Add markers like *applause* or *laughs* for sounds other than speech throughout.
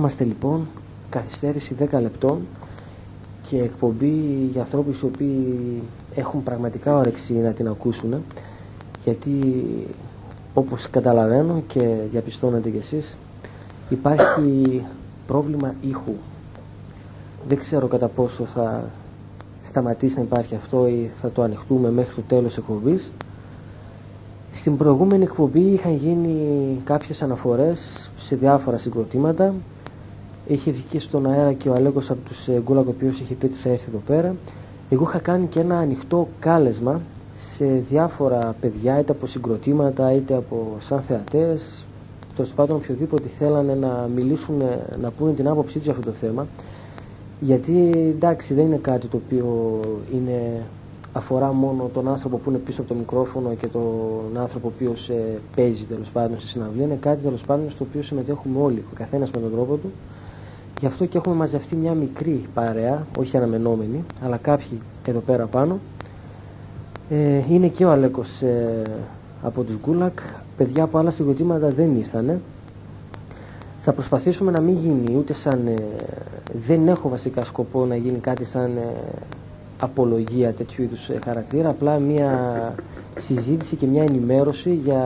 είμαστε λοιπόν καθυστέρηση 10 λεπτών και εκπομπή για ανθρώπους οι οποίοι έχουν πραγματικά όρεξη να την ακούσουν γιατί όπως καταλαβαίνω και διαπιστώνετε κι εσείς υπάρχει πρόβλημα ήχου. Δεν ξέρω κατά πόσο θα σταματήσει να υπάρχει αυτό ή θα το ανοιχτούμε μέχρι το τέλος εκπομπής. Στην προηγούμενη εκπομπή είχαν γίνει κάποιες αναφορές σε διάφορα συγκροτήματα είχε βγει στον αέρα και ο Αλέκος από τους ε, Γκούλακ ο οποίος είχε πει ότι θα έρθει εδώ πέρα. Εγώ είχα κάνει και ένα ανοιχτό κάλεσμα σε διάφορα παιδιά είτε από συγκροτήματα είτε από σαν θεατές. Τέλος πάντων οποιοδήποτε θέλανε να μιλήσουν, να πούνε την άποψή τους για αυτό το θέμα. Γιατί εντάξει δεν είναι κάτι το οποίο είναι, αφορά μόνο τον άνθρωπο που είναι πίσω από το μικρόφωνο και τον άνθρωπο ο οποίος ε, παίζει τέλος πάντων στη συναυλία. Είναι κάτι τέλος πάντων στο οποίο συμμετέχουμε όλοι, ο καθένας με τον τρόπο του Γι' αυτό και έχουμε μαζευτεί μια μικρή παρέα, όχι αναμενόμενη, αλλά κάποιοι εδώ πέρα πάνω. Ε, είναι και ο Αλέκος ε, από τους Γκούλακ. Παιδιά από άλλα συγκροτήματα δεν ήρθανε. Θα προσπαθήσουμε να μην γίνει ούτε σαν... Ε, δεν έχω βασικά σκοπό να γίνει κάτι σαν ε, απολογία τέτοιου είδους χαρακτήρα. Απλά μια συζήτηση και μια ενημέρωση για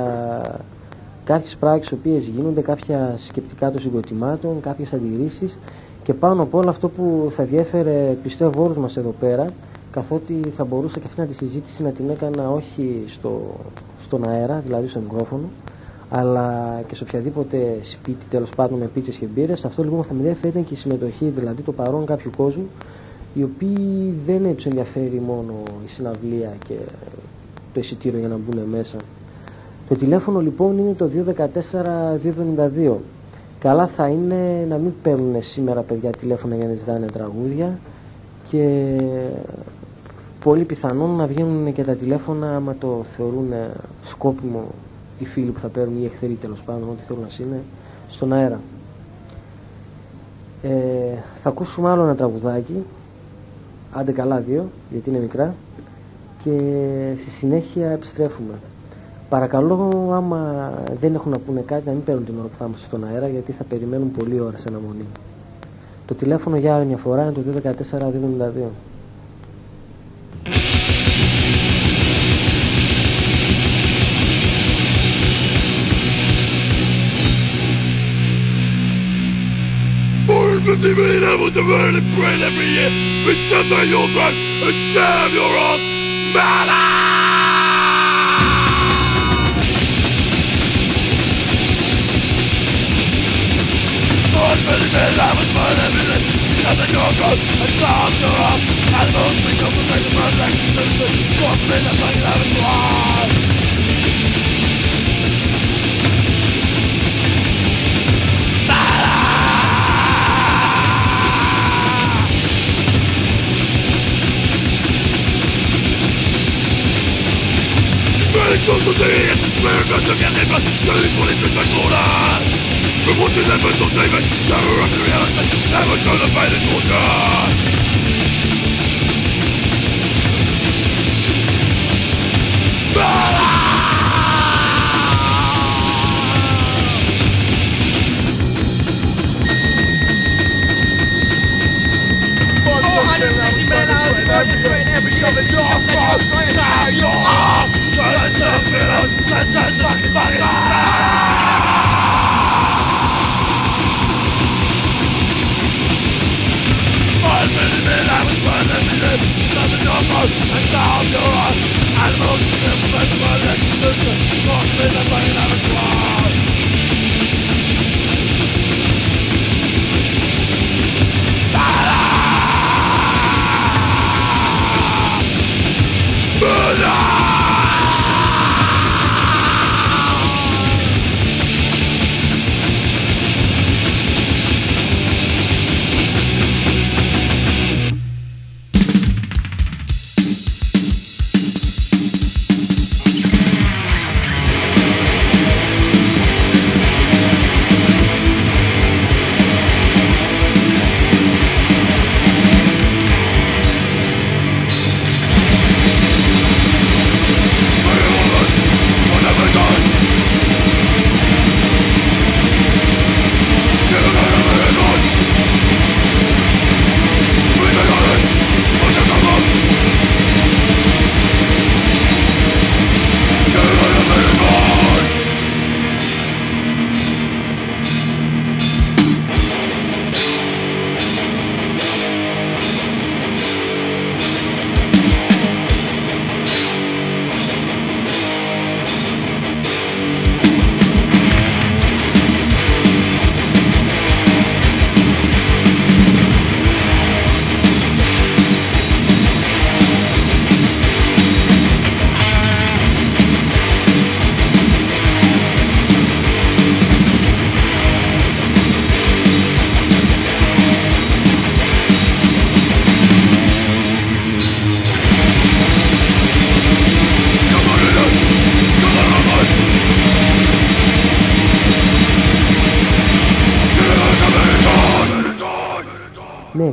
κάποιες πράξεις οι οποίες γίνονται, κάποια σκεπτικά των συγκροτημάτων, κάποιες αντιρρήσεις και πάνω από όλα αυτό που θα διέφερε πιστεύω όλους μας εδώ πέρα καθότι θα μπορούσα και αυτή να τη συζήτηση να την έκανα όχι στο, στον αέρα, δηλαδή στο μικρόφωνο αλλά και σε οποιαδήποτε σπίτι τέλος πάντων με πίτσες και μπύρες. Αυτό λοιπόν θα με ενδιαφέρει και η συμμετοχή δηλαδή το παρόν κάποιου κόσμου οι οποίοι δεν τους ενδιαφέρει μόνο η συναυλία και το εισιτήριο για να μπουν μέσα το τηλέφωνο λοιπόν είναι το 214-272. Καλά θα είναι να μην παίρνουν σήμερα παιδιά τηλέφωνα για να ζητάνε τραγούδια και πολύ πιθανόν να βγαίνουν και τα τηλέφωνα άμα το θεωρούν σκόπιμο οι φίλοι που θα παίρνουν ή οι εχθροί τέλος πάντων ό,τι θέλουν να είναι στον αέρα. Ε, θα ακούσουμε άλλο ένα τραγουδάκι άντε καλά δύο γιατί είναι μικρά και στη συνέχεια επιστρέφουμε. Παρακαλώ, άμα δεν έχουν να πούνε κάτι, να μην παίρνουν την ώρα που θα είμαστε στον αέρα, γιατί θα περιμένουν πολλή ώρα σε αναμονή. Το τηλέφωνο για άλλη μια φορά είναι το 214-292. Fifty million animals to burn and pray every year. We set your back and share your ass. One pretty bit, I was fine everything Something your I saw up your ass Animals pick up the things my neck Simpson, swap in the fucking heaven glass Close to the end, we're going to get it, but you're equally disrespectful. From watching efforts of David, never up to reality, never to the pain and every Something you're from, save your ass! Let's live in us, let's just fucking fucking die! Schiff, sammelt auf uns, ein Sound your ass Alle Mogen im Moment überlegt, Schütze, Sorgen mit der Beine am Qual Murder! Murder!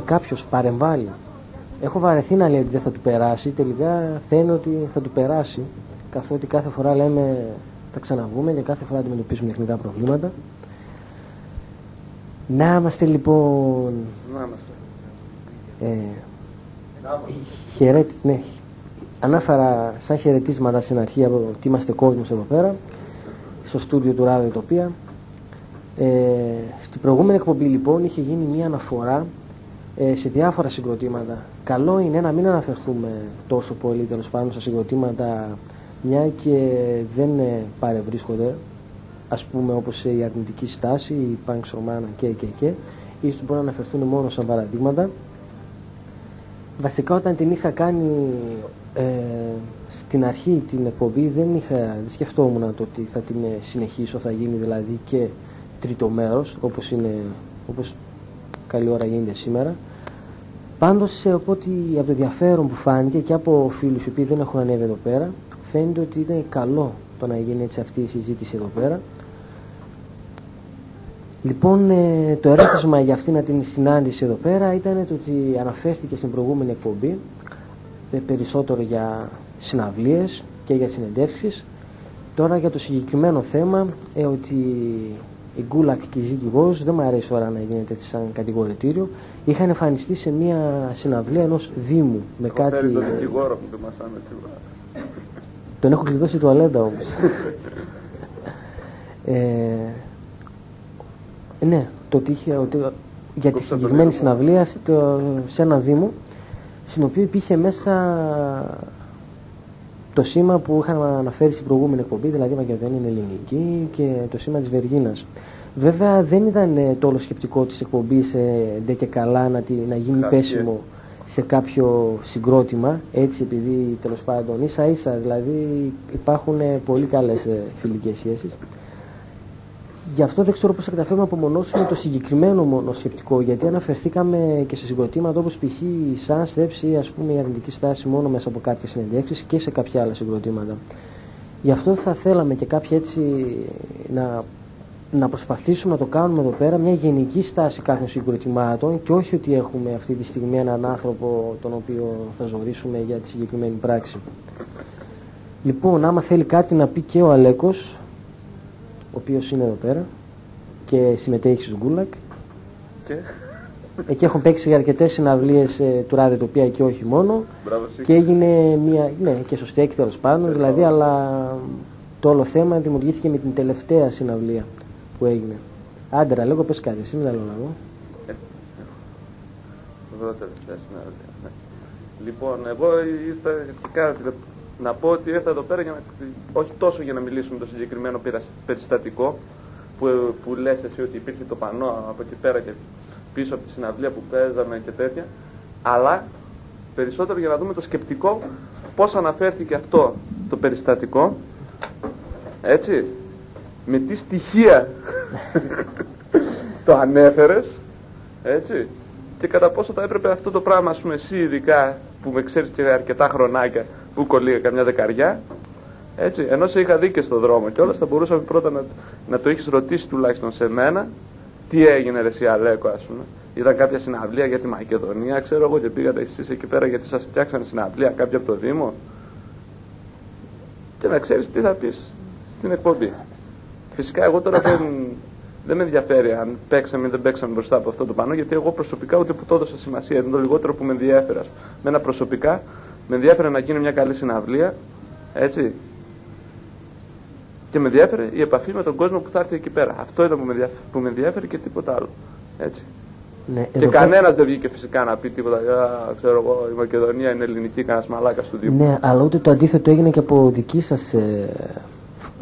Κάποιος παρεμβάλλει. Έχω βαρεθεί να λέει ότι δεν θα του περάσει. Τελικά φαίνεται ότι θα του περάσει. Καθότι κάθε φορά λέμε θα ξαναβγούμε και κάθε φορά αντιμετωπίζουμε τεχνικά προβλήματα. Να είμαστε λοιπόν. Να είμαστε. Ε, χαιρέτη, ναι. Ανάφερα σαν χαιρετίσματα στην αρχή από ότι είμαστε κόσμος εδώ πέρα, στο στούντιο του Ράδιο Τοπία. Ε, στην προηγούμενη εκπομπή λοιπόν είχε γίνει μια αναφορά ε, σε διάφορα συγκροτήματα. Καλό είναι να μην αναφερθούμε τόσο πολύ τέλος πάντων στα συγκροτήματα μια και δεν ε, παρευρίσκονται ας πούμε όπως η αρνητική στάση, η Punks Romana και και και ίσως μπορούν να αναφερθούν μόνο σαν παραδείγματα βασικά όταν την είχα κάνει ε, στην αρχή την εκπομπή δεν, είχα, δεν σκεφτόμουν το ότι θα την ε, συνεχίσω, θα γίνει δηλαδή και τρίτο μέρος όπως, είναι, όπως καλή ώρα γίνεται σήμερα πάντως οπότε από το ενδιαφέρον που φάνηκε και από φίλους οι οποίοι δεν έχουν ανέβει εδώ πέρα φαίνεται ότι ήταν καλό το να γίνει έτσι αυτή η συζήτηση εδώ πέρα Λοιπόν, ε, το ερώτημα για αυτήν την συνάντηση εδώ πέρα ήταν το ότι αναφέρθηκε στην προηγούμενη εκπομπή ε, περισσότερο για συναυλίες και για συνεντεύξεις. Τώρα για το συγκεκριμένο θέμα, ε, ότι η Γκούλακ και η Ζήκη Βόζ, δεν μου αρέσει τώρα να γίνεται έτσι σαν κατηγορητήριο, είχαν εμφανιστεί σε μια συναυλία ενός Δήμου με Έχω κάτι... φέρει τον δικηγόρο που δεν μας άνε τίποτα. Τον έχω κλειδώσει τουαλέτα όμως. ε, ναι, το ότι είχε, ότι, για τη Κόψα τον συγκεκριμένη ήρωα. συναυλία στο, σε ένα δήμο, στην οποία υπήρχε μέσα το σήμα που είχαν αναφέρει στην προηγούμενη εκπομπή, δηλαδή η Μακεδονία είναι ελληνική και το σήμα της Βεργίνας. Βέβαια δεν ήταν ε, το όλο σκεπτικό της εκπομπής ε, ντε και καλά να, τη- να γίνει Χαρτιέ. πέσιμο σε κάποιο συγκρότημα, έτσι επειδή τέλος πάντων ίσα ίσα, δηλαδή υπάρχουν ε, πολύ καλές ε, φιλικές σχέσεις. Γι' αυτό δεν ξέρω πώς θα καταφέρουμε να απομονώσουμε το συγκεκριμένο μόνος σκεπτικό, γιατί αναφερθήκαμε και σε συγκροτήματα όπως π.χ. η Sunsteps ή ας πούμε η αρνητική στάση μόνο μέσα από κάποιες συνεντεύξεις και σε κάποια άλλα συγκροτήματα. Γι' αυτό θα θέλαμε και κάποια έτσι να, να προσπαθήσουμε να το κάνουμε εδώ πέρα μια γενική στάση κάποιων συγκροτημάτων και όχι ότι έχουμε αυτή τη στιγμή έναν άνθρωπο τον οποίο θα ζωρίσουμε για τη συγκεκριμένη πράξη. Λοιπόν, άμα θέλει κάτι να πει και ο Αλέκος, ο οποίος είναι εδώ πέρα και συμμετέχει στους Γκούλακ. Και, Εκεί έχουν παίξει αρκετές συναυλίες του Ράδε Τοπία και όχι μόνο. μπράβο εσύ. Και έγινε μια. Ναι, και στο στέκι τέλος πάντων. Πες Δηλαδή, το. αλλά το όλο θέμα δημιουργήθηκε με την τελευταία συναυλία που έγινε. Άντρα, λέγω πες κάτι, εσύ μην τα λέω να δω. Εδώ τελευταία συνάδελφα. Ναι. Λοιπόν, εγώ ήρθα αρχικά να πω ότι ήρθα εδώ πέρα για να, όχι τόσο για να μιλήσουμε το συγκεκριμένο περα- περιστατικό που, που λες εσύ ότι υπήρχε το πανό από εκεί πέρα και πίσω από τη συναυλία που παίζαμε και τέτοια, αλλά περισσότερο για να δούμε το σκεπτικό πώς αναφέρθηκε αυτό το περιστατικό, έτσι, με τι στοιχεία *laughs* το ανέφερες, έτσι, και κατά πόσο θα έπρεπε αυτό το πράγμα, ας πούμε, εσύ ειδικά που με ξέρεις και αρκετά χρονάκια, που κολλήγα καμιά δεκαριά, έτσι, ενώ σε είχα δει και στον δρόμο και όλα θα μπορούσαμε πρώτα να, να το έχεις ρωτήσει τουλάχιστον σε μένα, τι έγινε ρε εσύ Αλέκο, ας πούμε. Ήταν κάποια συναυλία για τη Μακεδονία, ξέρω εγώ και πήγατε εσείς εκεί πέρα γιατί σας φτιάξανε συναυλία κάποια από το Δήμο. Και να ξέρεις τι θα πεις στην εκπομπή. Φυσικά εγώ τώρα δεν, δεν με ενδιαφέρει αν παίξαμε ή δεν παίξαμε μπροστά από αυτό το πανό, γιατί εγώ προσωπικά ούτε που το έδωσα σημασία. Είναι το λιγότερο που με ενδιαφέρε. ας πούμε. Μένα προσωπικά με ενδιαφέρε να γίνει μια καλή συναυλία, έτσι. Και με ενδιαφέρε η επαφή με τον κόσμο που θα έρθει εκεί πέρα. Αυτό ήταν που με ενδιαφέρε, που με ενδιαφέρε και τίποτα άλλο. Έτσι. Ναι, Και εδώ πέρα- κανένας δεν βγήκε φυσικά να πει τίποτα. «Α, ξέρω εγώ, η Μακεδονία είναι ελληνική, κανένας μαλάκας του Δήμου. Ναι, αλλά ούτε το αντίθετο έγινε και από δική σας ε,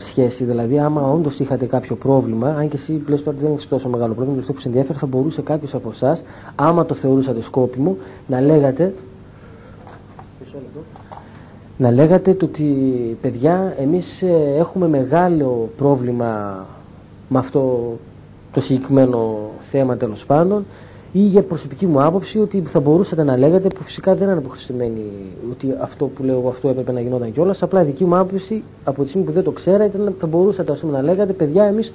σχέση. Δηλαδή, άμα όντως είχατε κάποιο πρόβλημα, αν και εσύ λες τώρα δεν έχεις τόσο μεγάλο πρόβλημα, αυτό που σε ενδιαφέρει, θα μπορούσε κάποιος από εσάς, άμα το θεωρούσατε σκόπιμο, να λέγατε. Μισό λεπτό. Να λέγατε το ότι παιδιά εμείς ε, έχουμε μεγάλο πρόβλημα με αυτό το συγκεκριμένο θέμα τέλος πάντων ή για προσωπική μου άποψη ότι θα μπορούσατε να λέγατε που φυσικά δεν είναι αποχριστημένη ότι αυτό που λέω εγώ αυτό έπρεπε να γινόταν κιόλας. Απλά η δική μου άποψη από τη στιγμή που δεν το ξέρατε ήταν, θα μπορούσατε ας πούμε, να λέγατε παιδιά εμείς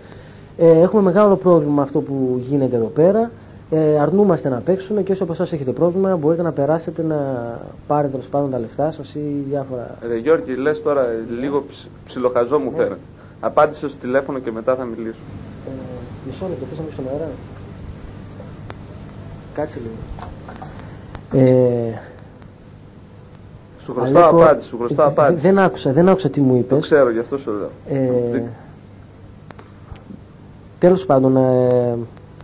ε, έχουμε μεγάλο πρόβλημα με αυτό που γίνεται εδώ πέρα ε, αρνούμαστε να παίξουμε και όσο από εσάς έχετε πρόβλημα μπορείτε να περάσετε να πάρετε τέλος πάντων τα λεφτά σας ή διάφορα. Ρε Γιώργη, λες τώρα λίγο ψ, ψιλοχαζό μου Ναι. φαίνεται. Απάντησε στο τηλέφωνο και μετά θα μιλήσω. Ε, μισό λεπτό, θες να μπεις στον αέρα; Κάτσε λίγο. Ε, Σου χρωστάω Αλέκο, απάντηση, σου χρωστάω ε, απάντηση. Δεν άκουσα, δεν άκουσα τι μου Το είπες. ξέρω, γι' αυτό σου λέω. Ε, τέλος πάντων, ε,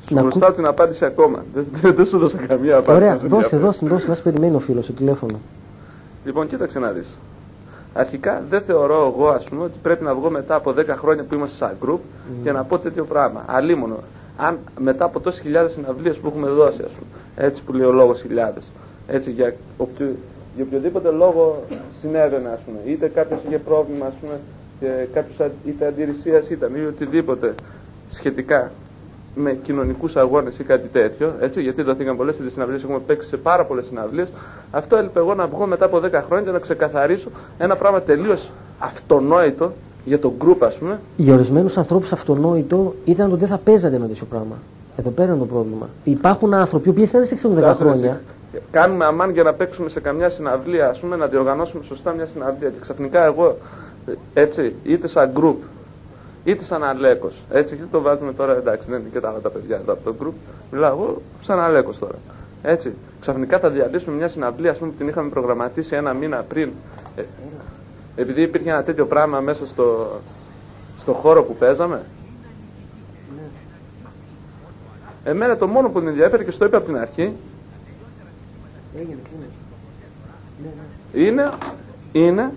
Σου να χρωστάω την απάντηση ακόμα. Δεν, δεν, δεν σου δώσα καμία απάντηση. Ωραία, να σε δώσε, ενδιαφέρει. δώσε, δώσε, να σε περιμένει ο φίλος στο τηλέφωνο. Λοιπόν, κοίταξε να δεις. Αρχικά δεν θεωρώ εγώ ας πούμε ότι πρέπει να βγω μετά από 10 χρόνια που είμαστε σαν group και να πω τέτοιο πράγμα. Αλίμονο. Αν μετά από τόσες χιλιάδες συναυλίες που έχουμε δώσει ας πούμε, έτσι που λέει ο λόγος χιλιάδες, έτσι για, οποιο, για οποιοδήποτε λόγο συνέβαινε ας πούμε, είτε κάποιος είχε πρόβλημα ας πούμε, και κάποιος α- είτε αντιρρησίας ήταν ή οτιδήποτε σχετικά με κοινωνικούς αγώνες ή κάτι τέτοιο, έτσι, γιατί δοθήκαν πολλές τέτοιε συναυλίες, έχουμε παίξει σε πάρα πολλές συναυλίες. Αυτό έλειπε εγώ να βγω μετά από 10 χρόνια και να ξεκαθαρίσω ένα πράγμα τελείως αυτονόητο για τον group, ας πούμε. Για ορισμένους ανθρώπους αυτονόητο ήταν ότι δεν θα παίζατε ένα τέτοιο πράγμα. Εδώ πέρα είναι το πρόβλημα. Υπάρχουν άνθρωποι οι οποίοι δεν σε ξέρουν 10 Σαφώς, χρόνια. Κάνουμε αμάν για να παίξουμε σε καμιά συναυλία, ας πούμε, να διοργανώσουμε σωστά μια συναυλία. Και ξαφνικά εγώ, ε, έτσι, είτε σαν group, είτε σαν αλέκος, έτσι, και το βάζουμε τώρα, εντάξει, δεν είναι και τα άλλα τα παιδιά εδώ από το group, μιλάω εγώ σαν αλέκος τώρα. Έτσι, ξαφνικά θα διαλύσουμε μια συναυλία, ας πούμε, που την είχαμε προγραμματίσει ένα μήνα πριν. Ε, επειδή υπήρχε ένα τέτοιο πράγμα μέσα στο, στο χώρο που παίζαμε. Εμένα το μόνο που με ενδιαφέρει και στο είπα από την αρχή είναι, είναι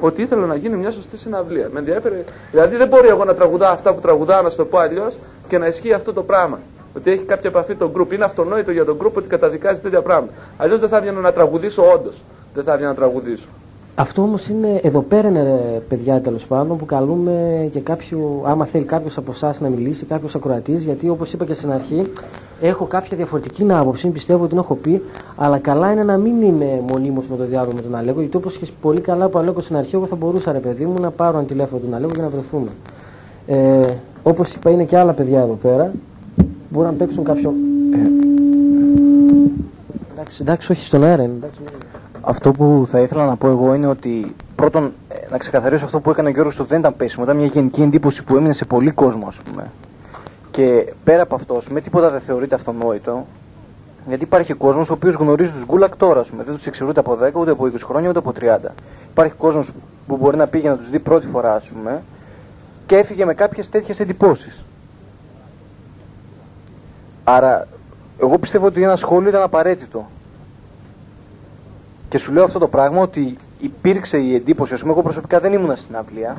ότι ήθελα να γίνει μια σωστή συναυλία. Με ενδιαφέρει. Δηλαδή δεν μπορεί εγώ να τραγουδάω αυτά που τραγουδάω, να σου το πω αλλιώς και να ισχύει αυτό το πράγμα. Ότι έχει κάποια επαφή το group. Είναι αυτονόητο για τον group ότι καταδικάζει τέτοια πράγματα. Αλλιώς δεν θα έβγαινα να τραγουδήσω όντως. Δεν θα έβγαινα να τραγουδήσω. Αυτό όμως είναι, εδώ πέρα είναι ρε, παιδιά τέλος πάντων που καλούμε και κάποιο, άμα θέλει κάποιος από εσάς να μιλήσει, κάποιος ακροατής, γιατί όπως είπα και στην αρχή, έχω κάποια διαφορετική άποψη, πιστεύω ότι την έχω πει, αλλά καλά είναι να μην είμαι μονίμως με το διάλογο με τον Αλέκο, γιατί όπως είχες πολύ καλά που ο Αλέκος στην αρχή, εγώ θα μπορούσα ρε παιδί μου να πάρω ένα τηλέφωνο τον Αλέκο για να βρεθούμε. Ε, όπως είπα, είναι και άλλα παιδιά εδώ πέρα, μπορούν να παίξουν κάποιο. Ε, εντάξει, εντάξει, όχι στον αέρα είναι. Εντάξει, ναι. Αυτό που θα ήθελα να πω εγώ είναι ότι πρώτον ε, να ξεκαθαρίσω αυτό που έκανε ο Γιώργος ότι δεν ήταν πέσιμο. Ήταν μια γενική εντύπωση που έμεινε σε πολύ κόσμο ας πούμε. Και πέρα από αυτό, με τίποτα δεν θεωρείται αυτονόητο. Γιατί υπάρχει κόσμος ο οποίος γνωρίζει τους γκούλακ τώρα, ας πούμε. δεν τους εξαιρεί ούτε από 10, ούτε από 20 χρόνια, ούτε από 30. Υπάρχει κόσμος που μπορεί να πήγε να τους δει πρώτη φορά, ας πούμε, και έφυγε με κάποιες τέτοιες εντυπώσεις. Άρα, εγώ πιστεύω ότι ένα σχόλιο ήταν απαραίτητο. Και σου λέω αυτό το πράγμα ότι υπήρξε η εντύπωση, ας πούμε, εγώ προσωπικά δεν ήμουν στην αυλία.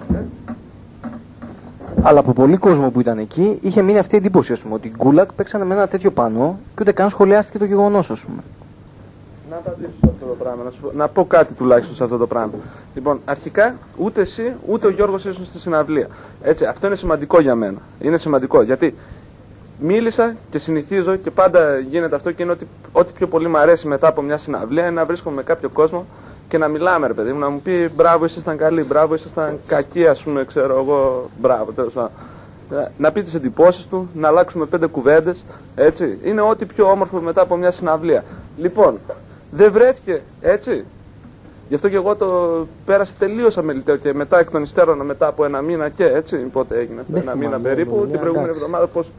Αλλά από πολύ κόσμο που ήταν εκεί είχε μείνει αυτή η εντύπωση, ας πούμε, ότι οι Γκούλακ παίξανε με ένα τέτοιο πανό και ούτε καν σχολιάστηκε το γεγονός, ας πούμε. Να απαντήσω σε αυτό το πράγμα, να, σου, πω- να πω κάτι τουλάχιστον σε αυτό το πράγμα. Λοιπόν, αρχικά ούτε εσύ ούτε ο Γιώργος ήσουν στη συναυλία. Έτσι, αυτό είναι σημαντικό για μένα. Είναι σημαντικό γιατί μίλησα και συνηθίζω και πάντα γίνεται αυτό και είναι ότι ό,τι πιο πολύ μου αρέσει μετά από μια συναυλία είναι να βρίσκομαι με κάποιο κόσμο και να μιλάμε ρε παιδί μου, να μου πει μπράβο ήσασταν καλοί, μπράβο ήσασταν κακοί ας πούμε, ξέρω εγώ, μπράβο τέλος πάντων. Να- Να πει τις εντυπώσεις του, να αλλάξουμε πέντε κουβέντες, έτσι. Είναι ό,τι πιο όμορφο μετά από μια συναυλία. Λοιπόν, δεν βρέθηκε, έτσι. Γι' αυτό και εγώ το πέρασα τελείως αμεληταίο και μετά εκ των υστέρων, μετά από ένα μήνα και έτσι, πότε έγινε αυτό, Δεν ένα θυμάμαι, μήνα ναι, περίπου, ναι, την ναι, προηγούμενη εντάξει. εβδομάδα πώς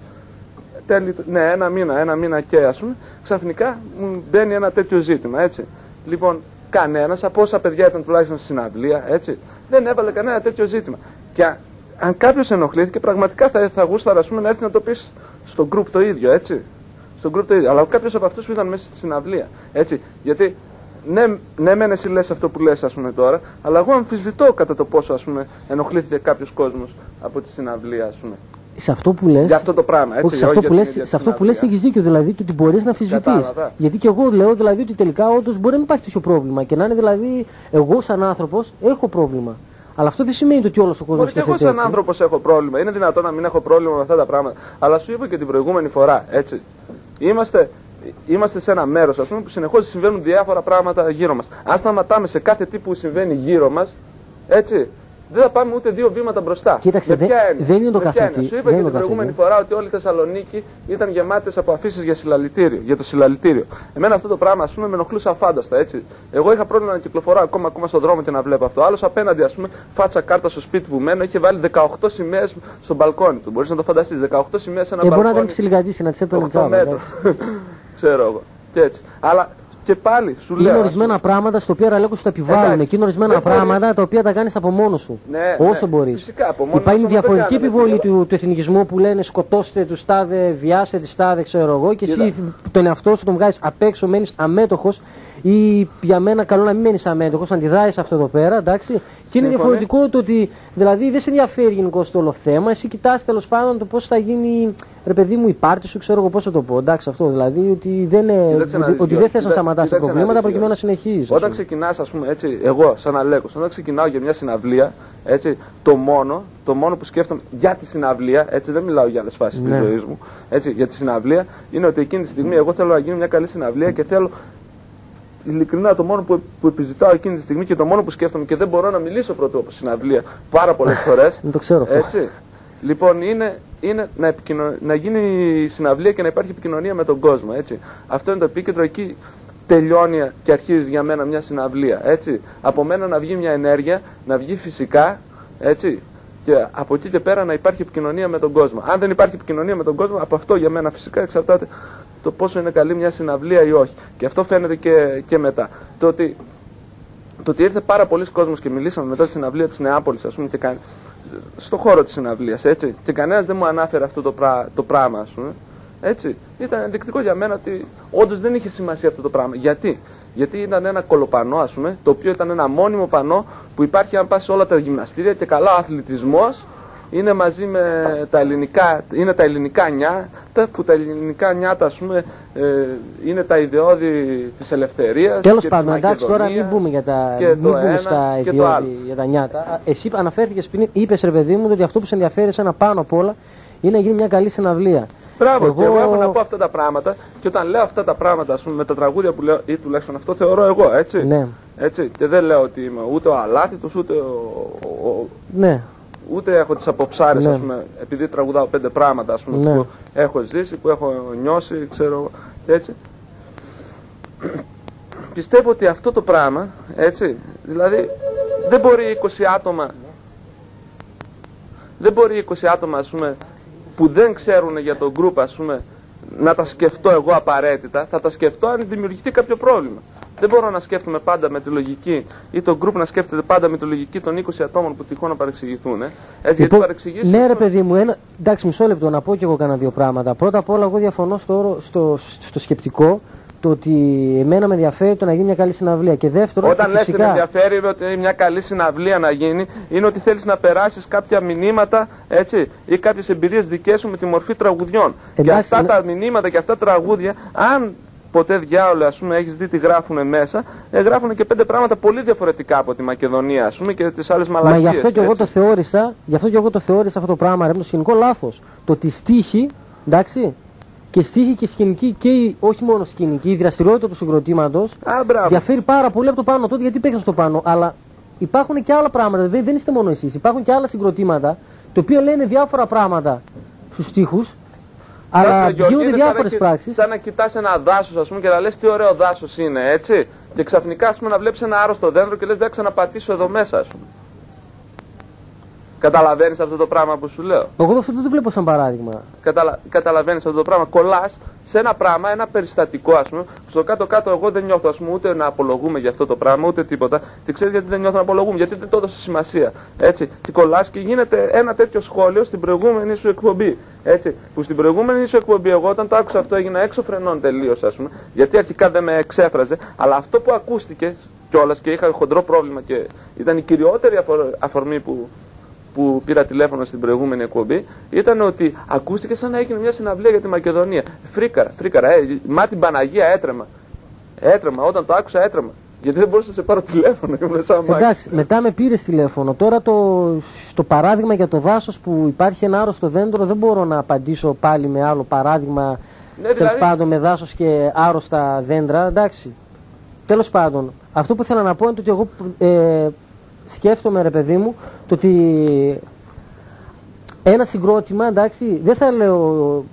τέλη, του- ναι, ένα μήνα, ένα μήνα και ας πούμε, ξαφνικά μου μπαίνει ένα τέτοιο ζήτημα, έτσι. Λοιπόν, κανένας από όσα παιδιά ήταν τουλάχιστον στη συναυλία, έτσι, δεν έβαλε κανένα τέτοιο ζήτημα. Και α- αν κάποιος ενοχλήθηκε, πραγματικά θα, θα γούσταρα, ας πούμε, να έρθει να το πεις στο group το ίδιο, έτσι. Στο group το ίδιο. Αλλά κάποιος από αυτούς που ήταν μέσα στη συναυλία, έτσι. Γιατί, ναι, ναι μεν εσύ λες αυτό που λες, ας πούμε, τώρα, αλλά εγώ αμφισβητώ κατά το πόσο, ας πούμε, ενοχλήθηκε κάποιος κόσμος από τη συναυλία, ας πούμε. Σε αυτό που λες, Για αυτό το πράγμα, έτσι. όχι, σε αυτό, για που την λες, ίδια τη σε αυτό που λες συναυλία. έχεις δίκιο, δηλαδή το ότι μπορείς να αμφισβητείς. Κατάλαβα. Γιατί και εγώ λέω δηλαδή ότι τελικά όντως μπορεί να μην υπάρχει τέτοιο πρόβλημα και να είναι δηλαδή εγώ σαν άνθρωπος έχω πρόβλημα. Αλλά αυτό δεν σημαίνει ότι όλος ο κόσμος Μπορεί και εγώ σκέφτεται σαν έτσι. άνθρωπος έχω πρόβλημα. Είναι δυνατόν να μην έχω πρόβλημα με αυτά τα πράγματα. Αλλά σου είπα και την προηγούμενη φορά, έτσι. Είμαστε, είμαστε σε ένα μέρος, ας πούμε, που συνεχώς συμβαίνουν διάφορα πράγματα γύρω μας. Αν σταματάμε σε κάθε τι που συμβαίνει γύρω μας, έτσι, δεν θα πάμε ούτε δύο βήματα μπροστά. Κοίταξε, Με δεν- ποια έννοια; δεν είναι το Με ποια καθετή, έννοια; Σου είπα δεν και είναι την το προηγούμενη καθετή. φορά ότι όλη η Θεσσαλονίκη ήταν γεμάτες από αφήσεις για συλλαλητήριο. Για το συλλαλητήριο. Εμένα αυτό το πράγμα, ας πούμε, με ενοχλούσε αφάνταστα έτσι. Εγώ είχα πρόβλημα να κυκλοφορώ ακόμα, ακόμα στον δρόμο και να βλέπω αυτό. Άλλος απέναντι, ας πούμε, φάτσα κάρτα στο σπίτι που μένω, είχε βάλει 18 σημαίες στο μπαλκόνι του. Μπορείς να το φανταστείς. 18 σημαίες σε ένα Ε, μπορεί να ήταν μπαλκόνι. ψιλικατήσει να τι έπαιρνε 8 τζάμπα. μέτρα. εντάξει. *laughs* Ξέρω εγώ. Και έτσι. Αλλά και πάλι σου λέω. Είναι ας πούμε, ορισμένα πράγματα στα οποία ραλέκο σου τα επιβάλλουν. Εντάξει, Και είναι ορισμένα δεν μπορείς- πράγματα τα οποία τα κάνεις από μόνος σου. Ναι, όσο ναι, μπορείς. φυσικά, από μόνος Υπάρχει όμως δεν διαφορετική κάναμε επιβολή τίποτα. του, του εθνικισμού που λένε σκοτώστε τους τάδε, βιάστε τη τάδε, ξέρω εγώ. Και εσύ Κοίτα. τον εαυτό σου τον βγάζεις απ' έξω, μένεις αμέτωχος. Ή για μένα καλό να μην μένεις αμέτωχο, να αντιδράσει αυτό εδώ πέρα, εντάξει. Και είναι Συμφωνεί. διαφορετικό το ότι δηλαδή δεν σε ενδιαφέρει γενικώς το όλο θέμα. Εσύ κοιτάς τέλος πάντων το πώς θα γίνει, ρε παιδί μου, η πάρτη σου, ξέρω εγώ πώς θα το πω. Εντάξει, αυτό δηλαδή ότι δεν, είναι, Κοίταξε να ότι, δεις, ότι δεν Γιώργο, θες να κοίτα- σταματάς τα κοίταξε να προβλήματα δεις, προκειμένου να Γιώργο. συνεχίζεις. Όταν ξεκινάς, ας πούμε, έτσι, εγώ σαν Αλέκος, όταν ξεκινάω για μια συναυλία, έτσι, το μόνο, το μόνο που σκέφτομαι για τη συναυλία, έτσι, δεν μιλάω για άλλες φάσεις Ναι. τη ζωής μου, έτσι, για τη συναυλία, είναι ότι εκείνη τη στιγμή εγώ θέλω να γίνει μια καλή συναυλία και θέλω. Ειλικρινά το μόνο που, που επιζητάω εκείνη τη στιγμή και το μόνο που σκέφτομαι και δεν μπορώ να μιλήσω πρώτο από συναυλία πάρα πολλές φορές. Δεν το ξέρω αυτό. Έτσι. Λοιπόν, είναι, είναι να, επικοινω... να γίνει η συναυλία και να υπάρχει επικοινωνία με τον κόσμο. Έτσι. Αυτό είναι το επίκεντρο. Εκεί τελειώνει και αρχίζει για μένα μια συναυλία. Έτσι. Από μένα να βγει μια ενέργεια, να βγει φυσικά. Έτσι. Και από εκεί και πέρα να υπάρχει επικοινωνία με τον κόσμο. Αν δεν υπάρχει επικοινωνία με τον κόσμο, από αυτό για μένα φυσικά εξαρτάται το πόσο είναι καλή μια συναυλία ή όχι. Και αυτό φαίνεται και, και μετά. Το ότι το ότι ήρθε πάρα πολλοί κόσμος και μιλήσαμε μετά τη συναυλία της Νεάπολης, ας πούμε, και κα... στο χώρο της συναυλίας, έτσι. Και κανένας δεν μου ανάφερε αυτό το, πρά... το πράγμα, ας πούμε. Έτσι. Ήταν ενδεικτικό για μένα ότι όντως δεν είχε σημασία αυτό το πράγμα. Γιατί; Γιατί ήταν ένα κολοπανό, ας πούμε, το οποίο ήταν ένα μόνιμο πανό που υπάρχει αν πας σε όλα τα γυμναστήρια και καλά ο αθλητισμός είναι μαζί με τα ελληνικά, είναι τα ελληνικά νιάτα που τα ελληνικά νιάτα ας πούμε ε, είναι τα ιδεώδη της ελευθερίας Τέλος και πάντων, της εντάξει, τώρα μην Μακεδονίας μπούμε για τα, και μην το μπούμε ένα στα και το ιδιώδη άλλο. για τα νιάτα. Α, Εσύ αναφέρθηκες πριν, είπες ρε παιδί μου ότι αυτό που σε ενδιαφέρει ένα πάνω απ' όλα είναι να γίνει μια καλή συναυλία. Μπράβο, και εγώ έχω να πω αυτά τα πράγματα και όταν λέω αυτά τα πράγματα, ας πούμε, με τα τραγούδια που λέω, ή τουλάχιστον αυτό θεωρώ εγώ, έτσι. Ναι, έτσι. Και δεν λέω ότι είμαι ούτε ο αλάθητος, ούτε, ο, ο- ο- ναι, ούτε έχω τις αποψάρες, Ναι. ας πούμε, επειδή τραγουδάω πέντε πράγματα, ας πούμε, Ναι. που έχω ζήσει, που έχω νιώσει, ξέρω, και έτσι. Πιστεύω ότι αυτό το πράγμα, έτσι, δηλαδή, δεν μπορεί 20 άτομα, δεν μπορεί 20 άτομα, ας πούμε, που δεν ξέρουν για το group, ας πούμε, να τα σκεφτώ εγώ απαραίτητα, θα τα σκεφτώ αν δημιουργηθεί κάποιο πρόβλημα. Δεν μπορώ να σκέφτομαι πάντα με τη λογική ή το group να σκέφτεται πάντα με τη λογική των 20 ατόμων που τυχόν να παρεξηγηθούν. Ε. Έτσι, γιατί Λοιπόν, παρεξηγήσεις... ναι, ρε παιδί μου, ένα, εντάξει, μισό λεπτό να πω και εγώ κάνα δύο πράγματα. Πρώτα απ' όλα, εγώ διαφωνώ στο, όρο- στο, στο σκεπτικό το ότι εμένα με ενδιαφέρει το να γίνει μια καλή συναυλία. Και δεύτερον, Όταν και λες φυσικά, με ενδιαφέρει ότι μια καλή συναυλία να γίνει, είναι ότι θέλεις να περάσεις κάποια μηνύματα έτσι, ή κάποιες εμπειρίες δικές σου με τη μορφή τραγουδιών. και Εντάξει, αυτά είναι- τα μηνύματα και αυτά τα τραγούδια, αν ποτέ διάολο ας πούμε έχεις δει τι γράφουν μέσα, ε, γράφουν και πέντε πράγματα πολύ διαφορετικά από τη Μακεδονία ας πούμε και τις άλλες Μα μαλακίες. γι' αυτό και εγώ έτσι. το θεώρησα, γι' αυτό και εγώ το θεώρησα αυτό το πράγμα, ρε, με το σκηνικό λάθος. Το ότι στίχη, εντάξει, και στίχη και σκηνική και η, όχι μόνο σκηνική, η δραστηριότητα του συγκροτήματος Α, μπράβο. διαφέρει πάρα πολύ από το πάνω. Τότε γιατί παίξαν στο πάνω, αλλά υπάρχουν και άλλα πράγματα. Δεν, δεν είστε μόνο εσείς. Υπάρχουν και άλλα συγκροτήματα, τα οποία λένε διάφορα πράγματα στους στίχους, αλλά Κάτσε, Γιώργη, γίνονται είναι σαν να διάφορες κοι- πράξεις. Σαν να κοιτάς ένα δάσος ας πούμε και να λες τι ωραίο δάσος είναι έτσι και ξαφνικά ας πούμε να βλέπεις ένα άρρωστο δέντρο και λες δεν θα ξαναπατήσω εδώ μέσα ας πούμε. Καταλαβαίνεις αυτό το πράγμα που σου λέω; Εγώ αυτό δεν το βλέπω σαν παράδειγμα. Καταλα... Καταλαβαίνεις αυτό το πράγμα; Κολλάς σε ένα πράγμα, ένα περιστατικό ας πούμε. Στο κάτω-κάτω εγώ δεν νιώθω ας πούμε ούτε να απολογούμε για αυτό το πράγμα ούτε τίποτα. Και ξέρεις γιατί δεν νιώθω να απολογούμε, γιατί δεν το έδωσε σημασία. Έτσι. Και κολλάς και γίνεται ένα τέτοιο σχόλιο στην προηγούμενη σου εκπομπή. Έτσι. Που στην προηγούμενη σου εκπομπή εγώ όταν το άκουσα αυτό έγινα έξω φρενών τελείως ας πούμε. Γιατί αρχικά δεν με εξέφραζε. Αλλά αυτό που ακούστηκε κιόλας και είχα χοντρό πρόβλημα και ήταν η κυριότερη αφορ- αφορμή που που πήρα τηλέφωνο στην προηγούμενη εκπομπή ήταν ότι ακούστηκε σαν να έγινε μια συναυλία για τη Μακεδονία. Φρίκαρα, φρίκαρα, ε, μα την Παναγία έτρεμα. Έτρεμα, όταν το άκουσα έτρεμα. Γιατί δεν μπορούσα να σε πάρω τηλέφωνο, ήμουν σαν μάχη. Εντάξει, μετά με πήρες τηλέφωνο. Τώρα το, στο παράδειγμα για το δάσο που υπάρχει ένα άρρωστο δέντρο, δεν μπορώ να απαντήσω πάλι με άλλο παράδειγμα. Ναι, Τέλος δηλαδή, πάντων, με δάσο και άρρωστα δέντρα. Εντάξει. Τέλος πάντων, αυτό που ήθελα να πω είναι ότι εγώ ε, σκέφτομαι ρε παιδί μου το ότι ένα συγκρότημα, εντάξει, δεν θα λέω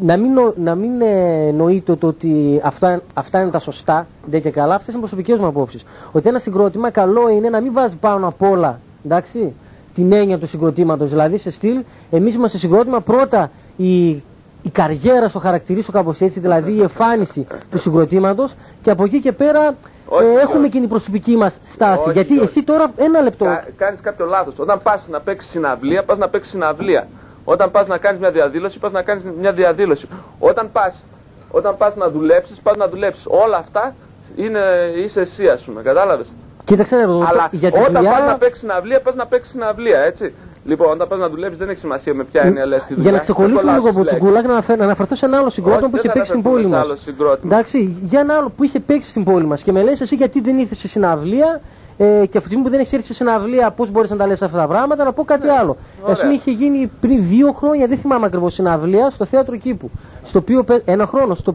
να μην, νο- να μην ε, νοείται το ότι αυτά, αυτά είναι τα σωστά, δεν και καλά, αυτές είναι προσωπικές μου απόψεις. Ότι ένα συγκρότημα καλό είναι να μην βάζει πάνω απ' όλα, εντάξει, την έννοια του συγκροτήματος. Δηλαδή σε στυλ, εμείς είμαστε συγκρότημα πρώτα η, η καριέρα στο χαρακτηρίσω κάπως έτσι, δηλαδή η εμφάνιση του συγκροτήματος και από εκεί και πέρα Όχι, ε, όχι. έχουμε και την προσωπική μας στάση. Όχι, Γιατί όχι. εσύ τώρα ένα λεπτό. Κα, κάνεις κάποιο λάθος. Όταν πας να παίξεις συναυλία, πας να παίξεις συναυλία. Όταν πας να κάνεις μια διαδήλωση, πας να κάνεις μια διαδήλωση. Όταν πας, όταν πας να δουλέψεις, πας να δουλέψεις. Όλα αυτά είναι, είσαι εσύ ας πούμε, κατάλαβες; Κοίταξε να δω, Αλλά για τη όταν δουλειά... πας να παίξεις συναυλία, πας να παίξεις συναυλία, έτσι. Λοιπόν, όταν πας να δουλέψεις δεν έχει σημασία με ποια είναι λες τη δουλειά. Για να ξεκολλήσουμε Δεν λίγο από κολλάς τις τσουγκούλα και να, αναφε- να αναφερθώ σε ένα άλλο συγκρότημα Όχι, που είχε δεν παίξει στην αναφερθούμε πόλη σε μας. άλλο συγκρότημα. Εντάξει, για ένα άλλο που είχε παίξει στην πόλη μας και με λες εσύ γιατί δεν ήρθες σε συναυλία ε, και αυτή τη στιγμή που δεν έχεις έρθει σε συναυλία, πώς μπορείς να τα λες αυτά τα πράγματα, να πω κάτι άλλο. Ναι, ωραία. Α πούμε είχε γίνει πριν δύο χρόνια, δεν θυμάμαι ακριβώς συναυλία, στο θέατρο κήπου. Στο οποίο πέ- ένα χρόνο, στο...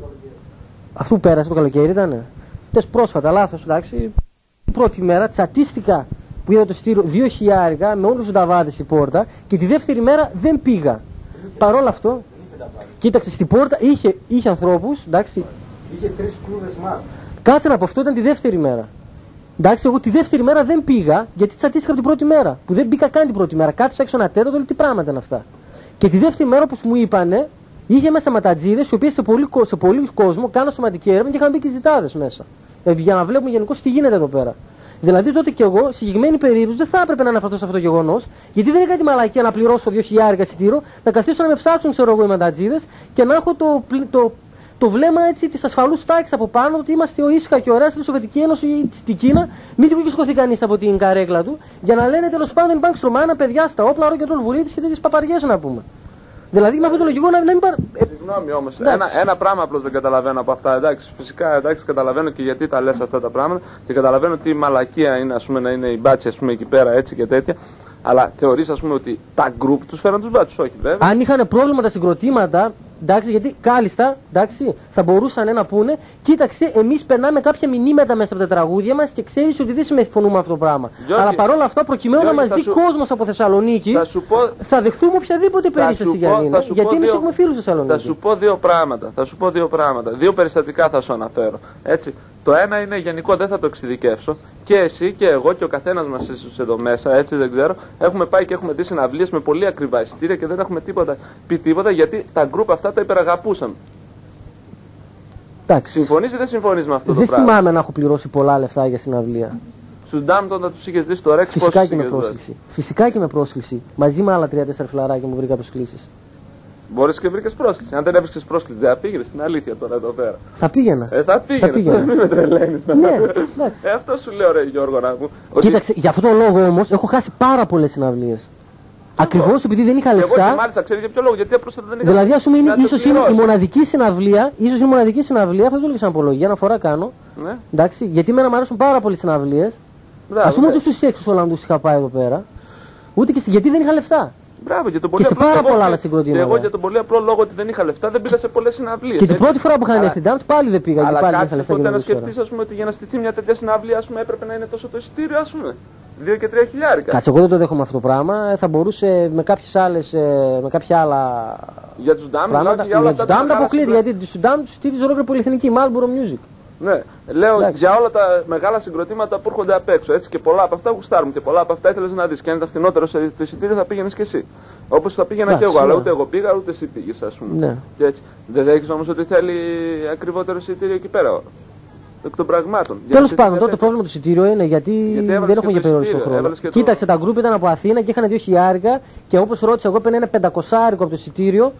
αυτό που πέρασε το καλοκαίρι ήταν. Τε πρόσφατα, λάθος, εντάξει. Την πρώτη μέρα τσατίστηκα που είδα το στήριο δύο χιλιάρικα με όλους τους ταβάδε στην πόρτα και τη δεύτερη μέρα δεν πήγα. Παρόλα αυτό, κοίταξε στην πόρτα είχε, είχε ανθρώπους, εντάξει, Είχε τρεις κλούδες μα. Κάτσε να πω, αυτό ήταν τη δεύτερη μέρα. Εντάξει, εγώ τη δεύτερη μέρα δεν πήγα γιατί τσατίστηκα από την πρώτη μέρα. Που δεν μπήκα καν την πρώτη μέρα. Κάτσα έξω ένα τέταρτο, λέει τι πράγματα είναι αυτά. Και τη δεύτερη μέρα όπως μου είπανε, είχε μέσα ματατζίδες οι οποίες σε πολύ, κο- σε πολύ κόσμο κάναν σωματική έρευνα και είχαν μπει και ζητάδες μέσα. Ε, για να βλέπουμε γενικώς τι γίνεται εδώ πέρα. Δηλαδή τότε κι εγώ, σε συγκεκριμένη περίπτωση, δεν θα έπρεπε να αναφερθώ σε αυτό το γεγονός, γιατί δεν έκανα τη μαλακία να πληρώσω 2.000 εισιτήριο, να καθίσω να με ψάξουν, ξέρω εγώ, οι ματατζίδε και να έχω το, πλη- το, το βλέμμα έτσι της ασφαλούς τάξης από πάνω ότι είμαστε ο ήσυχα και ωραία στη Σοβιετική Ένωση ή στην Κίνα. Μην του σηκωθεί κανείς από την καρέκλα του για να λένε τέλος πάντων υπάρχουν στρωμάνα παιδιά στα όπλα, ρο και τον βουλίτη και τέτοιες παπαριές να πούμε. Δηλαδή με αυτό το λογικό να, να μην πάρ... ε, Συγγνώμη όμως, Εντάξει. ένα, ένα πράγμα απλώς δεν καταλαβαίνω από αυτά. Εντάξει, φυσικά εντάξει, καταλαβαίνω και γιατί τα λες αυτά τα πράγματα και καταλαβαίνω τι μαλακία είναι ας πούμε, να είναι η μπάτση ας πούμε, εκεί πέρα έτσι και τέτοια. Αλλά θεωρείς ας πούμε ότι τα γκρουπ τους φέραν τους μπάτσους, όχι βέβαια. Αν είχαν πρόβλημα τα συγκροτήματα, εντάξει, γιατί κάλλιστα, εντάξει, θα μπορούσαν να πούνε, κοίταξε, εμείς περνάμε κάποια μηνύματα μέσα από τα τραγούδια μας και ξέρεις ότι δεν συμμετέχουμε με αυτό το πράγμα. Γιώργη, Αλλά παρόλα αυτά, προκειμένου να Γιώργη, μας θα δει σου- κόσμος από Θεσσαλονίκη, Θα σου πω, θα δεχθούμε οποιαδήποτε Θα σου περίσταση για πω- να είναι. θα σου Γιατί πω εμείς δύο- έχουμε φίλους στη Θα Θεσσαλονίκη. σου πω δύο πράγματα. Θα σου πω δύο πράγματα. Δύο περιστατικά θα σου αναφέρω. Έτσι. Το ένα είναι γενικό, δεν θα το εξειδικεύσω. Και εσύ και εγώ και ο καθένας μας εδώ μέσα, έτσι δεν ξέρω, έχουμε πάει και έχουμε δει συναυλίες με πολύ ακριβά εισιτήρια και δεν έχουμε τίποτα, πει τίποτα γιατί τα γκρουπ αυτά τα υπεραγαπούσαν. Εντάξει. Συμφωνείς ή δεν συμφωνείς με αυτό Δεν το πράγμα; θυμάμαι να έχω πληρώσει πολλά λεφτά για συναυλία. Στου Ντάμπτον θα τους είχες δει στο Ρεξ Φυσικά πόσους και με είχες δώσει. πρόσκληση. Φυσικά και με πρόσκληση. Μαζί με άλλα τρία-τέσσερα φιλαράκια μου βρήκα προσκλήσει. Μπορείς και βρήκες πρόσκληση. Αν δεν έβρισκες πρόσκληση, δεν θα πήγαινες στην αλήθεια τώρα εδώ πέρα. Θα πήγαινα. Ε, θα πήγαινες. πήγαινα. Μην με τρελαίνεις. Ναι, εντάξει. Ε, αυτό σου λέω, ρε Γιώργο, να μου. ότι- Κοίταξε, για αυτόν τον λόγο όμως έχω χάσει πάρα πολλές συναυλίες. Ακριβώς επειδή δεν είχα Και εγώ και λεφτά. μάλιστα ξέρεις για ποιο λόγο, γιατί απλώς δεν είχα. Δηλαδή, ας πούμε, είναι, να το ίσως είναι η πληρώσω. μοναδική συναυλία, ίσως είναι η μοναδική συναυλία, αυτό το έλεγα σαν απολογία, ένα φορά κάνω. Ναι, Εντάξει, γιατί εμένα μου αρέσουν πάρα πολλές συναυλίες. μπράβο. Α πούμε, ναι. ούτε στου έξι Ολλανδούς είχα πάει εδώ πέρα. Ούτε και στη, γιατί δεν είχα λεφτά. Μπράβο, για τον πολύ σε απλό- πάρα εγώ πολλά και- άλλα συγκροτήματα. Και εγώ για τον πολύ απλό λόγο ότι δεν είχα λεφτά δεν πήγα σε πολλές συναυλίες. Και την πρώτη φορά που είχαν έρθει Ντάμπτ πάλι δεν πήγα. Γιατί Αλλά πάλι δεν είχα κάτσε λεφτά για ποτέ να να δω σκεφτείς, ας πούμε, ότι για να στηθεί μια τέτοια συναυλία, ας πούμε, έπρεπε να είναι τόσο το εισιτήριο, ας πούμε. Δύο και τρία χιλιάρικα. Κάτσε, εγώ δεν το δέχομαι αυτό το πράγμα. Ε, Θα μπορούσε με κάποιες άλλες, ε, με κάποια άλλα Για τους Ντάμπ, πράγματα. για όλα Για αυτά τους τα Ντάμπτ μεγάλα αποκλείεται, συγκροτήματα. γιατί τους Ντάμπτ τους στήριζε ολόκληρη πολυεθνική Marlboro Music. Ναι, λέω Εντάξει. για όλα τα μεγάλα συγκροτήματα που έρχονται απ' έξω. Έτσι και πολλά από αυτά γουστάρουν και πολλά από αυτά ήθελες να δεις. Και αν ήταν φθηνότερο σε το εισιτήριο θα πήγαινες και εσύ. Όπως θα πήγαινα Εντάξει, και εγώ, αλλά ναι. ούτε εγώ πήγα ούτε εσύ πήγες, ας πούμε. Ναι. Και έτσι. Δεν δέχεις όμως ότι θέλει ακριβότερο εισιτήριο εκεί πέρα. Εκ των πραγμάτων. Για Τέλος να πάντων, σε- τώρα το πρόβλημα του εισιτήριου είναι γιατί, Γιατί έβαλες δεν και έχουμε το για περιοριστικό εισιτήριο, χρόνο. έβαλες και το- Κοίταξε, τα γκρουπ ήταν από Αθήνα και είχαν 2 χιλιάρικα και όπως ρώτησα, εγώ έπαιρνα ένα πεντακοσάρικο από το εισιτήριο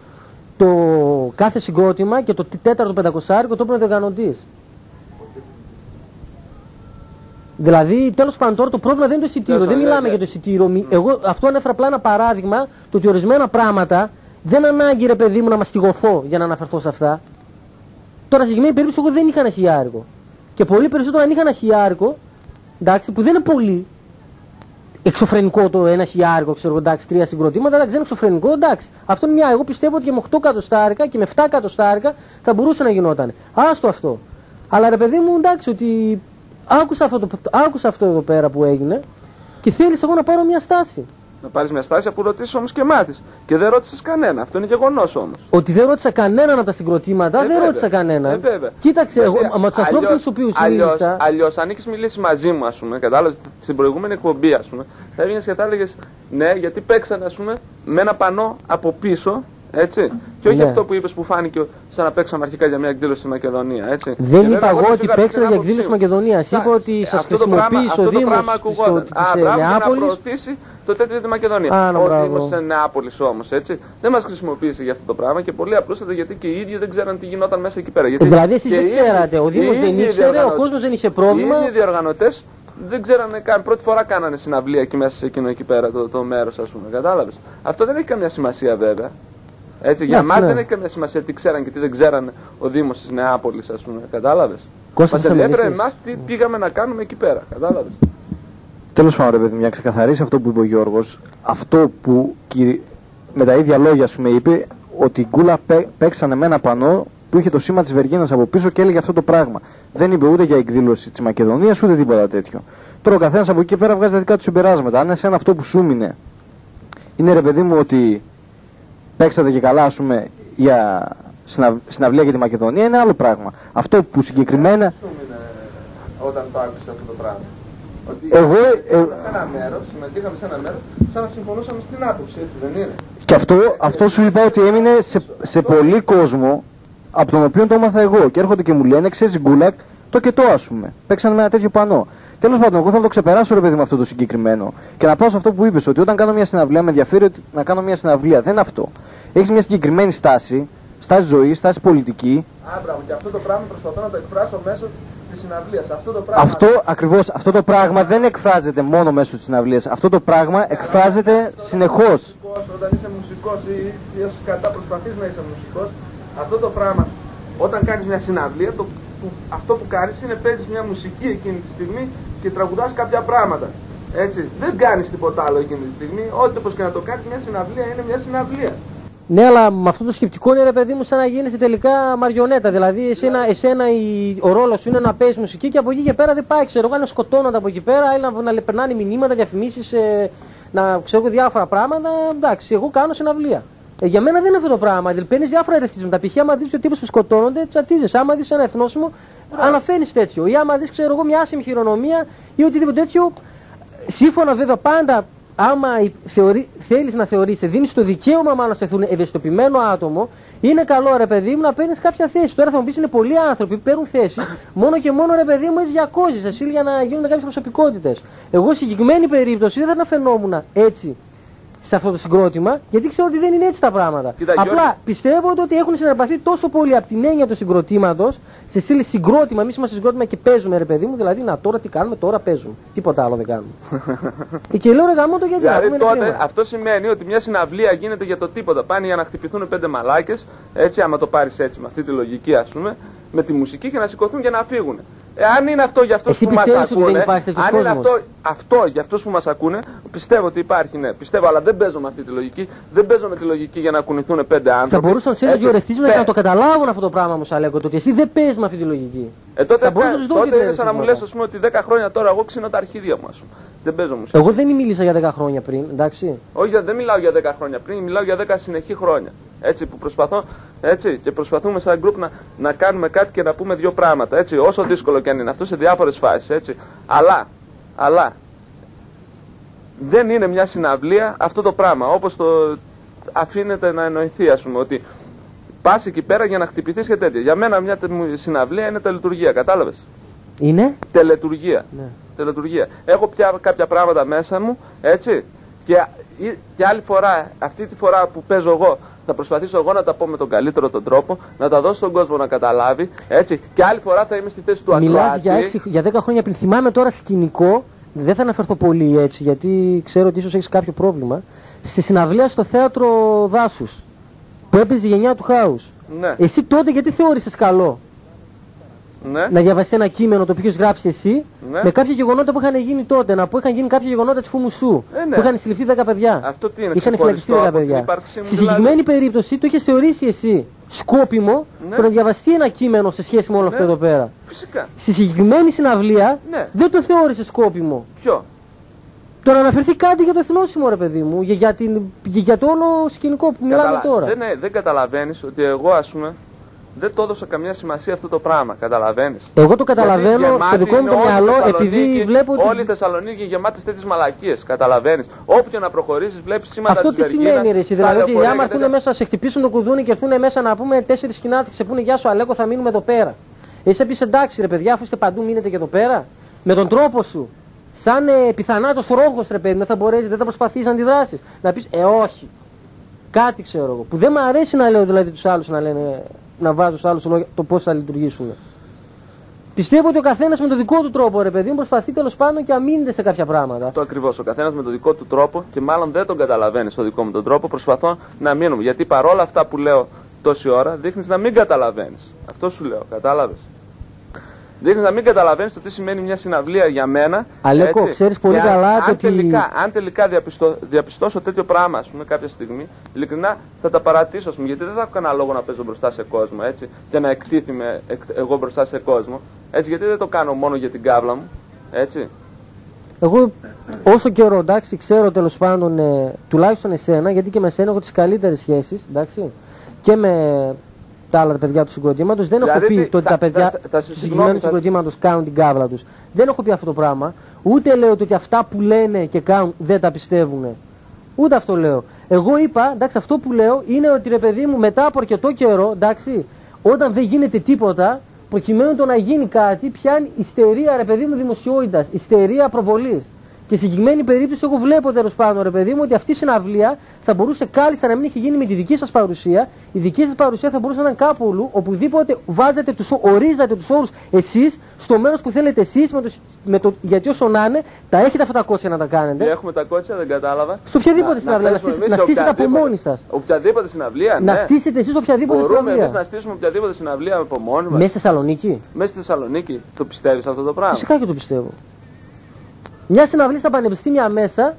το κάθε συγκρότημα και το τέταρτο πεντακοσάρικο το έπαιρνε ο διοργανωτή. Δηλαδή, τέλος πάντων, τώρα το πρόβλημα δεν είναι το εισιτήριο. Τέλος Δεν πάντων, μιλάμε ναι, για το εισιτήριο. Μη- Εγώ αυτό ανέφερα απλά ένα παράδειγμα το ότι ορισμένα πράγματα δεν ανάγκη ρε παιδί μου να μαστιγωθώ για να αναφερθώ σε αυτά. Τώρα, σε συγκεκριμένη περίπτωση, εγώ δεν είχα ένα χιλιάρικο. Και πολύ περισσότερο αν είχα ένα χιλιάρικο, εντάξει, που δεν είναι πολύ εξωφρενικό το ένα χιλιάρικο, ξέρω εγώ, εντάξει, τρία συγκροτήματα, εντάξει, δεν είναι εξωφρενικό, εντάξει. Αυτό είναι μια, εγώ πιστεύω ότι και με 8 εκατοστάρικα και με 7 εκατοστάρικα θα μπορούσε να γινόταν. Άστο αυτό. Αλλά ρε παιδί μου, εντάξει, ότι άκουσα αυτό, το, άκουσα αυτό εδώ πέρα που έγινε και και θέλεις εγώ να πάρω μια στάση. Να πάρεις μια στάση που ρωτήσεις όμως και μάθεις. Και δεν ρώτησες κανένα. Αυτό είναι γεγονός όμως. Ότι δεν ρώτησα κανέναν από τα συγκροτήματα, Ε, δεν βέβαια. ρώτησα κανέναν. Ε, βέβαια. Κοίταξε, εγώ, Δηλαδή, με τους ανθρώπους αλλιώς- τους οποίους αλλιώς- μίλησα. Αλλιώς, αν έχεις μιλήσει μαζί μου, ας πούμε, κατάλαβες στην προηγούμενη εκπομπή, ας πούμε, θα έβγαινες και θα έλεγες ναι, γιατί παίξανε, ας πούμε, με ένα πανό από πίσω, έτσι. Και όχι Ναι. αυτό που είπες που φάνηκε σαν να παίξαμε αρχικά για μια εκδήλωση στη Μακεδονία, έτσι. Δεν Και βέβαια, είπα εγώ δεν ότι σου είπα παίξατε την για άποψή εκδήλωση μου. Μακεδονίας. Είπα Εντάξει, ότι σας αυτό το πράγμα- χρησιμοποίησε αυτό ο το Δήμος πράγμα ακουγόταν. της Α, μπράβο, για να Νεάπολης. προωθήσει το τέτοιο για τη Μακεδονία. Άνω, ο μπράβο. Δήμος της Νεάπολης όμως, έτσι, δεν μας χρησιμοποίησε για αυτό το πράγμα και πολύ απλούστατα γιατί και οι ίδιοι δεν ξέραν τι γινόταν μέσα εκεί πέρα. Γιατί Δηλαδή εσείς και δεν οι ίδιοι- ξέρατε, ο οι Δήμος δεν ίδιοι ήξερε, ο διοργανωτές- κόσμος δεν είχε πρόβλημα; Οι ίδιοι διοργανωτές δεν ξέρανε καν, πρώτη φορά κάνανε συναυλία εκεί μέσα σε εκείνο εκεί πέρα το, το μέρος ας πούμε, κατάλαβες. Αυτό δεν έχει καμιά σημασία βέβαια. Έτσι, για Εντάξει, μας ναι. δεν έχει καμιά σημασία τι ξέραν και τι δεν ξέρανε ο Δήμος της Νεάπολης ας πούμε, κατάλαβες; Κώστας, Μας θα ενδιαφέρε μιλήσεις. εμάς τι πήγαμε να κάνουμε εκεί πέρα, κατάλαβες; Τέλος πάντων, ρε παιδί μου, για να ξεκαθαρίσει αυτό που είπε ο Γιώργος, αυτό που κυρι- με τα ίδια λόγια σου με είπε ότι η Γκούλα πέ- παίξανε με ένα πανό που είχε το σήμα της Βεργίνας από πίσω και έλεγε αυτό το πράγμα. Δεν είπε ούτε για εκδήλωση της Μακεδονίας ούτε τίποτα τέτοιο. Τώρα ο καθένας από εκεί και πέρα βγάζει τα δικά του συμπεράσματα. Αν εσένα αυτό που σου μείνε είναι ρε παιδί μου ότι παίξατε και καλά, ας πούμε, για συναυ- συναυλία για τη Μακεδονία, είναι άλλο πράγμα. Αυτό που συγκεκριμένα. Σου μείνε όταν το άκουσε αυτό το πράγμα. Ότι Εγώ, ε, συμμετείχαμε σε ένα μέρος, συμμετείχαμε σε ένα μέρος, σαν να συμφωνούσαμε στην άποψη, έτσι δεν είναι; Και αυτό, αυτό σου είπα ότι έμεινε σε, σε πολύ κόσμο από τον οποίο το έμαθα εγώ. Και έρχονται και μου λένε, ξέρεις γκούλακ, το και το ας πούμε. Παίξανε με ένα τέτοιο πανό. Τέλος πάντων, εγώ θέλω να το ξεπεράσω ρε παιδί με αυτό το συγκεκριμένο. Και να πάω σε αυτό που είπες, ότι όταν κάνω μια συναυλία, με ενδιαφέρει ότι να κάνω μια συναυλία. Δεν είναι αυτό. Έχεις μια συγκεκριμένη στάση, στάση ζωής, στάση πολιτική. Α, μπράβο, και αυτό το πράγμα προσπαθώ να το εκφράσω μέσω της συναυλίας. Αυτό το πράγμα... Αυτό ακριβώς, αυτό το πράγμα δεν εκφράζεται μόνο μέσω της συναυλίας. Αυτό το πράγμα εκφράζεται συνεχώς. Μουσικός, Όταν είσαι μουσικός ή ή ως κατά προσπαθείς να είσαι μουσικός, αυτό το πράγμα, όταν κάνεις μια συναυλία, το, που, αυτό που κάνεις είναι παίζεις μια μουσική εκείνη τη στιγμή και τραγουδάς κάποια πράγματα. Έτσι, δεν κάνεις τίποτα άλλο εκείνη τη στιγμή, ό,τι όπως και να το κάνεις, μια συναυλία είναι μια συναυλία. Ναι, αλλά με αυτό το σκεπτικό είναι ρε παιδί μου σαν να γίνεσαι τελικά μαριονέτα. Δηλαδή, εσένα, εσένα η, ο ρόλος σου είναι να παίζεις μουσική και από εκεί και πέρα δεν πάει. Ξέρω εγώ να σκοτώνονται από εκεί πέρα ή να, να περνάνε μηνύματα, διαφημίσεις, ε, να ξέρω εγώ διάφορα πράγματα. Εντάξει, εγώ κάνω συναυλία. Ε, για μένα δεν είναι αυτό το πράγμα. Δηλαδή, παίρνεις διάφορα ερεθίσματα. Π.χ. άμα δεις ο τύπος που σκοτώνονται, τσατίζεσαι. Άμα δεις ένα εθνόσημο, αναφέρεις τέτοιο. Ή άμα δεις, ξέρω εγώ, μια άσημη χειρονομία ή οτιδήποτε τέτοιο, Σύμφωνα βέβαια πάντα, άμα η- θεωρεί, θέλεις να θεωρήσει, δίνεις το δικαίωμα μάλλον σε ένα ευαισθητοποιημένο άτομο, είναι καλό ρε παιδί μου να παίρνεις κάποια θέση. Τώρα θα μου πεις είναι πολλοί άνθρωποι που παίρνουν θέση, μόνο και μόνο ρε παιδί μου έτσι διακόζεις εσύ για να γίνονται κάποιες προσωπικότητες. Εγώ σε συγκεκριμένη περίπτωση δεν θα αναφαινόμουν έτσι σε αυτό το συγκρότημα, γιατί ξέρω ότι δεν είναι έτσι τα πράγματα. Κοίτα, Απλά Γιώργη. πιστεύω ότι έχουν συναρπαθεί τόσο πολύ από την έννοια του συγκροτήματος, σε στήλη συγκρότημα, εμείς είμαστε συγκρότημα και παίζουμε ρε παιδί μου, δηλαδή να τώρα τι κάνουμε, τώρα παίζουμε. Τίποτα άλλο δεν κάνουμε. *laughs* Ε, και λέω ρε γαμώ το γιατί να Δηλαδή πούμε είναι τότε κρίμα. αυτό σημαίνει ότι μια συναυλία γίνεται για το τίποτα. Πάνε για να χτυπηθούν πέντε μαλάκες, έτσι άμα το πάρεις έτσι με αυτή τη λογική ας πούμε, με τη μουσική και να σηκωθούν και να φύγουν. Ε, αν είναι αυτό για αυτούς Εσύ που μας πιστεύεις ότι δεν ακούνε, υπάρχει τέτοιος αν είναι κόσμος; αυτό, αυτό για αυτούς που μας ακούνε, πιστεύω ότι υπάρχει, ναι. Πιστεύω, αλλά δεν παίζω με αυτή τη λογική. Δεν παίζω με τη λογική για να κουνηθούν πέντε άνθρωποι. Θα μπορούσαν σε Έτσι, δύο ρεθίσματα πέ- να το καταλάβουν αυτό το πράγμα μου, Σαλέκο. Το ότι εσύ δεν παίζεις με αυτή τη λογική. Ε, τότε, θα μπορούσαν να τους δώσεις τότε δύο είναι σαν να μου ρεθίσματα. λες, ας πούμε, ότι 10 χρόνια τώρα εγώ ξύνω τα αρχίδια μου, ας πούμε. Δεν παίζω μουσική. Εγώ δεν μίλησα για 10 χρόνια πριν, εντάξει. Όχι, για- δεν μιλάω για 10 χρόνια πριν, μιλάω για 10 συνεχή χρόνια. Έτσι, που προσπαθώ, έτσι, και προσπαθούμε σαν group να, να κάνουμε κάτι και να πούμε δύο πράγματα. Έτσι, όσο δύσκολο και αν είναι αυτό σε διάφορες φάσεις. Έτσι. Αλλά, αλλά, δεν είναι μια συναυλία αυτό το πράγμα. Όπως το αφήνεται να εννοηθεί, ας πούμε, ότι πας εκεί πέρα για να χτυπηθείς και τέτοια. Για μένα μια τε- μου- συναυλία είναι τελετουργία, κατάλαβες; Είναι; Τελετουργία. Ναι. Τελετουργία. Έχω πια κάποια πράγματα μέσα μου, έτσι. Και, ή- και άλλη φορά, αυτή τη φορά που παίζω εγώ, θα προσπαθήσω εγώ να τα πω με τον καλύτερο τον τρόπο, να τα δώσω στον κόσμο να καταλάβει, έτσι. Και άλλη φορά θα είμαι στη θέση του Μιλάς ακροάτη. για, 6, για 10 χρόνια πριν. Θυμάμαι τώρα σκηνικό, δεν θα αναφερθώ πολύ έτσι, γιατί ξέρω ότι ίσως έχεις κάποιο πρόβλημα. Στη συναυλία στο θέατρο Δάσους, που έπαιζε η γενιά του Χάους. Ναι, Εσύ τότε γιατί θεώρησες καλό; Ναι. να διαβαστεί ένα κείμενο το οποίο έχεις γράψει εσύ Ναι. με κάποια γεγονότα που είχαν γίνει τότε, να που είχαν γίνει κάποια γεγονότα της Φουμουσού, Ε, ναι. που είχαν συλληφθεί 10 παιδιά. Αυτό τι είναι, Είχαν φυλακιστεί ξεχωριστό 10 από την παιδιά. ύπαρξή μου, Στη δηλαδή. συγκεκριμένη περίπτωση το είχες θεωρήσει εσύ σκόπιμο Ναι. το να διαβαστεί ένα κείμενο σε σχέση με όλο αυτό Ναι. εδώ πέρα. Φυσικά. Στη συγκεκριμένη συναυλία Ναι. δεν το θεώρησες σκόπιμο. Ποιο; Το να αναφερθεί κάτι για το εθνόσημο, ρε παιδί μου, για, για, την, για, για το όλο σκηνικό που μιλάμε Καταλα- τώρα. Δεν, ε, δεν καταλαβαίνεις ότι εγώ ας πούμε δεν το έδωσα καμιά σημασία αυτό το πράγμα. Καταλαβαίνεις. Εγώ το καταλαβαίνω Γιατί στο γεμάτη δικό μου είναι το όλη η μυαλό, Θεσσαλονίκη, επειδή βλέπω ότι. Όλη η Θεσσαλονίκη γεμάτη τέτοιες μαλακίες. Καταλαβαίνεις. Όπου και να προχωρήσεις βλέπεις σήματα Αυτό της τι Βεργίνας, σημαίνει, ρε, εσύ, στα δηλαδή, ότι λεωφορεία άμα και έρθουν τέτοια. μέσα, σε χτυπήσουν το κουδούνι και έρθουν μέσα να πούμε τέσσερις σκηνάτες και σε πούνε Γεια σου, Αλέκο, θα μείνουμε εδώ πέρα. Εσύ πεις εντάξει, ρε παιδιά, αφού είστε παντού, μείνετε και εδώ πέρα. Με τον τρόπο σου. Σαν ε, πιθανάτος ρόγος, ρε παιδί, δεν θα μπορέσεις, δεν θα προσπαθήσει να αντιδράσεις. Να πεις, Ε, όχι. Κάτι ξέρω εγώ. Που δεν μου αρέσει να λέω δηλαδή τους άλλους να λένε, να βάζω στου άλλου λόγια το πώς θα λειτουργήσουν. Πιστεύω ότι ο καθένας με τον δικό του τρόπο, ρε παιδί μου, προσπαθεί τέλος πάντων και αμήνεται σε κάποια πράγματα. Αυτό ακριβώς. Ο καθένας με τον δικό του τρόπο και μάλλον δεν τον καταλαβαίνεις στο δικό μου τον τρόπο. Προσπαθώ να μείνουμε. Γιατί παρόλα αυτά που λέω τόση ώρα δείχνεις να μην καταλαβαίνεις. Αυτό σου λέω. Κατάλαβες. Δείχνει να μην καταλαβαίνεις το τι σημαίνει μια συναυλία για μένα. Αλέκο, έτσι. ξέρεις πολύ Και αν- καλά αν, το ότι- τελικά, αν τελικά διαπιστώ, διαπιστώσω τέτοιο πράγμα, ας πούμε, κάποια στιγμή, ειλικρινά θα τα παρατήσω, ας πούμε, γιατί δεν θα έχω κανένα λόγο να παίζω μπροστά σε κόσμο, έτσι, και να εκτίθιμαι εκ- εγώ μπροστά σε κόσμο. Έτσι, γιατί δεν το κάνω μόνο για την κάβλα μου, έτσι. Εγώ όσο καιρό εντάξει ξέρω τέλος πάντων ε, τουλάχιστον εσένα γιατί και με σένα έχω τις καλύτερες σχέσεις εντάξει και με τα άλλα τα παιδιά του συγκροτήματος. Δεν έχω Δηλαδή, πει τι- το ότι θα- τα παιδιά θα- θα- του συγγνώμη, συγκεκριμένου θα- συγκροτήματος κάνουν την κάβλα τους. Δεν έχω πει αυτό το πράγμα. Ούτε λέω ότι αυτά που λένε και κάνουν δεν τα πιστεύουν. Ούτε αυτό λέω. Εγώ είπα, εντάξει, αυτό που λέω είναι ότι ρε παιδί μου μετά από αρκετό καιρό, εντάξει, όταν δεν γίνεται τίποτα, προκειμένου το να γίνει κάτι, πιάνει ιστερία ρε παιδί μου δημοσιότητας, ιστερία προβολής. Και σε συγκεκριμένη περίπτωση, εγώ βλέπω τέλος πάντων ρε παιδί μου ότι αυτή η συναυλία θα μπορούσε κάλλιστα να μην είχε γίνει με τη δική σας παρουσία. Η δική σας παρουσία θα μπορούσε να είναι κάπου αλλού, οπουδήποτε βάζετε τους, ορίζατε τους όρους εσείς στο μέρος που θέλετε εσείς, με το, με το, γιατί όσο να είναι, τα έχετε αυτά τα κόσια να τα κάνετε. Και έχουμε τα κότσια, δεν κατάλαβα. Σε οποιαδήποτε συναυλία, να, χτίσουμε στήσετε, εμείς να σε στήσετε από οποιαδήποτε- μόνοι σας. Οποιαδήποτε συναυλία, Να ναι. στήσετε εσείς οποιαδήποτε Μπορούμε εμείς να συναυλία. στήσουμε οποιαδήποτε συναυλία από μόνοι μας. Μέσα στη Θεσσαλονίκη. Μέσα στη Θεσσαλονίκη. Το πιστεύεις αυτό το πράγμα; Φυσικά και το πιστεύω. Μια συναυλία στα πανεπιστήμια μέσα,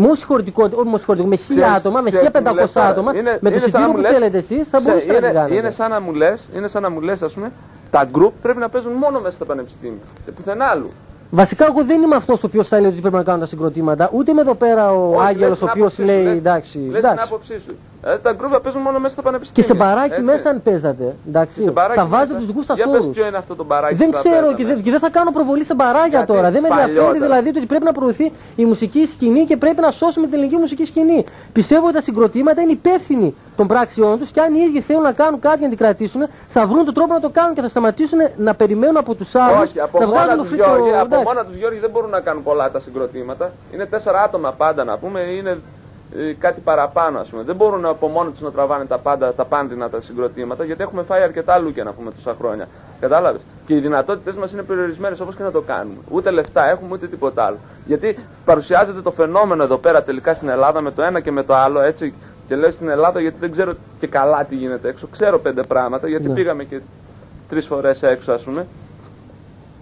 με όση χωρητικότητα, όχι με όση χωρητικότητα, με 1000 Ξέρεις- άτομα, με ξέρεις τι μου 1500 λες τώρα. άτομα, Είναι- με το είναι σαν να συντήριο μου που λες- θέλετε εσείς, θα σε- μπορούσατε να την είναι, κάνετε. είναι σαν να μου λες, είναι σαν να μου λες, ας πούμε, τα group πρέπει να παίζουν μόνο μέσα στα πανεπιστήμια. Και πουθενά άλλου. Βασικά, εγώ δεν είμαι αυτός ο οποίος θα λέει ότι πρέπει να κάνουν τα συγκροτήματα, ούτε είμαι εδώ πέρα ο Όχι, Άγγελος λες ο την οποίο άποψή σου, λέει λες- εντάξει. Λες την εντάξει. άποψή σου. Ε, τα group θα παίζουν μόνο μέσα στα Και πανεπιστήμια. σε μπαράκι έτσι. μέσα αν παίζατε. Εντάξει, Σε μπαράκι θα βάζετε μέσα. τους δικού σα Για πες όρου. ποιο είναι αυτό το μπαράκι Δεν που θα ξέρω παίζαμε. και δεν, και δεν θα κάνω προβολή σε μπαράκια Γιατί τώρα. Δεν με ενδιαφέρει παλιότερα. δηλαδή το ότι πρέπει να προωθεί η μουσική σκηνή και πρέπει να σώσουμε την ελληνική μουσική σκηνή. Πιστεύω ότι τα συγκροτήματα είναι υπεύθυνοι των πράξεών τους και αν οι ίδιοι θέλουν να κάνουν κάτι να την κρατήσουν, θα βρουν τον τρόπο να το κάνουν και θα σταματήσουν να περιμένουν από τους άλλους Όχι, από να μόνα βγάζουν το τους φρίκο. Γιώργη, από εντάξει. μόνα τους Γιώργη δεν μπορούν να κάνουν πολλά τα συγκροτήματα. Είναι τέσσερα άτομα πάντα να πούμε, είναι ε, κάτι παραπάνω ας πούμε. Δεν μπορούν από μόνοι τους να τραβάνε τα πάντα, τα πάντινα τα συγκροτήματα γιατί έχουμε φάει αρκετά λούκια να πούμε τόσα χρόνια. Κατάλαβες; Και οι δυνατότητες μας είναι περιορισμένες όπως και να το κάνουμε. Ούτε λεφτά έχουμε ούτε τίποτα άλλο. Γιατί παρουσιάζεται το φαινόμενο εδώ πέρα τελικά στην Ελλάδα με το ένα και με το άλλο έτσι. Και λέω στην Ελλάδα γιατί δεν ξέρω και καλά τι γίνεται έξω. Ξέρω πέντε πράγματα γιατί Ναι. πήγαμε και τρεις φορές έξω ας πούμε.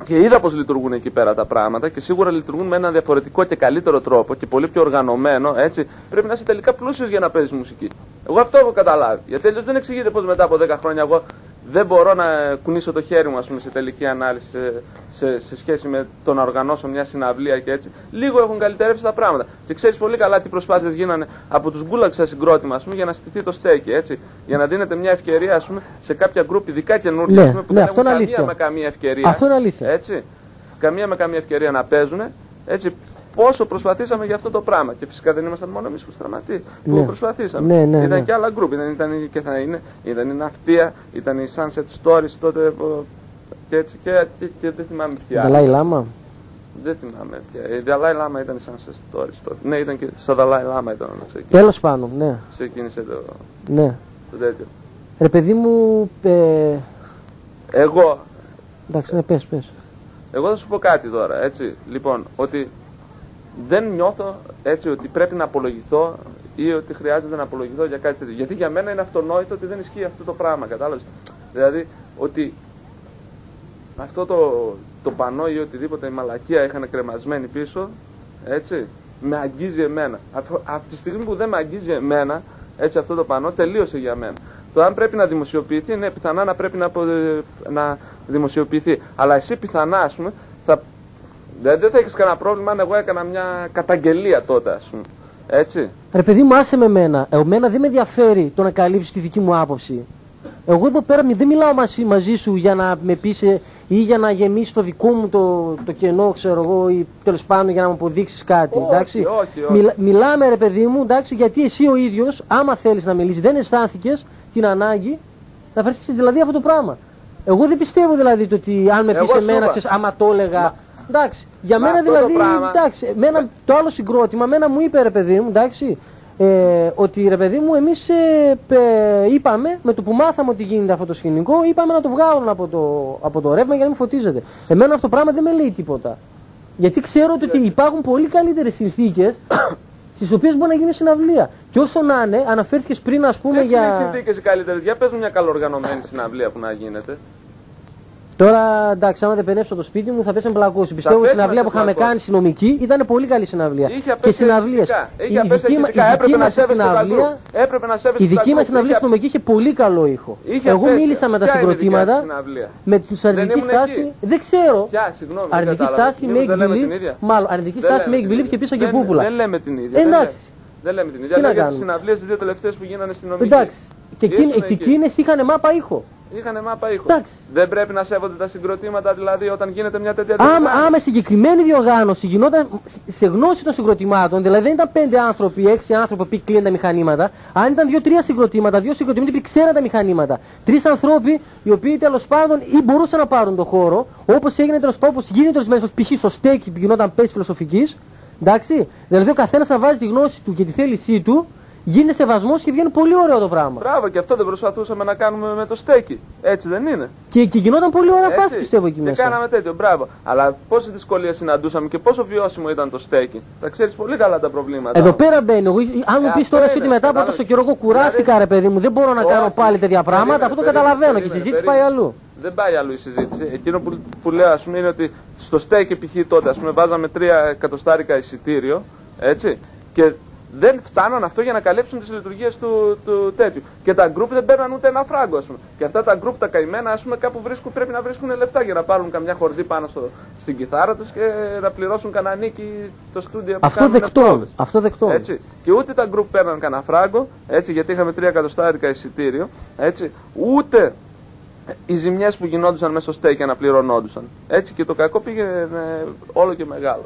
Και είδα πως λειτουργούν εκεί πέρα τα πράγματα και σίγουρα λειτουργούν με ένα διαφορετικό και καλύτερο τρόπο και πολύ πιο οργανωμένο, έτσι. Πρέπει να είσαι τελικά πλούσιος για να παίζεις μουσική. Εγώ αυτό έχω καταλάβει. Γιατί αλλιώς δεν εξηγείται πως μετά από 10 χρόνια εγώ δεν μπορώ να κουνήσω το χέρι μου, ας πούμε, σε τελική ανάλυση σε, σε, σε σχέση με το να οργανώσω μια συναυλία και έτσι. Λίγο έχουν καλυτερεύσει τα πράγματα. Και ξέρεις πολύ καλά τι προσπάθειες γίνανε από τους γκούλαξ σε συγκρότημα, ας πούμε, για να στηθεί το στέκι, έτσι. Για να δίνεται μια ευκαιρία, ας πούμε, σε κάποια γκρουπ, ειδικά καινούργια, Ναι, ας πούμε, που ναι, δεν αυτό έχουν είναι καμία αλήθεια. με καμία ευκαιρία. Αυτό είναι αλήθεια. Έτσι. Καμία με καμία ευκαιρία να παίζουν. Έτσι. Πόσο προσπαθήσαμε για αυτό το πράγμα. Και φυσικά δεν ήμασταν μόνο εμείς που στραματοί. Που Ναι. προσπαθήσαμε. Ναι, ναι, ήταν ναι. και άλλα γκρουπ. Ήταν, ήταν και θα είναι. Ήταν η Ναυτία, ήταν η Sunset Stories τότε. ε, Και έτσι και, και, και δεν θυμάμαι ποια. άλλη. Δαλάη Λάμα. Δεν θυμάμαι ποια. Η Dalai Lama ήταν η Sunset Stories τότε. Ναι, ήταν και στο Dalai Lama ήταν να ξεκίνησε, Τέλος πάντων, ναι. ξεκίνησε το, ναι. το τέτοιο. Ρε παιδί μου, ε, Εγώ εντάξει, ναι, πες, πες. Εγώ θα σου πω κάτι τώρα, έτσι. Λοιπόν, ότι δεν νιώθω έτσι ότι πρέπει να απολογηθώ ή ότι χρειάζεται να απολογηθώ για κάτι τέτοιο. Γιατί για μένα είναι αυτονόητο ότι δεν ισχύει αυτό το πράγμα, κατάλαβες; Δηλαδή, ότι αυτό το, το πανό ή οτιδήποτε η μαλακία είχαν κρεμασμένη πίσω, έτσι, με αγγίζει εμένα. Από, από τη στιγμή που δεν με αγγίζει εμένα, έτσι αυτό το πανό τελείωσε για μένα. Το αν πρέπει να δημοσιοποιηθεί, ναι, πιθανά να πρέπει να, απο- να δημοσιοποιηθεί. Αλλά εσύ πιθανά, ας πούμε, θα Δεν, δεν θα έχεις κανένα πρόβλημα αν εγώ έκανα μια καταγγελία τότε, ας πούμε. Έτσι. Ρε παιδί μου, άσε με μένα. Εμένα δεν με ενδιαφέρει το να καλύψεις τη δική μου άποψη. Εγώ εδώ πέρα μη- δεν μιλάω μαζί, μαζί σου για να με πεις ε, ή για να γεμίσεις το δικό μου το, το κενό, ξέρω εγώ, ή τέλος πάντων για να μου αποδείξεις κάτι. Όχι, εντάξει. όχι, όχι. Μιλα- μιλάμε, ρε παιδί μου, εντάξει, γιατί εσύ ο ίδιος, άμα θέλεις να μιλήσεις, δεν αισθάνθηκες την ανάγκη να φέρει δηλαδή αυτό το πράγμα. Εγώ δεν πιστεύω δηλαδή το ότι αν με Εγώ πεις σου εμένα, είπα. ξέρεις, άμα το έλεγα. Εντάξει, για Μα μένα αυτό το δηλαδή, πράγμα- εντάξει, εμένα, το άλλο συγκρότημα, εμένα μου είπε ρε παιδί μου, εντάξει, ε, ότι ρε παιδί μου, εμείς ε, πε- είπαμε, με το που μάθαμε ότι γίνεται αυτό το σκηνικό, είπαμε να το βγάλουν από το, από το ρεύμα για να μην φωτίζεται. Εμένα αυτό το πράγμα δεν με λέει τίποτα. Γιατί ξέρω ότι υπάρχουν πολύ καλύτερες συνθήκες *coughs* στις οποίες μπορεί να γίνει συναυλία. Και όσο να είναι, αναφέρθηκες πριν ας πούμε Ποιες είναι οι για... συνθήκες οι καλύτερες; Για πες μου μια καλοργανωμένη συναυλία που να γίνεται. Τώρα εντάξει, άμα δεν πενέψω το σπίτι μου θα πέσει να μπλακώσει. Πιστεύω η πέσει να συναυλία σε που είχαμε μπλακώσεις. κάνει στην νομική ήταν πολύ καλή συναυλία. Είχε και απέσει συναυλίες. ηχητικά. Η- Είχε η απέσει δική μα- ηχητικά. η Έπρεπε δική να μας σέβεσαι τα συναυλία- group. Έπρεπε να σέβεσαι Η τα δική μας group. συναυλία Είχε- στην νομική είχε πολύ καλό ήχο. είχε Εγώ απέσει. μίλησα με τα Ποια είναι η δικιά σου συγκροτήματα. συναυλία; Με τους αρνητική ήμουν στάση. εκεί. Δεν ξέρω. Ποια, συγγνώμη. δεν Αρνητική κατάλαβα. στάση Μήπως make δεν λέμε την believe. ίδια. Μάλλον αρνητική Δεν στάση λέμε make την believe ίδια. και πίσω και Δεν- πούπουλα. Δεν λέμε την ίδια. δεν Εντάξει. λέμε. Δεν λέμε την ίδια. Τι να Λέω για τις κάνουμε; συναυλίες τις δύο τελευταίες που γίνανε στην νομική. Εντάξει. Και Ήσουν εκείνε- και εκεί. εκείνες είχαν μάπα ήχο. Είχανε μάπα ήχο. Εντάξει. Δεν πρέπει να σέβονται τα συγκροτήματα δηλαδή όταν γίνεται μια τέτοια Άμα, διοργάνωση. άμα συγκεκριμένη διοργάνωση γινόταν σε γνώση των συγκροτημάτων, δηλαδή δεν ήταν πέντε άνθρωποι, έξι άνθρωποι που κλείνουν τα μηχανήματα, αν ήταν δύο-τρία συγκροτήματα, δύο συγκροτήματα που ξέραν τα μηχανήματα, τρεις άνθρωποι οι οποίοι τέλος πάντων ή μπορούσαν να πάρουν το χώρο, όπως έγινε τέλος πάντων, όπως γίνεται ορισμένε φορέ, π.χ. στο στέκι που γινόταν πέσει φιλοσοφικής, εντάξει, δηλαδή ο καθένας να βάζει τη γνώση του και τη θέλησή του, γίνεται σεβασμός και βγαίνει πολύ ωραίο το πράγμα. Μπράβο, και αυτό δεν προσπαθούσαμε να κάνουμε με το στέκι. Έτσι δεν είναι; Και, και γινόταν πολύ ωραία Έτσι. φάση πιστεύω εκεί και μέσα. κάναμε τέτοιο, μπράβο. Αλλά πόσε δυσκολίε συναντούσαμε και πόσο βιώσιμο ήταν το στέκι. Τα ξέρεις πολύ καλά τα προβλήματα. Εδώ πέρα μπαίνει. Εγώ, αν μου Ε, πεις αυτό τώρα είναι, εσύ ότι μετά από κατάλαβες. τόσο καιρό εγώ κουράστηκα, ρε παιδί μου, δεν μπορώ να κάνω Όχι. πάλι τέτοια πράγματα, Περίμενε, αυτό το περίμενε, καταλαβαίνω και η περίμενε, συζήτηση περίμενε. πάει αλλού. Δεν πάει αλλού η συζήτηση. Εκείνο που, που λέω ας πούμε είναι ότι στο στέκι π.χ. τότε ας πούμε βάζαμε τρία εκατοστάρικα εισιτήριο έτσι και δεν φτάναν αυτό για να καλύψουν τις λειτουργίες του, του τέτοιου. Και τα γκρουπ δεν παίρναν ούτε ένα φράγκο ας πούμε. Και αυτά τα γκρουπ τα καημένα ας πούμε κάπου βρίσκουν, πρέπει να βρίσκουν λεφτά για να πάρουν καμιά χορδή πάνω στο, στην κιθάρα τους και να πληρώσουν κανένα νίκη το στούντιο που Αυτό κάνουν δεκτό. πρόβες. Αυτό δεκτό. Έτσι. Και ούτε τα γκρουπ παίρναν κανένα φράγκο, έτσι, γιατί είχαμε τρία εκατοστάρικα εισιτήριο, έτσι, ούτε οι ζημιές που γινόντουσαν μέσα στο στέκι αναπληρωνόντουσαν. Έτσι και το κακό πήγαινε όλο και μεγάλο.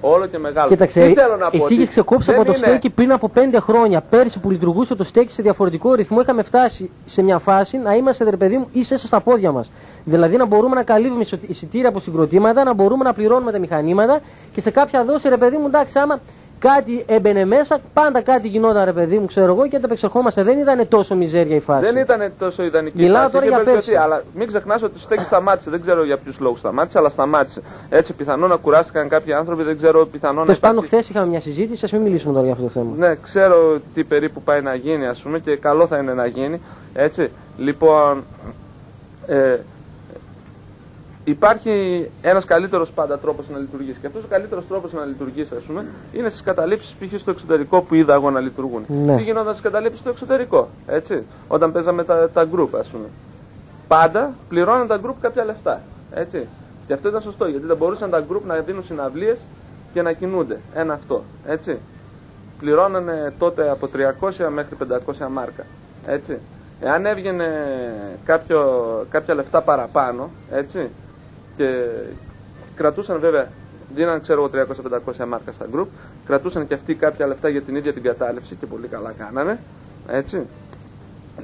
Όλο και μεγάλο. Κοίταξε, Τι θέλω να πω, εσύ ότι είχε ξεκόψει δεν από το είναι- στέκι πριν από πέντε χρόνια. Πέρσι που λειτουργούσε το στέκι σε διαφορετικό ρυθμό, είχαμε φτάσει σε μια φάση να είμαστε, ρε παιδί μου, ίσα στα πόδια μας. Δηλαδή να μπορούμε να καλύβουμε εισο- εισιτήρια από συγκροτήματα, να μπορούμε να πληρώνουμε τα μηχανήματα και σε κάποια δόση, ρε παιδί μου, εντάξει, άμα κάτι έμπαινε μέσα, πάντα κάτι γινόταν, ρε παιδί μου, ξέρω εγώ, και ανταπεξερχόμαστε. Δεν ήταν τόσο μιζέρια η φάση. Δεν ήταν τόσο ιδανική Μιλάω φάση, τώρα είχε για βελτιωθεί, πέρσι. Αλλά μην ξεχνάς ότι το στέκι σταμάτησε. Δεν ξέρω για ποιους λόγους σταμάτησε, αλλά σταμάτησε. Έτσι, πιθανόν να κουράστηκαν κάποιοι άνθρωποι, δεν ξέρω, πιθανόν να. Τέλο πάντων, υπάρχει- χθες είχαμε μια συζήτηση, ας μην μιλήσουμε τώρα για αυτό το θέμα. Ναι, ξέρω τι περίπου πάει να γίνει, ας πούμε, και καλό θα είναι να γίνει. Έτσι, λοιπόν, ε, υπάρχει ένας καλύτερος πάντα τρόπος να λειτουργήσει. Και αυτός ο καλύτερος τρόπος να λειτουργήσει, ας πούμε, είναι στις καταλήψεις π.χ. στο εξωτερικό που είδα εγώ να λειτουργούν. Ναι. Τι γινόταν στις καταλήψεις στο εξωτερικό, έτσι, όταν παίζαμε τα, τα group, ας πούμε. Πάντα πληρώναν τα group κάποια λεφτά, έτσι. Και αυτό ήταν σωστό, γιατί δεν μπορούσαν τα group να δίνουν συναυλίες και να κινούνται. Ένα αυτό, έτσι πληρώνανε τότε από 300 μέχρι 500 μάρκα. Έτσι. Εάν έβγαινε κάποιο, κάποια λεφτά παραπάνω, έτσι, και κρατούσαν βέβαια, δίναν ξέρω εγώ 300-500 μάρκα στα group, κρατούσαν και αυτοί κάποια λεφτά για την ίδια την κατάληψη και πολύ καλά κάνανε, έτσι.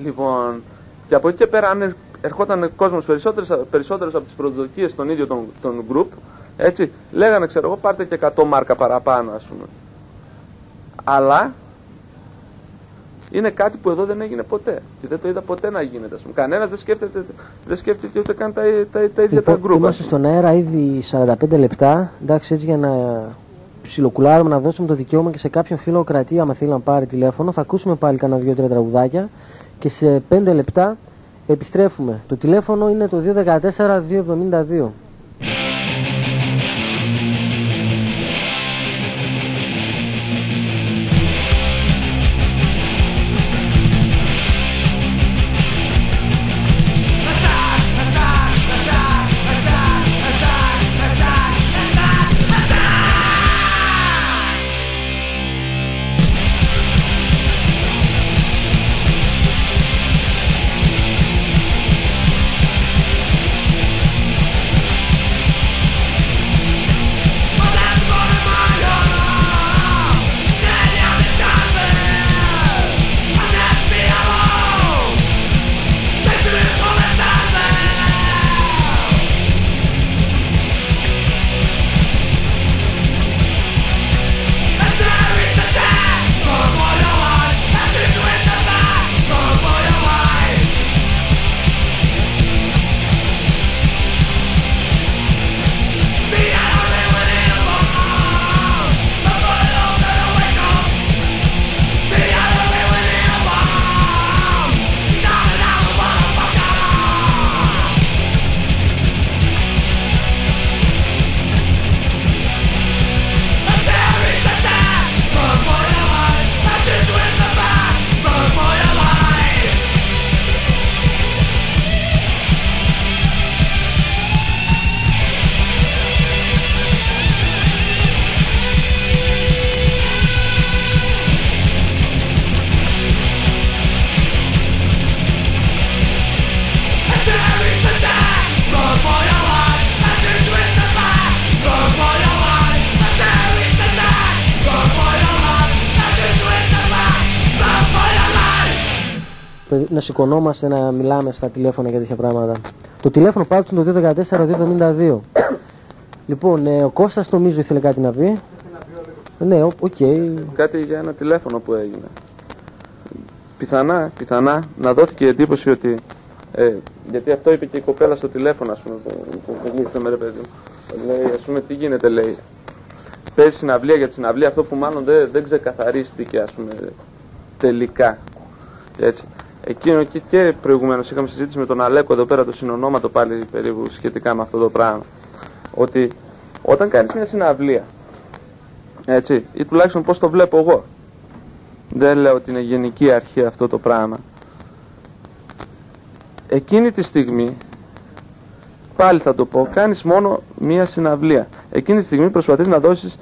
Λοιπόν, και από εκεί και πέρα αν ερ- ερχόταν κόσμος περισσότερες, περισσότερες από τις προσδοκίες των ίδιων των, των group, έτσι, λέγανε ξέρω εγώ πάρτε και 100 μάρκα παραπάνω ας πούμε. Αλλά είναι κάτι που εδώ δεν έγινε ποτέ. Και δεν το είδα ποτέ να γίνεται. Ας πούμε. Κανένας δεν σκέφτεται, δεν σκέφτεται ούτε καν τα, τα, τα ίδια τα Λοιπόν, γκρουπ. είμαστε στον αέρα ήδη 45 λεπτά. Εντάξει, έτσι για να ψιλοκουλάρουμε, να δώσουμε το δικαίωμα και σε κάποιον φίλο κρατή, άμα θέλει να πάρει τηλέφωνο. Θα ακούσουμε πάλι κάνα δύο-τρία τραγουδάκια και σε 5 λεπτά επιστρέφουμε. Το τηλέφωνο είναι το 214-272. Σηκωνόμαστε να μιλάμε στα τηλέφωνα για τέτοια πράγματα. Το τηλέφωνο πάντως είναι το 214-272. λοιπόν, ε, ο Κώστας νομίζω ήθελε κάτι να πει. Ναι, οκ. Κάτι για ένα τηλέφωνο που έγινε. Πιθανά, πιθανά να δόθηκε η εντύπωση ότι. Ε, γιατί αυτό είπε και η κοπέλα στο τηλέφωνο, ας πούμε, που, που μιλήσαμε, ρε παιδί μου. Λέει, ας πούμε, τι γίνεται, λέει. Παίζει συναυλία για τη συναυλία, αυτό που μάλλον δεν, δεν ξεκαθαρίστηκε, ας πούμε, τελικά. Έτσι. Εκείνο και, και προηγουμένως είχαμε συζήτηση με τον Αλέκο εδώ πέρα το συνονόματο πάλι περίπου σχετικά με αυτό το πράγμα. Ότι όταν κάνεις μια συναυλία, έτσι, ή τουλάχιστον πώς το βλέπω εγώ, δεν λέω ότι είναι γενική αρχή αυτό το πράγμα, εκείνη τη στιγμή, πάλι θα το πω, κάνεις μόνο μια συναυλία. Εκείνη τη στιγμή προσπαθείς να δώσεις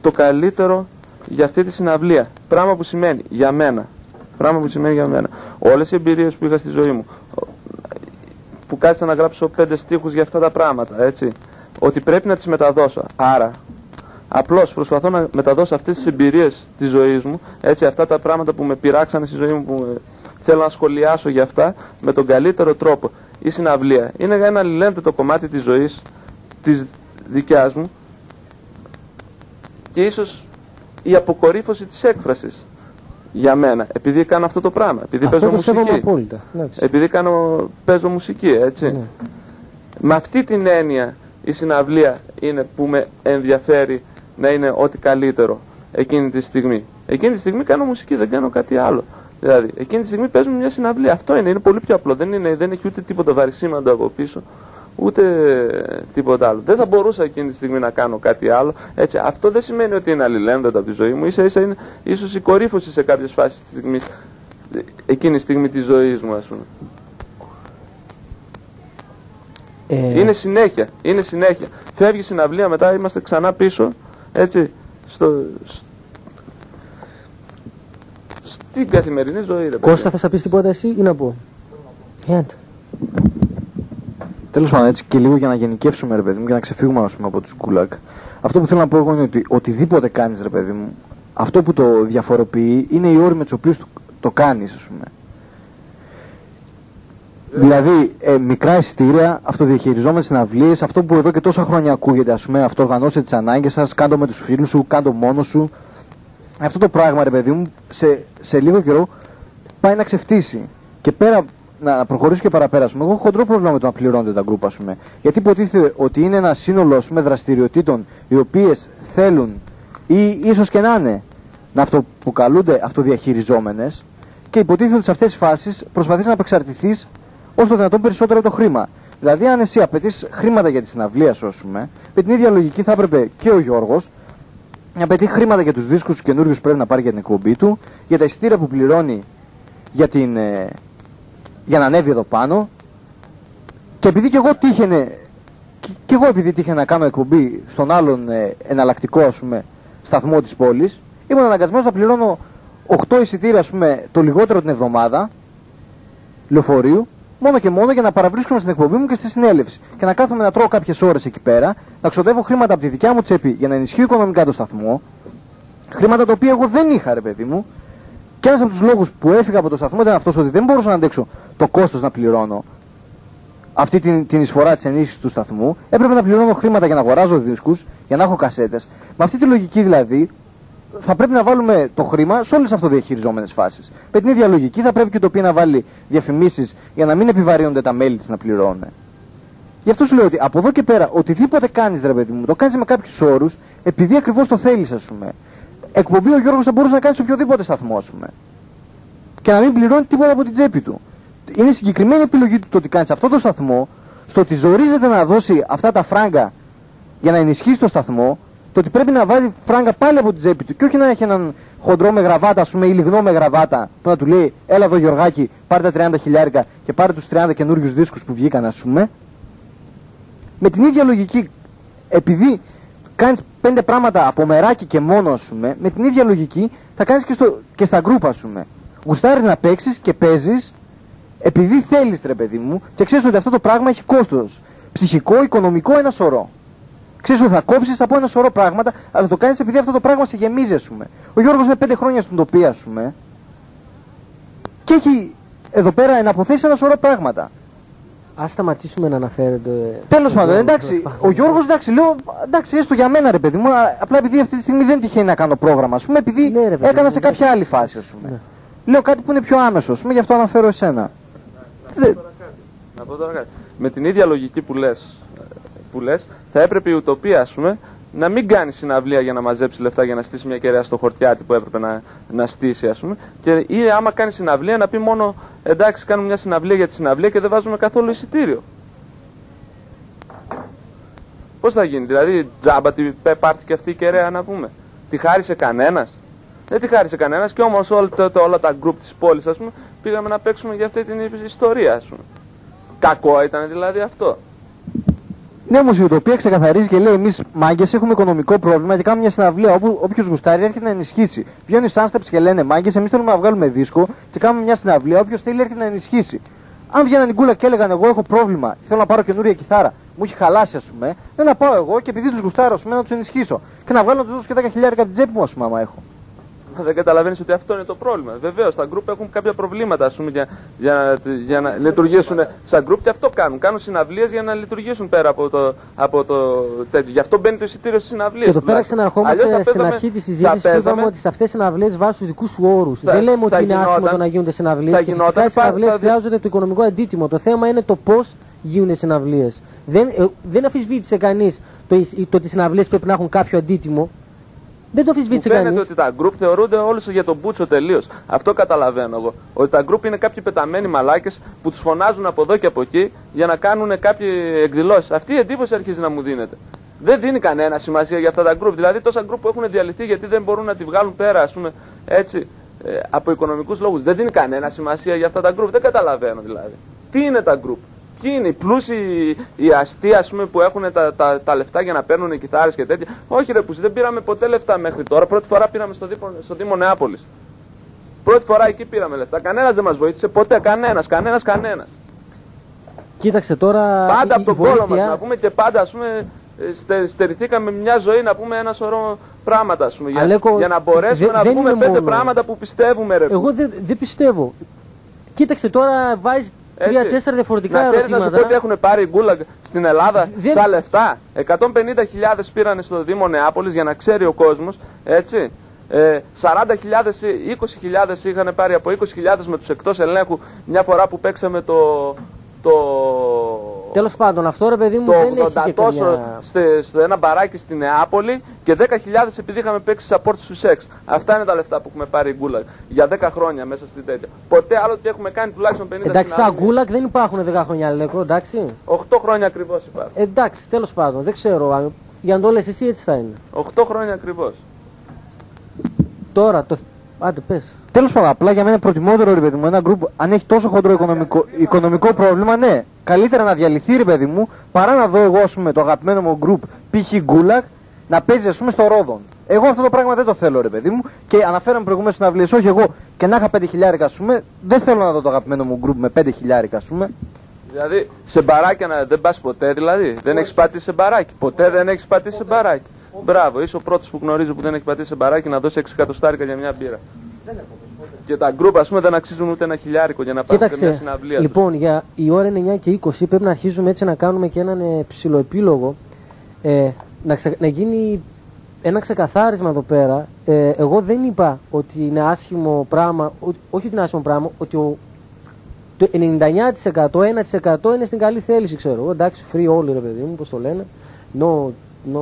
το καλύτερο για αυτή τη συναυλία. Πράγμα που σημαίνει για μένα. Πράγμα που σημαίνει για μένα. Όλες οι εμπειρίες που είχα στη ζωή μου, που κάτσα να γράψω πέντε στίχους για αυτά τα πράγματα, έτσι, ότι πρέπει να τις μεταδώσω. Άρα, απλώς προσπαθώ να μεταδώσω αυτές τις εμπειρίες της ζωής μου, έτσι, αυτά τα πράγματα που με πειράξανε στη ζωή μου, που θέλω να σχολιάσω για αυτά, με τον καλύτερο τρόπο. Η συναυλία είναι ένα το κομμάτι της ζωής, της δικιάς μου, και ίσως η αποκορύφωση της έκφρασης για μένα, επειδή κάνω αυτό το πράγμα, επειδή Αυτό παίζω το σέβομαι μουσική. απόλυτα. Εντάξει. Επειδή κάνω, παίζω μουσική, έτσι. Ναι. Με αυτή την έννοια η συναυλία είναι που με ενδιαφέρει να είναι ό,τι καλύτερο εκείνη τη στιγμή. Εκείνη τη στιγμή κάνω μουσική, δεν κάνω κάτι άλλο. Δηλαδή, εκείνη τη στιγμή παίζουμε μια συναυλία. Αυτό είναι, είναι πολύ πιο απλό. Δεν, είναι, δεν έχει ούτε τίποτα βαρισίμαντο από πίσω, ούτε τίποτα άλλο. Δεν θα μπορούσα εκείνη τη στιγμή να κάνω κάτι άλλο. Έτσι, αυτό δεν σημαίνει ότι είναι αλληλένδετο από τη ζωή μου. Ίσα ίσα είναι ίσως η κορύφωση σε κάποιες φάσεις της στιγμής, εκείνη τη στιγμή της ζωής μου, ας πούμε. Ε, Είναι συνέχεια, είναι συνέχεια. Φεύγει η συναυλία, μετά είμαστε ξανά πίσω, έτσι, στο, σ- στην καθημερινή ζωή, ρε παιδί. Κώστα, θες να πεις τίποτα εσύ ή να πω; Άντε. Τέλος πάντων, έτσι και λίγο για να γενικεύσουμε, ρε παιδί μου, για να ξεφύγουμε ας πούμε, από του γκουλάκ. Αυτό που θέλω να πω εγώ είναι ότι οτιδήποτε κάνεις, ρε παιδί μου, αυτό που το διαφοροποιεί είναι οι όροι με του οποίου το κάνεις, ας πούμε. Δηλαδή, ε, μικρά εισιτήρια, αυτοδιαχειριζόμενες συναυλίες, αυτό που εδώ και τόσα χρόνια ακούγεται, ας πούμε, αυτοοργανώστε τις ανάγκες σας, κάντο με τους φίλους σου, κάντο μόνος σου. Αυτό το πράγμα, ρε παιδί μου, σε, σε λίγο καιρό πάει να ξεφτύσει. Και πέρα, να προχωρήσω και παραπέρα, ας πούμε, εγώ έχω χοντρό πρόβλημα με το να πληρώνονται τα γκρουπ, ας πούμε. Γιατί υποτίθεται ότι είναι ένα σύνολο, ας πούμε, δραστηριοτήτων οι οποίες θέλουν ή ίσως και να είναι να αυτοποκαλούνται αυτοδιαχειριζόμενες και υποτίθεται ότι σε αυτές τις φάσεις προσπαθείς να απεξαρτηθείς όσο το δυνατόν περισσότερο από το χρήμα. Δηλαδή, αν εσύ απαιτείς χρήματα για τη συναυλία σου, ας πούμε, με την ίδια λογική θα έπρεπε και ο Γιώργος να απαιτεί χρήματα για τους δίσκους τους καινούριους που πρέπει να πάρει για την εκπομπή του, για τα εισιτήρια που πληρώνει για, την, ε, για να ανέβει εδώ πάνω. Και επειδή και εγώ τύχαινε, και, και εγώ επειδή τύχαινε να κάνω εκπομπή στον άλλον ε, εναλλακτικό ας πούμε, σταθμό της πόλης, ήμουν αναγκασμένος να πληρώνω 8 εισιτήρια ας πούμε, το λιγότερο την εβδομάδα λεωφορείου, μόνο και μόνο για να παραβρίσκομαι στην εκπομπή μου και στη συνέλευση. Και να κάθομαι να τρώω κάποιες ώρες εκεί πέρα, να ξοδεύω χρήματα από τη δικιά μου τσέπη για να ενισχύω οικονομικά το σταθμό. Χρήματα τα οποία εγώ δεν είχα, ρε παιδί μου. Και ένας από τους λόγους που έφυγα από το σταθμό ήταν αυτός ότι δεν μπορούσα να αντέξω το κόστος να πληρώνω αυτή την, την εισφορά της ενίσχυσης του σταθμού. Έπρεπε να πληρώνω χρήματα για να αγοράζω δίσκους, για να έχω κασέτες. Με αυτή τη λογική δηλαδή, θα πρέπει να βάλουμε το χρήμα σε όλες τι αυτοδιαχειριζόμενες φάσεις. Με την ίδια λογική θα πρέπει και το οποίο να βάλει διαφημίσεις για να μην επιβαρύνονται τα μέλη της να πληρώνουν. Γι' αυτό σου λέω ότι από εδώ και πέρα, οτιδήποτε κάνεις, ρε παιδί μου, το κάνεις με κάποιους όρους, επειδή ακριβώς το θέλεις, ας πούμε. Εκπομπή ο Γιώργος θα μπορούσε να κάνει σε οποιοδήποτε σταθμό, ας πούμε. Και να μην πληρώνει τίποτα από την τσέπη του. Είναι συγκεκριμένη επιλογή του το ότι κάνεις αυτό το σταθμό, στο ότι ζορίζεται να δώσει αυτά τα φράγκα για να ενισχύσει το σταθμό, το ότι πρέπει να βάζει φράγκα πάλι από την τσέπη του και όχι να έχει έναν χοντρό με γραβάτα, ας πούμε, ή λιγνό με γραβάτα, που να του λέει, έλα εδώ Γιωργάκη, πάρε τα 30 χιλιάρικα και πάρε τους 30 καινούριους δίσκους που βγήκαν, ας πούμε. Με την ίδια λογική, επειδή κάνεις πέντε πράγματα από μεράκι και μόνος, α πούμε, με την ίδια λογική θα κάνεις και, στο, και στα γκρουπ, α πούμε. Γουστάρεις να παίξεις και παίζεις επειδή θέλεις, ρε παιδί μου, και ξέρεις ότι αυτό το πράγμα έχει κόστος. Ψυχικό, οικονομικό, ένα σωρό. Ξέρεις ότι θα κόψεις από ένα σωρό πράγματα, αλλά το κάνεις επειδή αυτό το πράγμα σε γεμίζει, ας πούμε. Ο Γιώργος είναι πέντε χρόνια στην τοπία, ας πούμε, και έχει εδώ πέρα εναποθέσει ένα σωρό πράγματα. Α σταματήσουμε να αναφέρονται. Τέλος τον πάντων, Γιώργο εντάξει, τέλος πάντων. ο Γιώργος, εντάξει, λέω, εντάξει, έστω για μένα ρε παιδί μου, α- απλά επειδή αυτή τη στιγμή δεν τυχαίνει να κάνω πρόγραμμα, ας πούμε, επειδή Ναι, ρε παιδί έκανα μου, σε εντάξει. κάποια άλλη φάση, ας πούμε. Ναι. Λέω κάτι που είναι πιο άμεσο, ας πούμε, γι' αυτό αναφέρω εσένα. Δεν- Να πω τώρα κάτι. Με την ίδια λογική που λες, που λες, θα έπρεπε η ουτοπία, ας πούμε, να μην κάνει συναυλία για να μαζέψει λεφτά για να στήσει μια κεραία στο χορτιάτι που έπρεπε να, να στήσει, ας πούμε. Και, ή άμα κάνει συναυλία να πει μόνο εντάξει, κάνουμε μια συναυλία για τη συναυλία και δεν βάζουμε καθόλου εισιτήριο. Πώς θα γίνει, δηλαδή τζάμπα τη πέ- πάρτι και αυτή η κεραία να πούμε. Τη χάρισε κανένας; Δεν τη χάρισε κανένας και όμως όλα, τα- τα- όλα τα γκρουπ της πόλης ας πούμε πήγαμε να παίξουμε για αυτή την ιστορία ας πούμε. Κακό ήταν δηλαδή αυτό. Ναι, όμω η Ουτοπία ξεκαθαρίζει και λέει: Εμείς μάγκες έχουμε οικονομικό πρόβλημα και κάνουμε μια συναυλία όπου όποιος γουστάρει έρχεται να ενισχύσει. Βγαίνουν οι Sunsteps και λένε: Μάγκες, εμείς θέλουμε να βγάλουμε δίσκο και κάνουμε μια συναυλία. Όποιος θέλει έρχεται να ενισχύσει. Αν βγαίναν οι γκούλα και έλεγαν: Εγώ έχω πρόβλημα, θέλω να πάρω καινούρια κιθάρα, μου έχει χαλάσει ας πούμε, δεν να πάω εγώ και επειδή τους γουστάρω ας πούμε να τους ενισχύσω. Και να βγάλω να τους δώσω και 10 χιλιάρικα από την τσέπη μου ας πούμε, άμα έχω. *laughs* Δεν καταλαβαίνεις ότι αυτό είναι το πρόβλημα. Βεβαίως, τα γκρουπ έχουν κάποια προβλήματα ας πούμε, για, για, να- για να λειτουργήσουν σαν γκρουπ και αυτό κάνουν. Κάνουν συναυλίες για να λειτουργήσουν πέρα από το, από το τέτοιο. Γι' αυτό μπαίνει το εισιτήριο στις συναυλίες. Και εδώ πέρα τουλάχιστον. Αλλιώς ξαναρχόμαστε θα στην παίζαμε- αρχή της θα συζήτησης που παίζαμε- είπαμε ότι σε αυτές τις συναυλίες βάζουν τους δικούς σου όρους. Θα- Δεν λέμε ότι θα είναι άσχημο γινόταν- το να γίνονται συναυλίες. θα Και φυσικά γινόταν οι συναυλίες πάρα- θα δει- χρειάζονται το οικονομικό αντίτιμο. Το θέμα είναι το πώς γίνονται οι συναυλίες. Δεν, ε, δεν αφισβήτησε κανείς το, το ότι οι συναυλίες πρέπει να έχουν κάποιο αντίτιμο. Δεν το Μου αφισβήτησε φαίνεται κανείς. ότι τα γκρουπ θεωρούνται όλους για τον Μπούτσο τελείως. Αυτό καταλαβαίνω εγώ. Ότι τα γκρουπ είναι κάποιοι πεταμένοι μαλάκες που τους φωνάζουν από εδώ και από εκεί για να κάνουν κάποιοι εκδηλώσεις. Αυτή η εντύπωση αρχίζει να μου δίνεται. Δεν δίνει κανένα σημασία για αυτά τα γκρουπ. Δηλαδή τόσα γκρουπ που έχουν διαλυθεί γιατί δεν μπορούν να τη βγάλουν πέρα, ας πούμε, έτσι, ε, από οικονομικούς λόγους. Δεν δίνει κανένα σημασία για αυτά τα γκρουπ. Δεν καταλαβαίνω δηλαδή. Τι είναι τα γκρουπ. Ποιοι είναι οι πλούσιοι, οι αστεί ας πούμε, που έχουν τα, τα, τα λεφτά για να παίρνουν οι κιθάρες και τέτοια. Όχι ρε πούσι, δεν πήραμε ποτέ λεφτά μέχρι τώρα. Πρώτη φορά πήραμε στο, Δήμο, στο Δήμο Νεάπολης. Πρώτη φορά εκεί πήραμε λεφτά. Κανένας δεν μας βοήθησε ποτέ. Κανένας, κανένας, κανένας. Κοίταξε τώρα. Πάντα η- από τον η κόλο μας βοήθεια- να πούμε και πάντα ας πούμε ε, στε, στερηθήκαμε μια ζωή να πούμε ένα σωρό πράγματα ας πούμε, για, Αλέκο, για να μπορέσουμε δε- να δεν πούμε είναι πέντε μόνο. πράγματα που πιστεύουμε ρε. Εγώ δεν δεν πιστεύω. Κοίταξε τώρα βάζει Έτσι. Τρία-τέσσερα διαφορετικά να θέλεις να σου πω ότι ερωτήματα. έχουν πάρει γκούλαγκ στην Ελλάδα Δεν- σαν λεφτά. 150.000 πήραν στο Δήμο Νεάπολης για να ξέρει ο κόσμος, έτσι. Ε, 40.000, ή 20.000 είχαν πάρει από 20.000 με τους εκτός ελέγχου μια φορά που παίξαμε το... το Τέλος πάντων, αυτό ρε παιδί μου το δεν έχει 80 και τόσο καμιά... στε- στο ένα μπαράκι στη Νεάπολη και 10.000 επειδή είχαμε παίξει support στους σεξ. Αυτά είναι τα λεφτά που έχουμε πάρει γκούλα για 10 χρόνια μέσα στην τέτοια. Ποτέ άλλο ότι έχουμε κάνει τουλάχιστον 50 Εντάξει, σαν συναυλίες. γκούλακ δεν υπάρχουν 10 χρόνια λέκο, εντάξει. 8 χρόνια ακριβώς υπάρχουν. Εντάξει, τέλος πάντων, δεν ξέρω. αν- Για να το λες εσύ έτσι θα είναι. 8 χρόνια ακριβώς. Τώρα, το... άντε πες. Τέλος πάντων, απλά για μένα προτιμότερο ρε παιδί μου ένα group αν έχει τόσο χοντρό οικονομικό, οικονομικό πρόβλημα, ναι. Καλύτερα να διαλυθεί ρε παιδί μου παρά να δω εγώ ας πούμε, το αγαπημένο μου group π.χ. Γκούλακ να παίζει ας πούμε στο Ρόδον. Εγώ αυτό το πράγμα δεν το θέλω ρε παιδί μου και αναφέραμε προηγουμένω συναυλίες, όχι εγώ και να είχα 5 χιλιάρικα ας πούμε, δεν θέλω να δω το αγαπημένο μου group με 5 χιλιάρικα ας πούμε. Δηλαδή σε μπαράκια να δεν πας ποτέ δηλαδή. Δεν έχεις πατήσει σε μπαράκι. Ποτέ δεν έχεις πατήσει σε μπαράκι. Μπράβο, είσαι ο πρώτος που γνωρίζω που δεν έχει πατήσει σε μπαράκι να δώσει 6 εκατοστάρικα για μια μπύρα. Και τα γκρουπ ας πούμε δεν αξίζουν ούτε ένα χιλιάρικο για να πας σε μια Κοίταξε, συναυλία. τους. λοιπόν, για η ώρα είναι 9 και 20 πρέπει να αρχίζουμε έτσι να κάνουμε και έναν ε, ψηλοεπίλογο. Ε, να, ξε- να γίνει ένα ξεκαθάρισμα εδώ πέρα. Ε, εγώ δεν είπα ότι είναι άσχημο πράγμα, ο- όχι ότι είναι άσχημο πράγμα, ότι ο, το 99% 1% είναι στην καλή θέληση, ξέρω εγώ. Εντάξει, free όλοι ρε παιδί μου, πώς το λένε. No, no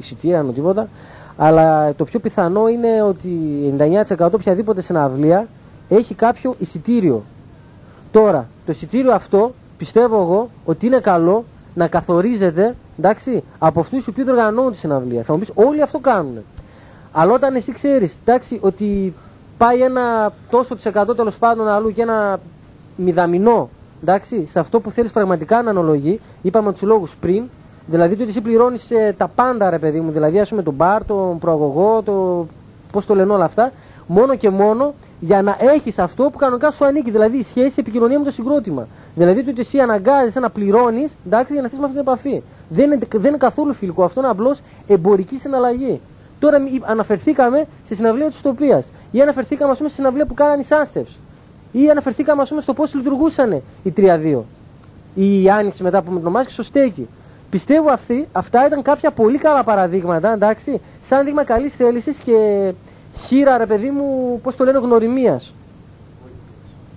εισιτήρια, no τίποτα. Αλλά το πιο πιθανό είναι ότι 99% οποιαδήποτε συναυλία έχει κάποιο εισιτήριο. Τώρα, το εισιτήριο αυτό πιστεύω εγώ ότι είναι καλό να καθορίζεται εντάξει, από αυτούς οι οποίοι διοργανώνουν τη συναυλία. Θα μου πεις, όλοι αυτό κάνουν. Αλλά όταν εσύ ξέρεις ότι πάει ένα τόσο της εκατό τέλος πάντων αλλού και ένα μηδαμινό εντάξει, σε αυτό που θέλεις πραγματικά να αναλογεί, είπαμε τους λόγους πριν, δηλαδή το ότι εσύ πληρώνεις τα πάντα ρε παιδί μου, δηλαδή ας πούμε τον μπαρ, τον προαγωγό, το. πώς το λένε όλα αυτά, μόνο και μόνο για να έχεις αυτό που κανονικά σου ανήκει, δηλαδή η σχέση η επικοινωνία με το συγκρότημα. Δηλαδή το ότι εσύ αναγκάζεσαι να πληρώνεις εντάξει, για να θες με αυτή την επαφή. Δεν είναι, δεν είναι καθόλου φιλικό, αυτό είναι απλώς εμπορική συναλλαγή. Τώρα μη- αναφερθήκαμε στη συναυλία της Τοπία ή αναφερθήκαμε ας πούμε, στη συναυλία που κάνανε οι Sunsteps. Ή αναφερθήκαμε ας πούμε, στο πώς λειτουργούσαν οι 3-2. Ή η άνοιξη μετά που με τον Μάσκι στο στέκι. Πιστεύω αυτοί, αυτά ήταν κάποια πολύ καλά παραδείγματα, εντάξει, σαν δείγμα καλής θέλησης και χείρα, ρε παιδί μου, πώς το λένε, γνωριμίας.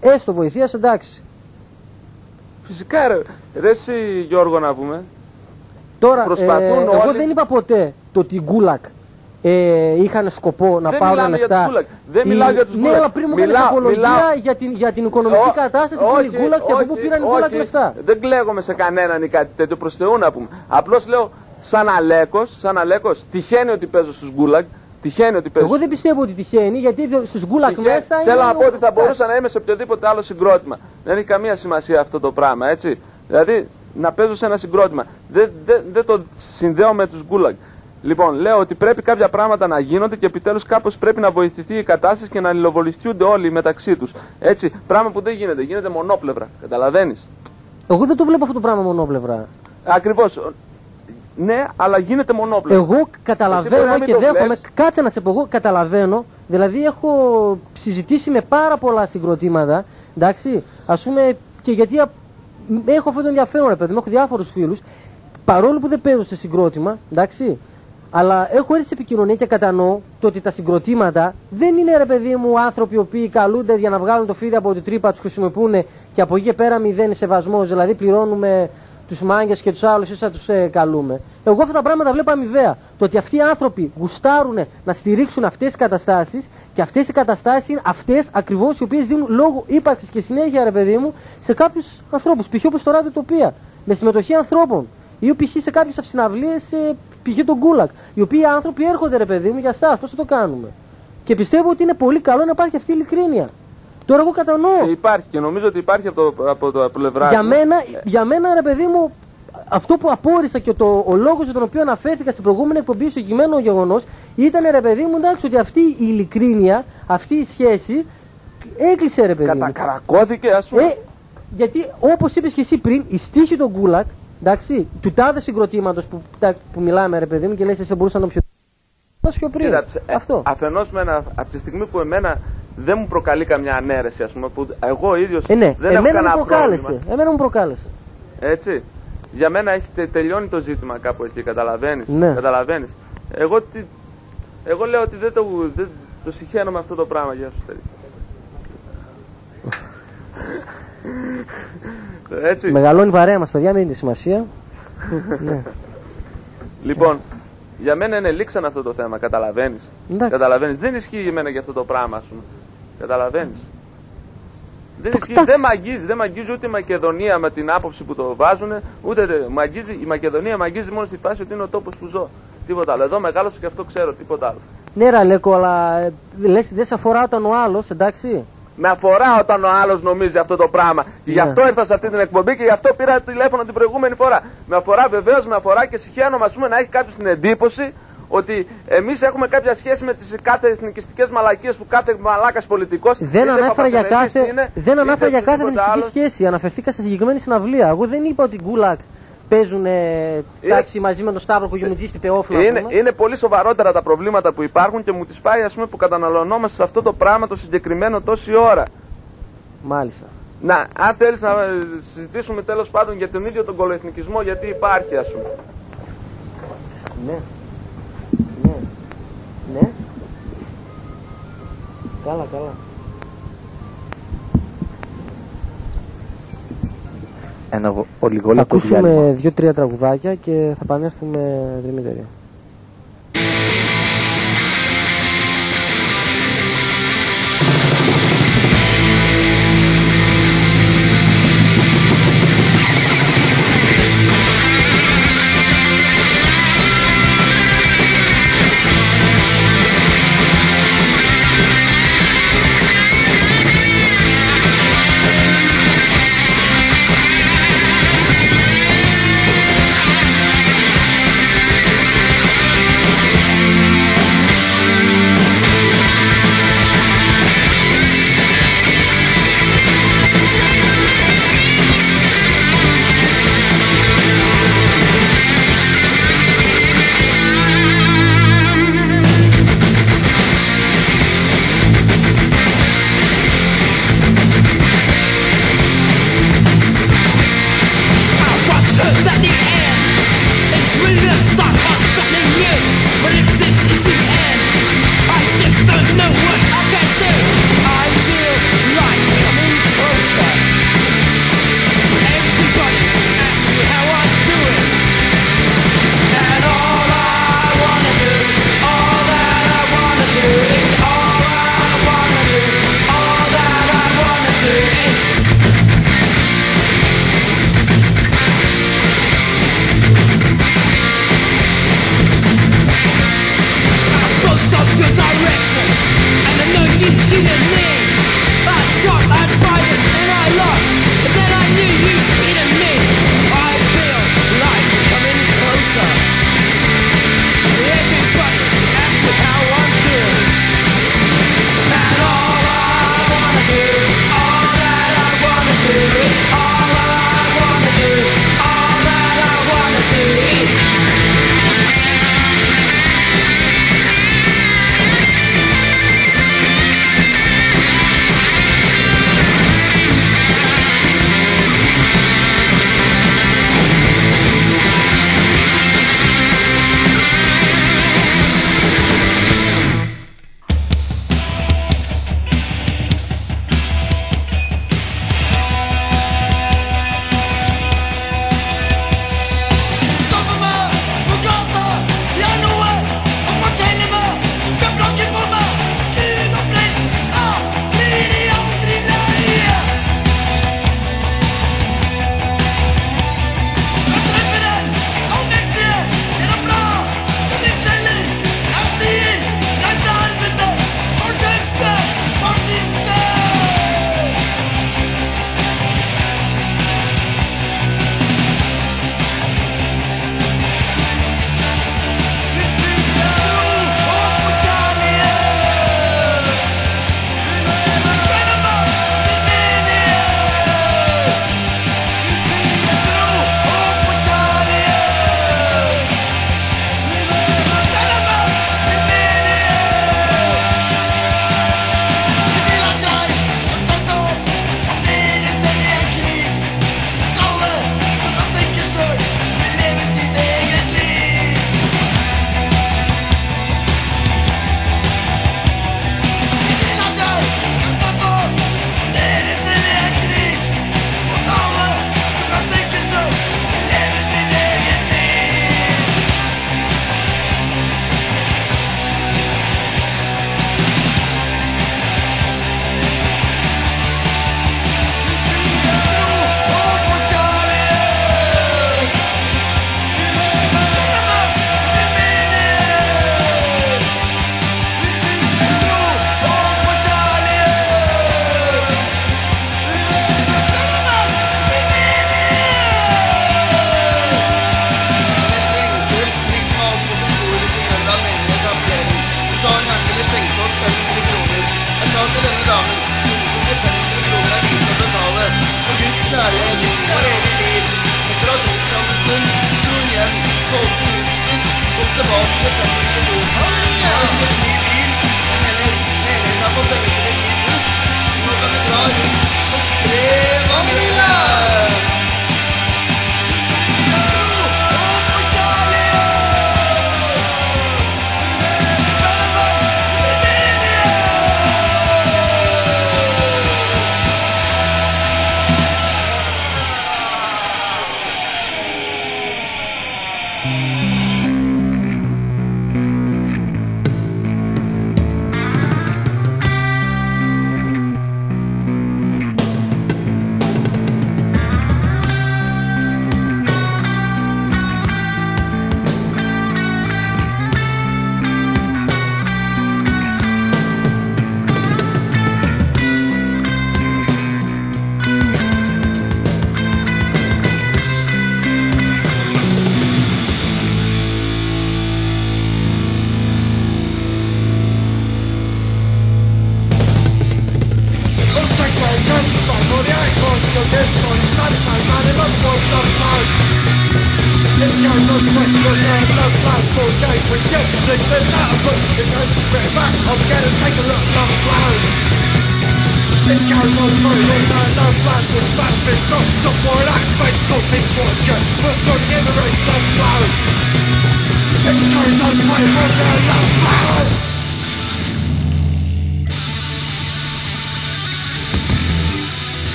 Έστω βοηθείας, εντάξει. Φυσικά ρε, ρε εσύ Γιώργο να πούμε. Τώρα, Προσπαθούν ε, εγώ όλοι- δεν είπα ποτέ το ότι οι Γκούλακ ε, είχαν σκοπό να Δεν πάρουν μιλάμε για λεφτά. τους Γκούλακ. Δεν Οι- μιλάω για τους Ναι, Γκούλακ. αλλά πριν μου έκανε Μιλάω- απολογία μιλάω- για την, για την οικονομική Ω- κατάσταση που είναι οι Γκούλακ και από πού όχι, πήραν οι Γκούλακ όχι, λεφτά. Δεν κλαίγομαι σε κανέναν ή κάτι τέτοιο προς Θεού να πούμε. Απλώς λέω σαν Αλέκος, σαν Αλέκος, τυχαίνει ότι παίζω στους Γκούλακ, τυχαίνει ότι παίζω Εγώ δεν πιστεύω ότι τυχαίνει γιατί στους Γκούλακ Τυχαίνει. μέσα Θέλω είναι να πω ότι θα εντάξει. μπορούσα να είμαι σε οποιοδήποτε άλλο συγκρότημα. Δεν έχει καμία σημασία αυτό το πράγμα, έτσι. Δηλαδή να παίζω σε ένα συγκρότημα. Δεν, δεν, δεν το συνδέω με τους γκούλαγκ. Λοιπόν, λέω ότι πρέπει κάποια πράγματα να γίνονται και επιτέλους κάπως πρέπει να βοηθηθεί η κατάσταση και να αλληλοβοληθούνται όλοι μεταξύ τους. Έτσι, πράγμα που δεν γίνεται. Γίνεται μονόπλευρα. Καταλαβαίνεις; Εγώ δεν το βλέπω αυτό το πράγμα μονόπλευρα. Ακριβώς. Ναι, αλλά γίνεται μονόπλευρα. Εγώ Εσύ μπορεί καταλαβαίνω να μην και το δέχομαι. βλέπεις. Κάτσε να σε πω, εγώ καταλαβαίνω. Δηλαδή έχω συζητήσει με πάρα πολλά συγκροτήματα. Εντάξει, ας πούμε και γιατί α- έχω αυτό το ενδιαφέρον, ρε παιδί μου, έχω διάφορους φίλους. Παρόλο που δεν παίζω σε συγκρότημα, εντάξει. Αλλά έχω έρθει σε επικοινωνία και κατανοώ το ότι τα συγκροτήματα δεν είναι ρε παιδί μου άνθρωποι οι οποίοι καλούνται για να βγάλουν το φίδι από την τρύπα, τους χρησιμοποιούν και από εκεί και πέρα μηδέν σεβασμός. Δηλαδή πληρώνουμε τους μάγκες και τους άλλους, ίσα τους ε, καλούμε. Εγώ αυτά τα πράγματα βλέπω αμοιβαία. Το ότι αυτοί οι άνθρωποι γουστάρουν να στηρίξουν αυτές τις καταστάσεις και αυτές οι καταστάσεις είναι αυτές ακριβώς οι οποίες δίνουν λόγο ύπαρξης και συνέχεια, ρε παιδί μου, σε κάποιους ανθρώπους. Π.χ. όπως το ράδιο τοπία. Με συμμετοχή ανθρώπων. Ή π.χ. σε κάποιες αυσυναυλίες, π.χ. τον Γκούλακ. Οι οποίοι άνθρωποι έρχονται, ρε παιδί μου, για εσάς, πώς θα το κάνουμε. Και πιστεύω ότι είναι πολύ καλό να υπάρχει αυτή η ειλικρίνεια. Τώρα εγώ κατανοώ. Και υπάρχει και νομίζω ότι υπάρχει από το, από το πλευρά Για του. μένα, για μένα, ρε παιδί μου, αυτό που απόρρισα και το, ο λόγος για τον οποίο αναφέρθηκα στην προηγούμενη εκπομπή στο συγκεκριμένο γεγονός ήταν, ρε παιδί μου, εντάξει, ότι αυτή η ειλικρίνεια, αυτή η σχέση έκλεισε, ρε παιδί μου. Κατακαρακώθηκε, ας πούμε. Ε, γιατί όπως είπες και εσύ πριν, η στίχη των Γκούλακ, εντάξει, του τάδε συγκροτήματος που, τα- που μιλάμε, ρε παιδί μου, και λες, εσύ μπορούσα να πιο. Μας πιο πριν. Κοίταξε, ε, Αυτό. αφενός με ένα, από τη στιγμή που εμένα δεν μου προκαλεί καμιά ανέρεση, ας πούμε, που εγώ ίδιος Ε, ναι, δεν έχω εμένα μου κανένα προκάλεσε. πρόβλημα. Εμένα μου προκάλεσε. Έτσι. Για μένα έχει τε- τελειώνει το ζήτημα κάπου εκεί, καταλαβαίνεις; Ναι. Καταλαβαίνεις; Εγώ, τι, εγώ λέω ότι δεν το, δεν το συχαίνω με αυτό το πράγμα. Γεια σου, Στέλιο. *laughs* Έτσι. Μεγαλώνει η παρέα μας, παιδιά, μην δίνετε σημασία. *laughs* ναι. Λοιπόν, για μένα είναι λήξαν αυτό το θέμα, καταλαβαίνεις. Εντάξει. Καταλαβαίνεις. Δεν ισχύει για μένα για αυτό το πράγμα, ας πούμε. Καταλαβαίνεις. Δεν Το ισχύει, κοιτάξτε. δεν μ' αγγίζει, δεν μ' αγγίζει ούτε η Μακεδονία με την άποψη που το βάζουν, ούτε τε- μ' αγγίζει, η Μακεδονία μ' αγγίζει μόνο στη φάση ότι είναι ο τόπος που ζω. Τίποτα άλλο. Εδώ μεγάλωσα και αυτό ξέρω, τίποτα άλλο. Ναι, ρε Αλέκο, αλλά ε, λες, δεν σε αφορά όταν ο άλλος, εντάξει. Με αφορά όταν ο άλλος νομίζει αυτό το πράγμα. Και Γι' Ναι. αυτό ήρθα σε αυτή την εκπομπή και γι' αυτό πήρα τηλέφωνο την προηγούμενη φορά. Με αφορά βεβαίως, με αφορά και συχαίνομαι ας πούμε, να έχει κάποιος την εντύπωση ότι εμείς έχουμε κάποια σχέση με τις κάθε εθνικιστικές μαλακίες που κάθε μαλάκας πολιτικός. Δεν ανάφερα για κάθε, δεν ανάφερα για κάθε εθνική σχέση. Αναφερθήκα σε συγκεκριμένη συναυλία. Εγώ δεν είπα ότι οι Γκούλακ παίζουν ε, τάξη μαζί με τον Σταύρο Κογιουμουτζή στην Πεόφλα. Είναι, είναι πολύ σοβαρότερα τα προβλήματα που υπάρχουν και μου τις πάει ας πούμε που καταναλωνόμαστε σε αυτό το πράγμα το συγκεκριμένο τόση ώρα. Μάλιστα. Να, αν θέλεις να ε, συζητήσουμε τέλος πάντων για τον ίδιο τον κολοεθνικισμό γιατί υπάρχει ας πούμε. Ναι. Ναι. Ναι. Καλά, καλά. Ένα γο- Θα ολιγόλεπτο διάλειμμα. ακούσουμε δύο-τρία τραγουδάκια και θα επανέλθουμε Δημήτρη.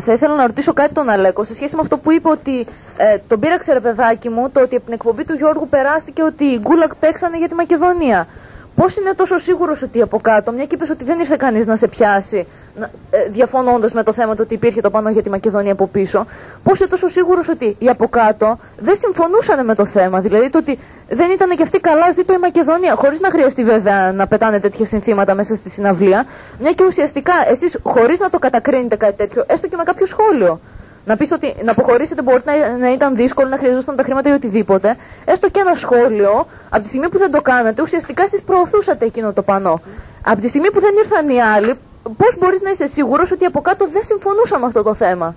Θα ήθελα να ρωτήσω κάτι τον Αλέκο σε σχέση με αυτό που είπε ότι ε, τον πείραξε ρε παιδάκι μου το ότι από την εκπομπή του Γιώργου περάστηκε ότι οι Γκούλακ παίξανε για τη Μακεδονία. Πώς είναι τόσο σίγουρος ότι από κάτω, μια και είπες ότι δεν ήρθε κανείς να σε πιάσει, να- ε, διαφωνώντας με το θέμα του ότι υπήρχε το πανό για τη Μακεδονία από πίσω, πώς είναι τόσο σίγουρος ότι οι από κάτω δεν συμφωνούσαν με το θέμα. Δηλαδή το ότι δεν ήταν και αυτοί καλά, ζήτω η Μακεδονία. Χωρίς να χρειαστεί βέβαια να πετάνε τέτοια συνθήματα μέσα στη συναυλία, μια και ουσιαστικά εσείς χωρίς να το κατακρίνετε κάτι τέτοιο, έστω και με κάποιο σχόλιο. Να πείτε ότι να αποχωρήσετε μπορεί να, να ήταν δύσκολο, να χρειαζόταν τα χρήματα ή οτιδήποτε. Έστω και ένα σχόλιο, από τη στιγμή που δεν το κάνατε, ουσιαστικά εσείς προωθούσατε εκείνο το πανό. Από τη στιγμή που δεν ήρθαν οι άλλοι, πώς μπορείς να είσαι σίγουρος ότι από κάτω δεν συμφωνούσαν με αυτό το θέμα;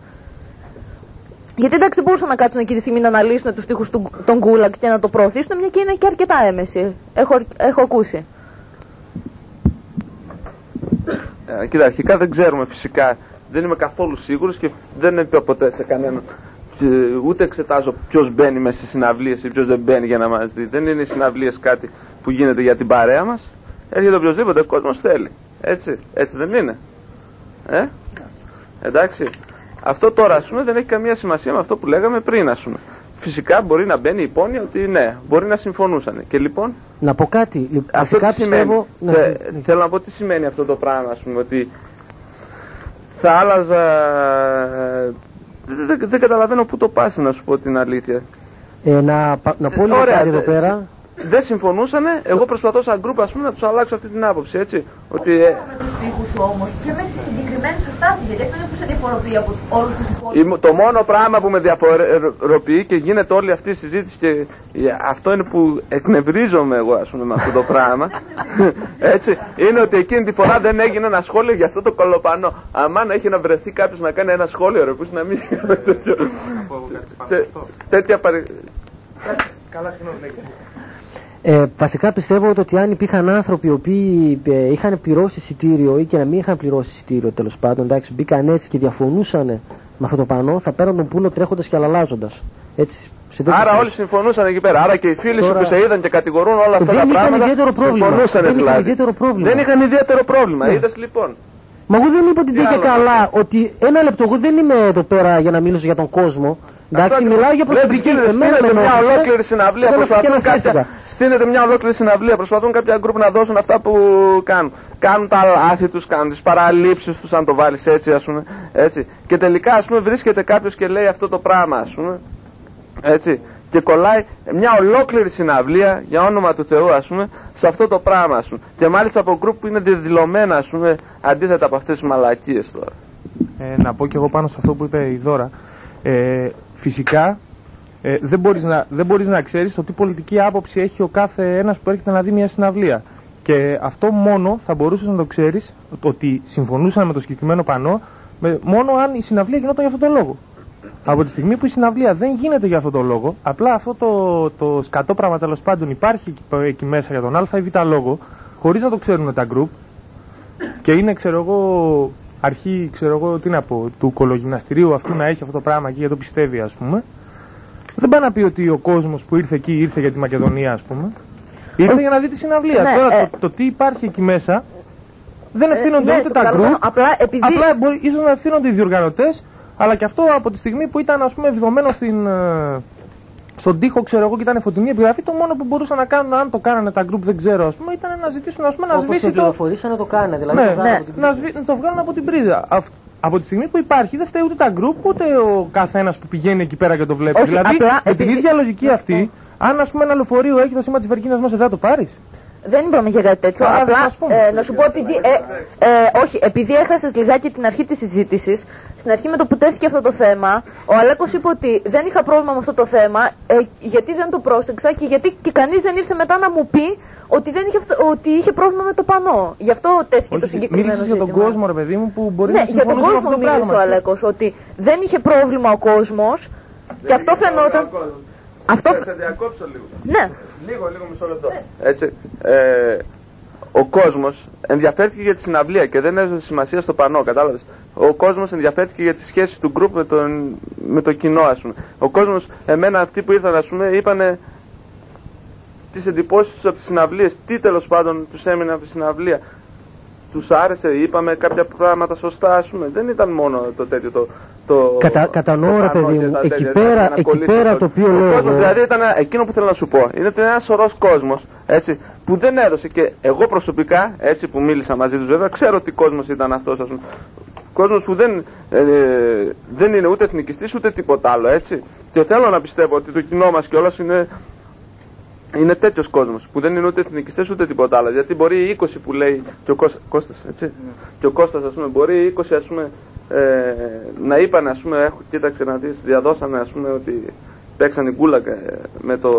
Γιατί εντάξει δεν μπορούσαν να κάτσουν εκεί τη στιγμή να αναλύσουν τους τοίχου του, των Γκούλακ και να το προωθήσουν, μια και είναι και αρκετά έμεση. Έχω, έχω ακούσει. Ε, κοίτα, αρχικά δεν ξέρουμε φυσικά. Δεν είμαι καθόλου σίγουρος και δεν είπα ποτέ σε κανέναν. Και ούτε εξετάζω ποιος μπαίνει μέσα στις συναυλίες ή ποιος δεν μπαίνει για να μας δει. Δεν είναι οι συναυλίες κάτι που γίνεται για την παρέα μας. Έρχεται οποιοδήποτε κόσμος θέλει. Έτσι, έτσι δεν είναι. Ε; Εντάξει. Αυτό τώρα ας πούμε δεν έχει καμία σημασία με αυτό που λέγαμε πριν ας πούμε. Φυσικά μπορεί να μπαίνει η υπόνοια ότι ναι, μπορεί να συμφωνούσαν. Και λοιπόν Να πω κάτι. λι- αυτό Βασικά τι σημαίνει. πιστεύω. να- Θε- Θέλω να πω τι σημαίνει αυτό το πράγμα, ας πούμε, ότι θα άλλαζα... Δεν, δεν- δεν καταλαβαίνω πού το πας να σου πω την αλήθεια. ε, να, πα- να πω λίγο Ωραία, κάτι εδώ δε- πέρα. Δεν συμφωνούσανε, εγώ προσπαθώ σαν γκρουπ ας πούμε να τους αλλάξω αυτή την άποψη, έτσι. Ότι ε, με του τοίχου σου όμω και με τη συγκεκριμένης σου στάση, γιατί αυτό είναι που σε διαφοροποιεί από όλους τους υπόλοιπους. η- το μόνο πράγμα που με διαφοροποιεί και γίνεται όλη αυτή η συζήτηση και ε, αυτό είναι που εκνευρίζομαι εγώ ας πούμε με αυτό το πράγμα. *laughs* Έτσι είναι ότι εκείνη τη φορά δεν έγινε ένα σχόλιο για αυτό το κολοπανό. Αμάν έχει να βρεθεί κάποιος να κάνει ένα σχόλιο ρε πούς να μην τέτοιο Τε- τέτοια παρε... Ε, βασικά πιστεύω ότι αν υπήρχαν άνθρωποι οι οποίοι ε, είχαν πληρώσει εισιτήριο ή και να μην είχαν πληρώσει εισιτήριο τέλος πάντων, εντάξει, μπήκαν έτσι και διαφωνούσαν με αυτό το πανό, θα πέραν τον πούλο τρέχοντας και αλλαλάζοντας. Έτσι. σε τέτοια Άρα φάση. όλοι συμφωνούσαν εκεί πέρα. Άρα και οι φίλοι σου Τώρα- που σε είδαν και κατηγορούν όλα αυτά Δεν τα είχαν πράγματα. ιδιαίτερο πρόβλημα. Συμφωνούσαν Δεν είχαν δηλαδή. ιδιαίτερο πρόβλημα. Δεν είχαν ιδιαίτερο πρόβλημα. Ναι. Είδες λοιπόν. Μα εγώ δεν είπα ότι Τι δεν και άλλο καλά, ότι ένα λεπτό, εγώ δεν είμαι εδώ πέρα για να μιλήσω για τον κόσμο. Εντάξει, Αυτό μιλάω για Βλέπεις, προσωπική γίνεται, εμένα στείνεται με μια ενόχλησε. ολόκληρη συναυλία, Όταν προσπαθούν πήγαινα κάποια, χάστηκα. στείνεται μια ολόκληρη συναυλία, προσπαθούν κάποια γκρουπ να δώσουν αυτά που κάνουν. Κάνουν τα λάθη τους, κάνουν τις παραλήψεις τους, αν το βάλεις έτσι, ας πούμε, έτσι. Και τελικά, ας πούμε, βρίσκεται κάποιος και λέει αυτό το πράγμα, ας πούμε, έτσι. Και κολλάει μια ολόκληρη συναυλία, για όνομα του Θεού, ας πούμε, σε αυτό το πράγμα, ας πούμε. Και μάλιστα από γκρουπ που είναι δεδηλωμένα, ας πούμε, αντίθετα από αυτές τις μαλακίες τώρα. Ε, να πω και εγώ πάνω σε αυτό που είπε η Δώρα. Ε, φυσικά ε, δεν μπορείς να, δεν μπορείς να ξέρεις το τι πολιτική άποψη έχει ο κάθε ένας που έρχεται να δει μια συναυλία. Και αυτό μόνο θα μπορούσες να το ξέρεις ότι συμφωνούσαν με το συγκεκριμένο πανό με, μόνο αν η συναυλία γινόταν για αυτόν τον λόγο. Από τη στιγμή που η συναυλία δεν γίνεται για αυτόν τον λόγο, απλά αυτό το, το σκατό πράγμα τέλος πάντων υπάρχει εκεί, εκεί μέσα για τον Α ή Β λόγο, χωρίς να το ξέρουν τα group, και είναι, ξέρω εγώ, αρχή, ξέρω εγώ, τι να πω, του κολογυμναστηρίου αυτού να έχει αυτό το πράγμα και για το πιστεύει, ας πούμε. Δεν πάει να πει ότι ο κόσμος που ήρθε εκεί ήρθε για τη Μακεδονία, ας πούμε. Ήρθε για να δει τη συναυλία. Ναι, Τώρα ε, το, το τι υπάρχει εκεί μέσα δεν Ε, ευθύνονται ναι, ούτε το τα καταλαβαίνω. γκρουπ. Απλά επειδή. Απλά μπορεί, ίσως να ευθύνονται οι διοργανωτές, αλλά και αυτό από τη στιγμή που ήταν ας πούμε βιδωμένο στην, ε, στον τοίχο, ξέρω εγώ, και ήταν φωτεινή επιγραφή, το μόνο που μπορούσαν να κάνουν, αν το κάνανε τα γκρουπ, δεν ξέρω, ας πούμε, ήταν να ζητήσουν ας πούμε, να Όπως σβήσει με το, πληροφορήσαν να το κάνει. Δηλαδή, ναι, το βγάλουν ναι, από την να, σβη- να το βγάλουν από την πρίζα. Αυ- από τη στιγμή που υπάρχει δεν φταίει ούτε τα γκρουπ ούτε ο καθένας που πηγαίνει εκεί πέρα και το βλέπει. Όχι, δηλαδή απλά με την επειδή- ίδια λογική αυτή, αν ας πούμε ένα λεωφορείο έχει το σήμα της Βερκίνας μέσα, δεν θα το πάρεις; Δεν είπαμε για κάτι τέτοιο. Α, απλά ας πούμε. ε, να σου πω επειδή. Ε, ε, όχι, επειδή έχασες λιγάκι την αρχή της συζήτησης, στην αρχή με το που τέθηκε αυτό το θέμα, ο Αλέκος είπε ότι δεν είχα πρόβλημα με αυτό το θέμα, ε, γιατί δεν το πρόσεξα και γιατί και κανείς δεν ήρθε μετά να μου πει ότι, δεν είχε, αυτό- ότι είχε πρόβλημα με το πανό. Γι' αυτό τέθηκε το συγκεκριμένο Μίλησες για τον ζήτημα. κόσμο, ρε παιδί μου, που μπορεί Ναι, να για τον συμφωνήσει με κόσμο αυτό το μίλησε πράγμα. ο Αλέκος, ότι δεν είχε πρόβλημα ο κόσμος και αυτό φαινόταν. Αυτό. Θα διακόψω λίγο. Ναι, Λίγο, λίγο μισό λεπτό. Έτσι. Ε, ο κόσμος ενδιαφέρθηκε για τη συναυλία και δεν έδωσε σημασία στο πανό, κατάλαβες. Ο κόσμος ενδιαφέρθηκε για τη σχέση του γκρουπ με, τον, με το κοινό, ας πούμε. Ο κόσμος, εμένα αυτοί που ήρθαν, ας πούμε, είπανε τις εντυπώσεις τους από τις συναυλίες. Τι τέλος πάντων τους έμεινε από τη συναυλία. Τους άρεσε, είπαμε κάποια πράγματα σωστά, ας πούμε. Δεν ήταν μόνο το τέτοιο το. Το Κατα- κατανοώ, το ρε πανό παιδί και μου. τα Εκεί τέτοια, πέρα- για να εκεί κολλήσει πέρα το- το οποίο ο λέω κόσμος, εγώ- Δηλαδή ήταν εκείνο που θέλω να σου πω. Είναι ότι ένας σωρός κόσμος έτσι, που δεν έδωσε και εγώ προσωπικά, έτσι που μίλησα μαζί τους βέβαια, ξέρω τι κόσμος ήταν αυτός. Κόσμος που δεν, ε, δεν είναι ούτε εθνικιστής ούτε τίποτα άλλο, έτσι. Και θέλω να πιστεύω ότι το κοινό μας κιόλας είναι είναι τέτοιος κόσμος που δεν είναι ούτε εθνικιστές ούτε τίποτα άλλο. Γιατί μπορεί οι 20 που λέει και ο Κώστας, Κώστας, έτσι. Και ο Κώστας, ας πούμε, μπορεί οι 20 ας πούμε, ε, να είπαν, ας πούμε, έχω, κοίταξε να δεις, διαδώσανε, ας πούμε, ότι παίξαν η γκούλα ε, με το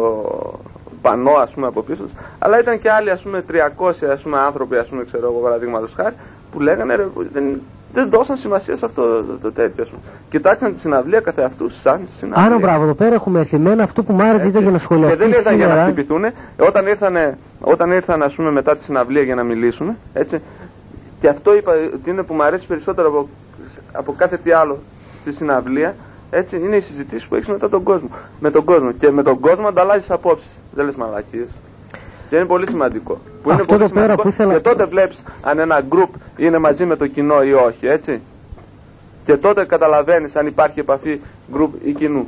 πανό, ας πούμε, από πίσω τους. Αλλά ήταν και άλλοι, ας πούμε, 300 ας πούμε, άνθρωποι, ας πούμε, ξέρω εγώ, παραδείγματος χάρη, που λέγανε, ρε, δεν, δεν δώσαν σημασία σε αυτό το, το τέτοιο, ας πούμε. Κοιτάξαν τη συναυλία καθε αυτούς σαν συναυλία. Άρα, μπράβο, εδώ πέρα έχουμε έρθει. Εμένα αυτό που μου άρεσε ήταν για να Και δεν σχολιαστεί ήρθαν για να σήμερα. χτυπηθούν. Όταν ήρθαν, όταν ήρθαν ας πούμε, μετά τη συναυλία για να μιλήσουν, έτσι, και αυτό είπα ότι είναι που μου αρέσει περισσότερο από, από κάθε τι άλλο στη συναυλία, έτσι, είναι οι συζητήσεις που έχεις μετά τον κόσμο. Με τον κόσμο. Και με τον κόσμο ανταλλάσσει απόψεις. Δεν λες μαλακίες. Και είναι πολύ σημαντικό. Που είναι Αυτό πολύ εδώ πέρα σημαντικό που ήθελα- Και τότε βλέπεις αν ένα group είναι μαζί με το κοινό ή όχι, έτσι. Και τότε καταλαβαίνεις αν υπάρχει επαφή group ή κοινού.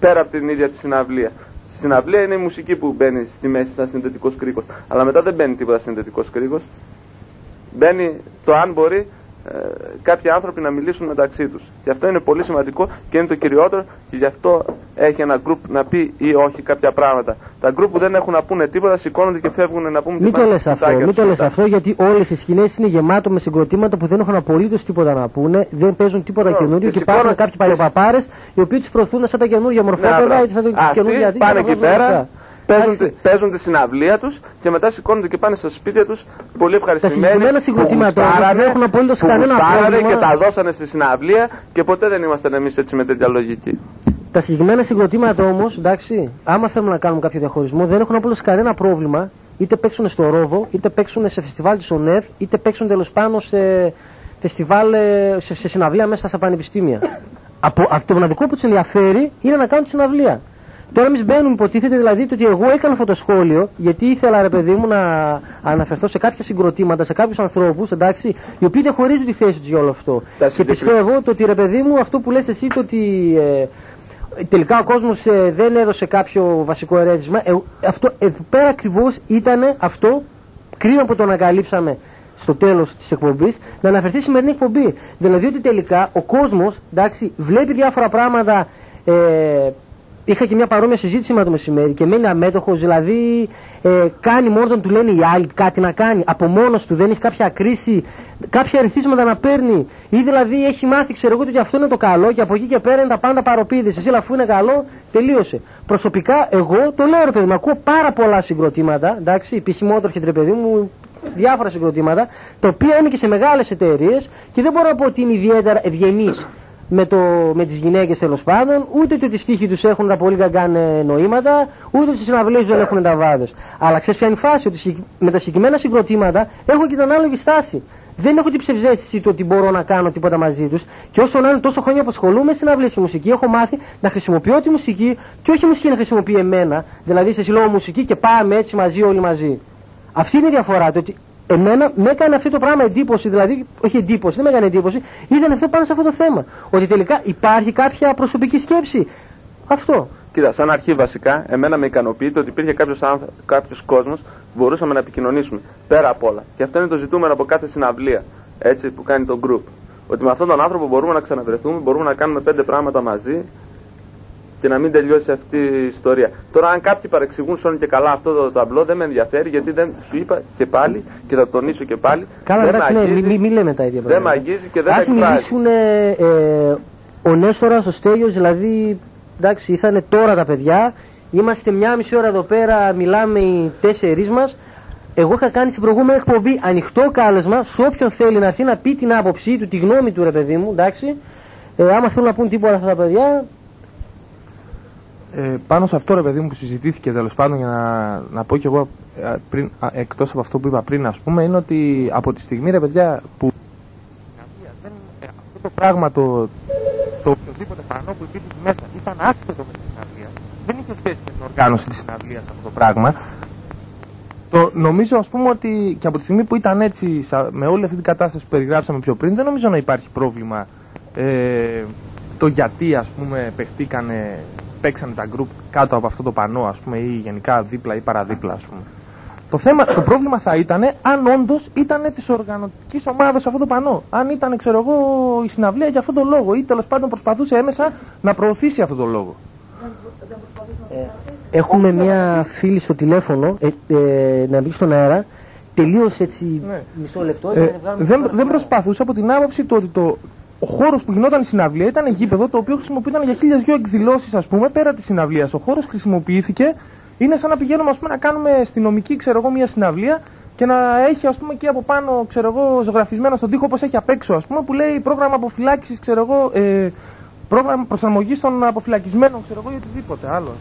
Πέρα από την ίδια τη συναυλία. Στη συναυλία είναι η μουσική που μπαίνει στη μέση σαν συνδετικός κρίκος. Αλλά μετά δεν μπαίνει τίποτα συνδετικός κρίκος. Μπαίνει το αν μπορεί ε, κάποιοι άνθρωποι να μιλήσουν μεταξύ τους. Και αυτό είναι πολύ σημαντικό και είναι το κυριότερο και γι' αυτό έχει ένα γκρουπ να πει ή όχι κάποια πράγματα. Τα γκρουπ που δεν έχουν να πούνε τίποτα σηκώνονται και φεύγουν να πούμε Μην τι το πάνε λες στα αυτό, σπιτάκια μην τους το λες μετά. αυτό γιατί όλες οι σκηνές είναι γεμάτο με συγκροτήματα που δεν έχουν απολύτως τίποτα να πούνε, δεν παίζουν τίποτα Μπράβο, καινούριο και και υπάρχουν σηκώνω- κάποιοι παλαιοπαπάρες οι οποίοι τους προωθούν σαν τα καινούργια μορφόπεδα μπράβο. ή σαν τα καινούργια Αυτοί δίκτυα πάνε να εκεί βγάζουν πέρα, λεφτά. Παίζουν, Εντάξει. τη- παίζουν τη συναυλία τους και μετά σηκώνονται και πάνε στα σπίτια τους πολύ Τα ευχαριστημένοι. συγκεκριμένα που συγκροτήματα όμως γουστάρανε, δεν έχουν απολύτως που κανένα γουστάρανε πρόβλημα. και τα δώσανε στη συναυλία και ποτέ δεν ήμασταν εμείς έτσι με τέτοια λογική. Τα συγκεκριμένα συγκροτήματα όμως, εντάξει, άμα θέλουμε να κάνουμε κάποιο διαχωρισμό, δεν έχουν απολύτως κανένα πρόβλημα είτε παίξουν στο Ρόβο, είτε παίξουν σε φεστιβάλ της ΟΝΕΒ, είτε παίξουν τέλος πάνω σε φεστιβάλ, ε, σε, σε συναυλία μέσα στα πανεπιστήμια. *laughs* Από, από το μοναδικό που τους ενδιαφέρει είναι να κάνουν τη συναυλία. Τώρα εμείς μπαίνουμε, υποτίθεται δηλαδή το ότι εγώ έκανα αυτό το σχόλιο, γιατί ήθελα ρε παιδί μου να αναφερθώ σε κάποια συγκροτήματα, σε κάποιους ανθρώπους, εντάξει, οι οποίοι δεν χωρίζουν τη θέση τους για όλο αυτό. Τα Και συγκεκριμένα- πιστεύω το ότι ρε παιδί μου, αυτό που λες εσύ, το ότι ε, τελικά ο κόσμος ε, δεν έδωσε κάποιο βασικό ερέτημα, ε, αυτό εδώ πέρα ακριβώς ήταν αυτό, κρίμα που το ανακαλύψαμε στο τέλος της εκπομπής, να αναφερθεί η σημερινή εκπομπή. Δηλαδή ότι τελικά ο κόσμος, εντάξει, βλέπει διάφορα πράγματα, ε, Είχα και μια παρόμοια συζήτηση με το μεσημέρι και μένει αμέτωχο, δηλαδή ε, κάνει μόνο όταν του λένε οι άλλοι κάτι να κάνει. Από μόνος του δεν έχει κάποια κρίση, κάποια ερεθίσματα να παίρνει. Ή δηλαδή έχει μάθει, ξέρω εγώ, ότι αυτό είναι το καλό και από εκεί και πέρα είναι τα πάντα παροπίδες. Εσύ, αφού είναι καλό, τελείωσε. Προσωπικά, εγώ το λέω ρε παιδί μου, ακούω πάρα πολλά συγκροτήματα, εντάξει, π.χ. Motorhead ρε παιδί μου, διάφορα συγκροτήματα, τα οποία είναι και σε μεγάλες εταιρείες και δεν μπορώ να πω ότι είναι ιδιαίτερα ευγενείς με, το, με τις γυναίκες τέλος πάντων, ούτε ότι οι στίχοι τους έχουν τα πολύ καγκάνε νοήματα, ούτε ότι στις συναυλίες δεν έχουν τα βάδες. Αλλά ξέρεις ποια είναι η φάση, ότι συγκεκ- με τα συγκεκριμένα συγκροτήματα έχω και την ανάλογη στάση. δεν έχω την ψευδέστηση του ότι μπορώ να κάνω τίποτα μαζί τους. Και όσο να είναι τόσο χρόνια που ασχολούμαι με συναυλίες και μουσική, έχω μάθει να χρησιμοποιώ τη μουσική και όχι η μουσική να χρησιμοποιεί εμένα. Δηλαδή σε συλλόγο μουσική και πάμε έτσι μαζί, όλοι μαζί. Αυτή είναι η διαφορά. Το ότι εμένα με έκανε αυτό το πράγμα εντύπωση, δηλαδή, όχι εντύπωση, δεν με έκανε εντύπωση, ήταν αυτό πάνω σε αυτό το θέμα. Ότι τελικά υπάρχει κάποια προσωπική σκέψη. Αυτό. Κοίτα, σαν αρχή βασικά, εμένα με ικανοποιείται ότι υπήρχε κάποιος κάποιος κόσμος που μπορούσαμε να επικοινωνήσουμε πέρα απ' όλα. Και αυτό είναι το ζητούμενο από κάθε συναυλία έτσι, που κάνει το group. Ότι με αυτόν τον άνθρωπο μπορούμε να ξαναβρεθούμε, μπορούμε να κάνουμε πέντε πράγματα μαζί και να μην τελειώσει αυτή η ιστορία. Τώρα, αν κάποιοι παρεξηγούν σώνει και καλά αυτό το ταμπλό, δεν με ενδιαφέρει γιατί δεν σου είπα και πάλι και θα τονίσω και πάλι. Καλά, δεν εντάξει, με ναι, αγγίζει, μην μη, μη λέμε τα ίδια δεν με πράγματα. αγγίζει και δεν Ας με εκφράζει. μιλήσουν ε, ε, ο Νέστορας, ο Στέλιος, δηλαδή, εντάξει, ήρθανε τώρα τα παιδιά, είμαστε μια μισή ώρα εδώ πέρα, μιλάμε οι τέσσερις μας. Εγώ είχα κάνει στην προηγούμενη εκπομπή ανοιχτό κάλεσμα σε όποιον θέλει να έρθει να πει την άποψή του, τη γνώμη του ρε παιδί μου, εντάξει. Ε, άμα θέλουν να πούν τίποτα αυτά τα παιδιά, Ε, πάνω σε αυτό ρε παιδί μου που συζητήθηκε τέλος πάντων για να, να πω κι εγώ ε, πριν, α, εκτός από αυτό που είπα πριν ας πούμε είναι ότι από τη στιγμή ρε παιδιά που δεν, ε, αυτό το πράγμα το, το οποιοδήποτε πανό που υπήρχε εκεί μέσα ήταν άσχετο με τη συναυλία. Δεν είχε σχέση με την οργάνωση της συναυλίας αυτό το πράγμα. Το, νομίζω ας πούμε ότι και από τη στιγμή που ήταν έτσι σα- με όλη αυτή την κατάσταση που περιγράψαμε πιο πριν δεν νομίζω να υπάρχει πρόβλημα ε, το γιατί ας πούμε παιχτήκανε, παίξανε τα group κάτω από αυτό το πανό ας πούμε ή γενικά δίπλα ή παραδίπλα ας πούμε. Το, θέμα, το πρόβλημα θα ήταν αν όντως ήταν της οργανωτικής ομάδας αυτό το πανό. Αν ήταν, ξέρω εγώ, η συναυλία για αυτόν τον λόγο ή τέλος πάντων προσπαθούσε έμεσα να προωθήσει αυτόν τον λόγο. έχουμε μια φίλη στο τηλέφωνο, ε, ε, να μπει στον αέρα, τελείωσε έτσι Ναι. μισό λεπτό. Ε, για να βγάλουμε δεν, το δεν προσπαθούσε από την άποψη του ότι το, ο χώρος που γινόταν η συναυλία ήταν γήπεδο το οποίο χρησιμοποιούταν για χίλιες δυο εκδηλώσεις, ας πούμε, πέρα της συναυλίας. Ο χώρος χρησιμοποιήθηκε, είναι σαν να πηγαίνουμε ας πούμε, να κάνουμε στη νομική, ξέρω εγώ, μια συναυλία και να έχει ας πούμε, εκεί από πάνω, ξέρω εγώ, ζωγραφισμένο στον τοίχο όπως έχει απ' έξω, ας πούμε, που λέει πρόγραμμα αποφυλάκησης, ξέρω εγώ, ε, πρόγραμμα προσαρμογής των αποφυλακισμένων, ξέρω εγώ, ή οτιδήποτε άλλο.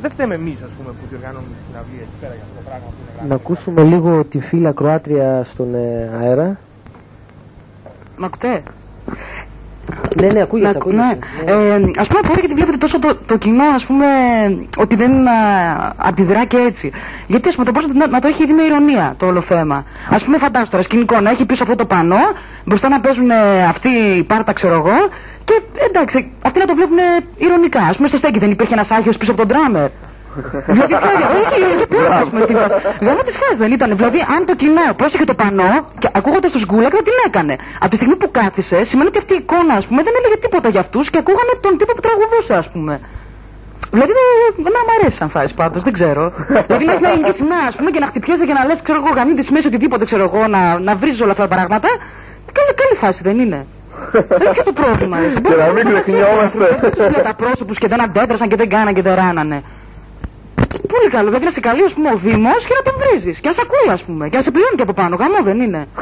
Δεν φταίμε εμείς, ας πούμε, που διοργανώνουμε τη συναυλία εκεί πέρα για αυτό το πράγμα που είναι Να γραμμένο. ακούσουμε λίγο τη φίλα Κροάτρια στον ε, αέρα. Μ' ακούτε; Ναι, ναι, ακούγεσαι, Να- ακούγεσαι. ναι. Ε, ας πούμε φαίνεται γιατί βλέπετε τόσο το, το κοινό ας πούμε ότι δεν α, αντιδρά και έτσι. Γιατί ας πούμε θα μπορούσε να, να το έχει δει με ηρωνία το όλο θέμα. Ας πούμε φαντάσου τώρα σκηνικό να έχει πίσω αυτό το πανό, μπροστά να παίζουν ε, αυτοί οι πάρτα ξέρω εγώ και εντάξει αυτοί να το βλέπουν ηρωνικά. Ας πούμε στο στέκι δεν υπήρχε ένας άγιος πίσω από τον ντράμερ. Δηλαδή ποια δια- όχι, όχι, ποιος ας πούμε τι φάση. Γάμο της φάσης δεν ήταν. Δηλαδή αν το κοινό πρόσεχε το πανό και ακούγοντας τους γκούλακ δεν την έκανε. Από τη στιγμή που κάθισε σημαίνει ότι αυτή η εικόνα ας πούμε δεν έλεγε τίποτα για αυτούς και ακούγανε τον τύπο που τραγουδούσε ας πούμε. Δηλαδή δεν δεν μ' αρέσει σαν φάση πάντως, δεν ξέρω. δηλαδή λες να ελληνική σημαία ας πούμε και να χτυπιέσαι και να λες ξέρω εγώ γαμί τη σημαία οτιδήποτε ξέρω εγώ να, να βρίζεις όλα αυτά τα πράγματα. Καλή, καλή φάση δεν είναι. δεν είναι και το πρόβλημα. εσύ. Και να μην ξεχνιόμαστε. Δεν τους λέει τα πρόσωπους και δεν αντέδρασαν και δεν κάναν και δεν ράνανε. Πολύ καλό, δηλαδή να σε καλεί ας πούμε ο Δήμος και να τον βρίζεις και να σε ακούει ας πούμε και να σε πληρώνει και από πάνω, γαμό δεν είναι. *laughs*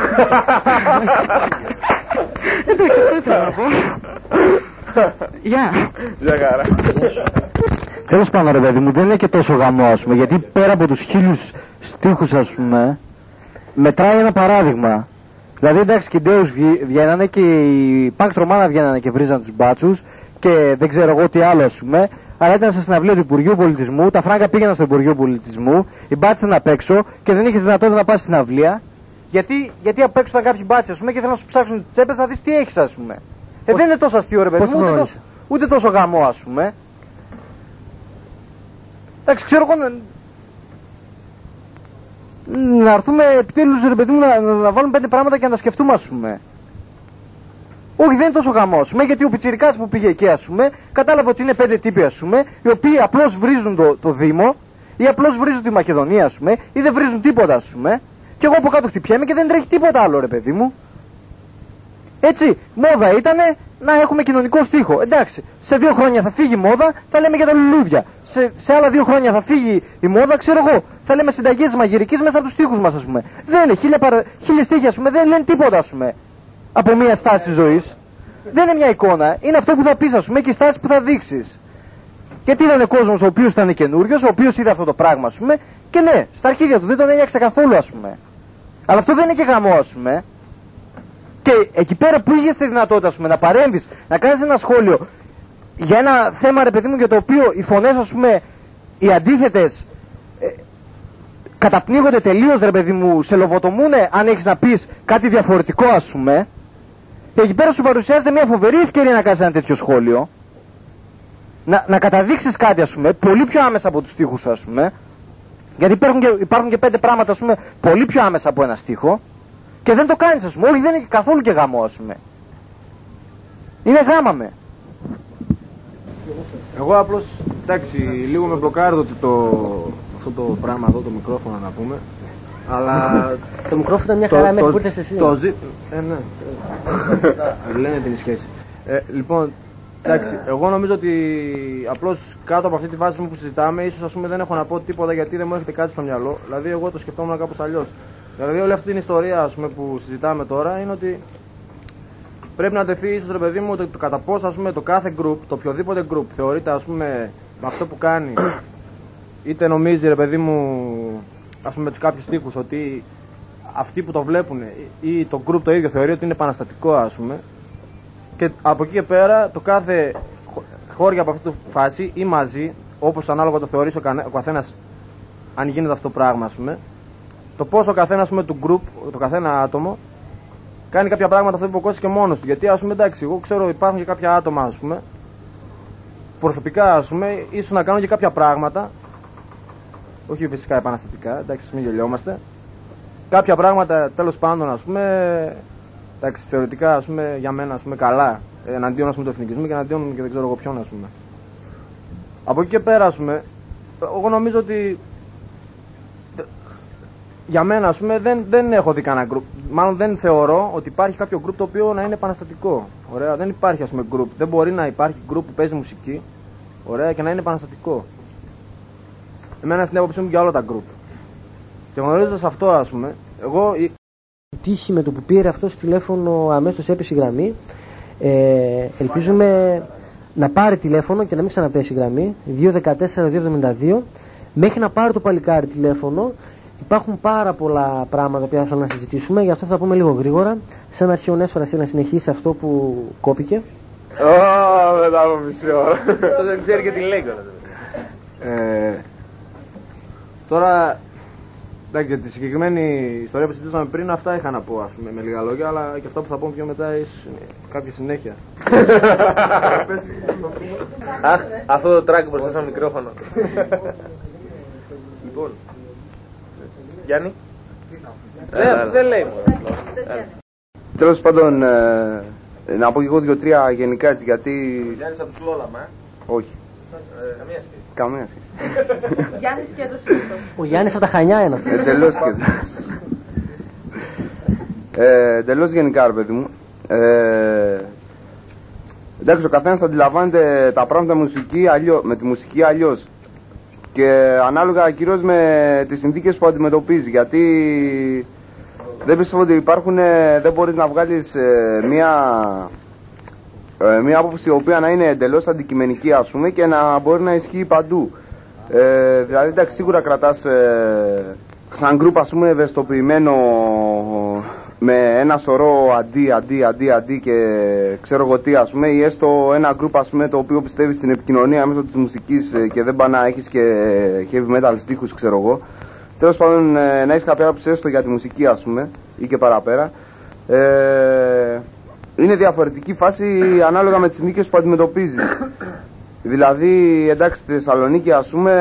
Εντάξει, αυτό ήθελα να πω. Γεια. Γεια χαρά. Τέλος πάντων ρε παιδί μου δεν είναι και τόσο γαμό ας πούμε γιατί πέρα από τους χίλιους στίχους ας πούμε μετράει ένα παράδειγμα. Δηλαδή εντάξει και οι Ντέους βγη- βγαίνανε και οι Πανκ Τρομάνα βγαίνανε και βρίζαν τους μπάτσους και δεν ξέρω εγώ τι άλλο ας πούμε αλλά ήταν σε συναυλία του Υπουργείου Πολιτισμού, τα φράγκα πήγαιναν στο Υπουργείο Πολιτισμού, οι μπάτσες ήταν απ' έξω και δεν είχες δυνατότητα να πας στη συναυλία γιατί, γιατί απ' έξω ήταν κάποιοι μπάτσες ας πούμε και θέλουν να σου ψάξουν τις τσέπες να δεις τι έχεις ας πούμε. Ε, δεν είναι τόσο αστείο ρε παιδί πώς μου, ούτε γνώρισες; τόσο, ούτε τόσο γαμό ας πούμε. Εντάξει, ξέρω εγώ να... Να έρθουμε επιτέλους ρε παιδί μου να, να, να βάλουμε πέντε πράγματα και να τα σκεφτούμε ας πούμε. Όχι, δεν είναι τόσο γαμός, ας πούμε, γιατί ο πιτσιρικάς που πήγε εκεί, ας πούμε, κατάλαβε ότι είναι πέντε τύποι, ας πούμε, οι οποίοι απλώς βρίζουν το, το Δήμο, ή απλώς βρίζουν τη Μακεδονία, ας πούμε, ή δεν βρίζουν τίποτα, ας πούμε, και εγώ από κάτω χτυπιέμαι και δεν τρέχει τίποτα άλλο, ρε παιδί μου. Έτσι, μόδα ήταν να έχουμε κοινωνικό στίχο. Εντάξει, σε δύο χρόνια θα φύγει η μόδα, θα λέμε για τα λουλούδια. Σε, σε άλλα δύο χρόνια θα φύγει η μόδα, ξέρω εγώ. Θα λέμε συνταγές μαγειρικής μέσα από τους τοίχου μας, ας πούμε. Δεν είναι χίλια, παρα... χίλιες τύχοι, ας πούμε, δεν λένε τίποτα, ας πούμε. Από μια στάση ζωής. Δεν είναι μια εικόνα, είναι αυτό που θα πεις, ας πούμε, και η στάση που θα δείξεις. Γιατί ήταν κόσμος ο οποίος ήταν καινούριος, ο οποίος είδε αυτό το πράγμα, ας πούμε, και ναι, στα αρχίδια του δεν τον ένιωξε καθόλου, ας πούμε. Αλλά αυτό δεν είναι και γαμό, ας πούμε. Και εκεί πέρα που είχες τη δυνατότητα ας πούμε, να παρέμβεις, να κάνεις ένα σχόλιο για ένα θέμα ρε παιδί μου για το οποίο οι φωνές, ας πούμε, οι αντίθετες ε, καταπνίγονται τελείως ρε παιδί μου, σε λοβοτομούνε αν έχεις να πεις κάτι διαφορετικό ας πούμε. Και εκεί πέρα σου παρουσιάζεται μια φοβερή ευκαιρία να κάνεις ένα τέτοιο σχόλιο. Να, να καταδείξεις κάτι, ας πούμε, πολύ πιο άμεσα από τους τοίχου σου, ας πούμε. Γιατί υπάρχουν και, υπάρχουν και πέντε πράγματα, ας πούμε, πολύ πιο άμεσα από ένα στίχο. Και δεν το κάνεις, ας πούμε. Όχι, δεν έχει καθόλου και γαμό, ας πούμε. Είναι γάμα με. Εγώ απλώς, εντάξει, λίγο με μπλοκάρει το, το, αυτό το πράγμα εδώ, το μικρόφωνο να πούμε. Αλλά *laughs* Το μικρόφωνο ήταν μια χαρά μέχρι που ήρθες εσύ. το ζη... Ε, ναι. *laughs* Λένε την σχέση. Ε, λοιπόν, εντάξει, εγώ νομίζω ότι απλώς κάτω από αυτή τη βάση που συζητάμε, ίσως ας πούμε δεν έχω να πω τίποτα γιατί δεν μου έρχεται κάτι στο μυαλό. Δηλαδή, εγώ το σκεφτόμουν κάπως αλλιώς. Δηλαδή, όλη αυτή την ιστορία ας πούμε, που συζητάμε τώρα είναι ότι πρέπει να τεθεί ίσως ρε παιδί μου το, το κατά πόσο ας πούμε, το κάθε group, το οποιοδήποτε group θεωρείται ας πούμε με αυτό που κάνει είτε νομίζει ρε παιδί μου ας πούμε με τους κάποιους τύπους ότι αυτοί που το βλέπουν ή το group το ίδιο θεωρεί ότι είναι επαναστατικό ας πούμε και από εκεί και πέρα το κάθε χω- χώρια από αυτή τη φάση ή μαζί όπως ανάλογα το θεωρήσει ο, κανέ, ο καθένας αν γίνεται αυτό το πράγμα ας πούμε το πόσο ο καθένας ας πούμε, του group, το καθένα άτομο κάνει κάποια πράγματα αυτό που υποκώσει και μόνος του. Γιατί, ας πούμε, εντάξει, εγώ ξέρω υπάρχουν και κάποια άτομα, ας πούμε, προσωπικά, ας πούμε, ίσως να κάνουν και κάποια πράγματα. Όχι φυσικά επαναστατικά, εντάξει, μην γελιόμαστε. Κάποια πράγματα, τέλος πάντων, ας πούμε, εντάξει, θεωρητικά, ας πούμε, για μένα, ας πούμε, καλά. Εναντίον, ας πούμε, του εθνικισμού και εναντίον και δεν ξέρω εγώ ποιον, ας πούμε. Από εκεί και πέρα, ας πούμε, εγώ νομίζω ότι για μένα, ας πούμε, δεν, δεν έχω δει κανένα group. Μάλλον δεν θεωρώ ότι υπάρχει κάποιο group το οποίο να είναι επαναστατικό. Ωραία, δεν υπάρχει, ας πούμε, group. Δεν μπορεί να υπάρχει group που παίζει μουσική, ωραία, και να είναι επαναστατικό. Εμένα αυτή την άποψή μου για όλα τα group. Και γνωρίζοντας αυτό, ας πούμε, εγώ. η- τύχη με το που πήρε αυτός το τηλέφωνο αμέσως έπεσε η γραμμή. Ε, ελπίζουμε να πάρει τηλέφωνο και να μην ξαναπέσει η γραμμή. 214-272. Μέχρι να πάρει το παλικάρι τηλέφωνο υπάρχουν πάρα πολλά πράγματα που θέλω να συζητήσουμε. Γι' αυτό θα πούμε λίγο γρήγορα. Σαν αρχή ο Νέσορας θέλει να συνεχίσει αυτό που κόπηκε. Ω, μετά από μισή ώρα. Αυτό δεν ξέρει και τι λέει κιόλας. Ε, τώρα, εντάξει, για τη συγκεκριμένη ιστορία που συζητήσαμε πριν, αυτά είχα να πω, ας πούμε, με λίγα λόγια, αλλά και αυτά που θα πω πιο μετά ίσως είναι κάποια συνέχεια. Αχ, αυτό το τράκι μπροστά στο μικρόφωνο. Λοιπόν, Γιάννη; δεν, δεν λέει μόνο. Τέλος πάντων, ε, να πω και εγώ δύο-τρία γενικά έτσι, γιατί... Γιάννης από τους Λόλαμα, ε. Όχι, Καμία σχέση. καμία σχέση. *laughs* Γιάννης και το σύντο. Ο Γιάννης από τα Χανιά είναι αυτό. Εντελώς και... ε, εντελώς γενικά, ρε παιδί μου. Ε, εντάξει, ο καθένας θα αντιλαμβάνεται τα πράγματα μουσική αλλιώς, με τη μουσική αλλιώς. Και ανάλογα κυρίως με τις συνθήκες που αντιμετωπίζει. Γιατί δεν πιστεύω ότι υπάρχουν, ε, δεν μπορείς να βγάλεις ε, μία, ε, μία άποψη η οποία να είναι εντελώς αντικειμενική ας πούμε και να μπορεί να ισχύει παντού. Ε, δηλαδή εντάξει σίγουρα κρατάς ε, σαν γκρουπ ας πούμε ευαισθητοποιημένο με ένα σωρό αντί, αντί, αντί, αντί και ξέρω εγώ τι ας πούμε ή έστω ένα γκρουπ ας πούμε το οποίο πιστεύεις στην επικοινωνία μέσω της μουσικής ε, και δεν πάει να έχεις και heavy metal στίχους ξέρω εγώ. Τέλος πάντων ε, να έχεις κάποια άποψη έστω για τη μουσική ας πούμε ή και παραπέρα. Ε, είναι διαφορετική φάση ανάλογα με τις συνθήκες που αντιμετωπίζεις Δηλαδή, εντάξει, στη Θεσσαλονίκη, ας πούμε,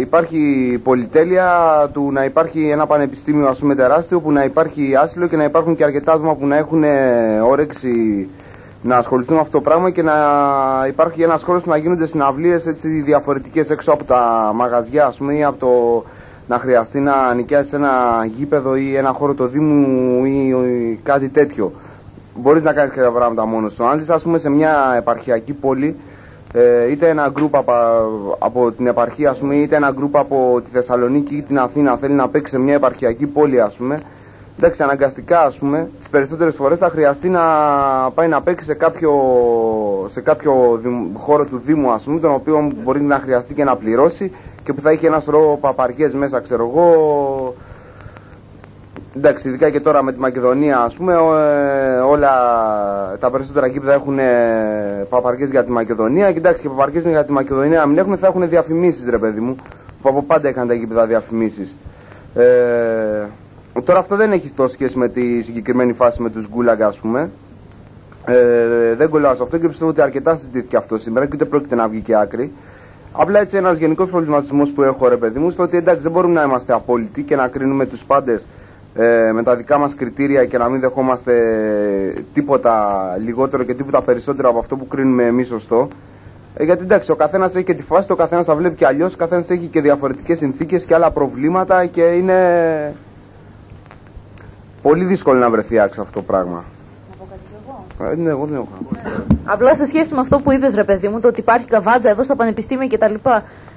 υπάρχει πολυτέλεια του να υπάρχει ένα πανεπιστήμιο, ας πούμε, τεράστιο, που να υπάρχει άσυλο και να υπάρχουν και αρκετά άτομα που να έχουν ε, όρεξη να ασχοληθούν με αυτό το πράγμα και να υπάρχει ένας χώρος που να γίνονται συναυλίες έτσι διαφορετικές έξω από τα μαγαζιά, ας πούμε, ή από το να χρειαστεί να νοικιάσεις ένα γήπεδο ή ένα χώρο το Δήμου ή, ή κάτι τέτοιο. Μπορείς να κάνεις κάποια πράγματα μόνος σου. Αν ζεις, ας πούμε, σε μια επαρχιακή πόλη, ε, είτε ένα γκρουπ από, από την επαρχία, ας πούμε, είτε ένα γκρουπ από τη Θεσσαλονίκη ή την Αθήνα θέλει να παίξει σε μια επαρχιακή πόλη, ας πούμε, εντάξει, αναγκαστικά, ας πούμε, τις περισσότερες φορές θα χρειαστεί να πάει να παίξει σε κάποιο, σε κάποιο δημ- χώρο του Δήμου, ας πούμε, τον οποίο μπορεί να χρειαστεί και να πληρώσει και που θα έχει ένας σωρό παπαριές μέσα, ξέρω εγώ, εντάξει, ειδικά και τώρα με τη Μακεδονία, ας πούμε, ο- ε, όλα τα περισσότερα γήπεδα έχουν ε, παπαρκές για τη Μακεδονία. Και εντάξει, και παπαρκές για τη Μακεδονία να μην έχουν, θα έχουν διαφημίσεις, ρε παιδί μου. Που από πάντα είχαν τα γήπεδα διαφημίσεις. Ε, τώρα αυτό δεν έχει τόσο σχέση με τη συγκεκριμένη φάση με τους Γκούλαγκα, ας πούμε. Ε, δεν κολλάω σε αυτό και πιστεύω ότι αρκετά συζητήθηκε αυτό σήμερα και ούτε πρόκειται να βγει και άκρη. Απλά έτσι ένας γενικός προβληματισμός που έχω, ρε παιδί μου, στο ότι εντάξει δεν μπορούμε να είμαστε απόλυτοι και να κρίνουμε τους πάντες ε, με τα δικά μας κριτήρια και να μην δεχόμαστε τίποτα λιγότερο και τίποτα περισσότερο από αυτό που κρίνουμε εμείς σωστό. Ε, γιατί εντάξει, ο καθένας έχει και τη φάση, του, ο καθένας τα βλέπει και αλλιώς, ο καθένας έχει και διαφορετικές συνθήκες και άλλα προβλήματα και είναι πολύ δύσκολο να βρεθεί άξιο αυτό το πράγμα. Ε, ναι, εγώ δεν έχω. να πω. Απλά σε σχέση με αυτό που είπες, ρε παιδί μου, το ότι υπάρχει καβάντζα εδώ στα πανεπιστήμια κτλ.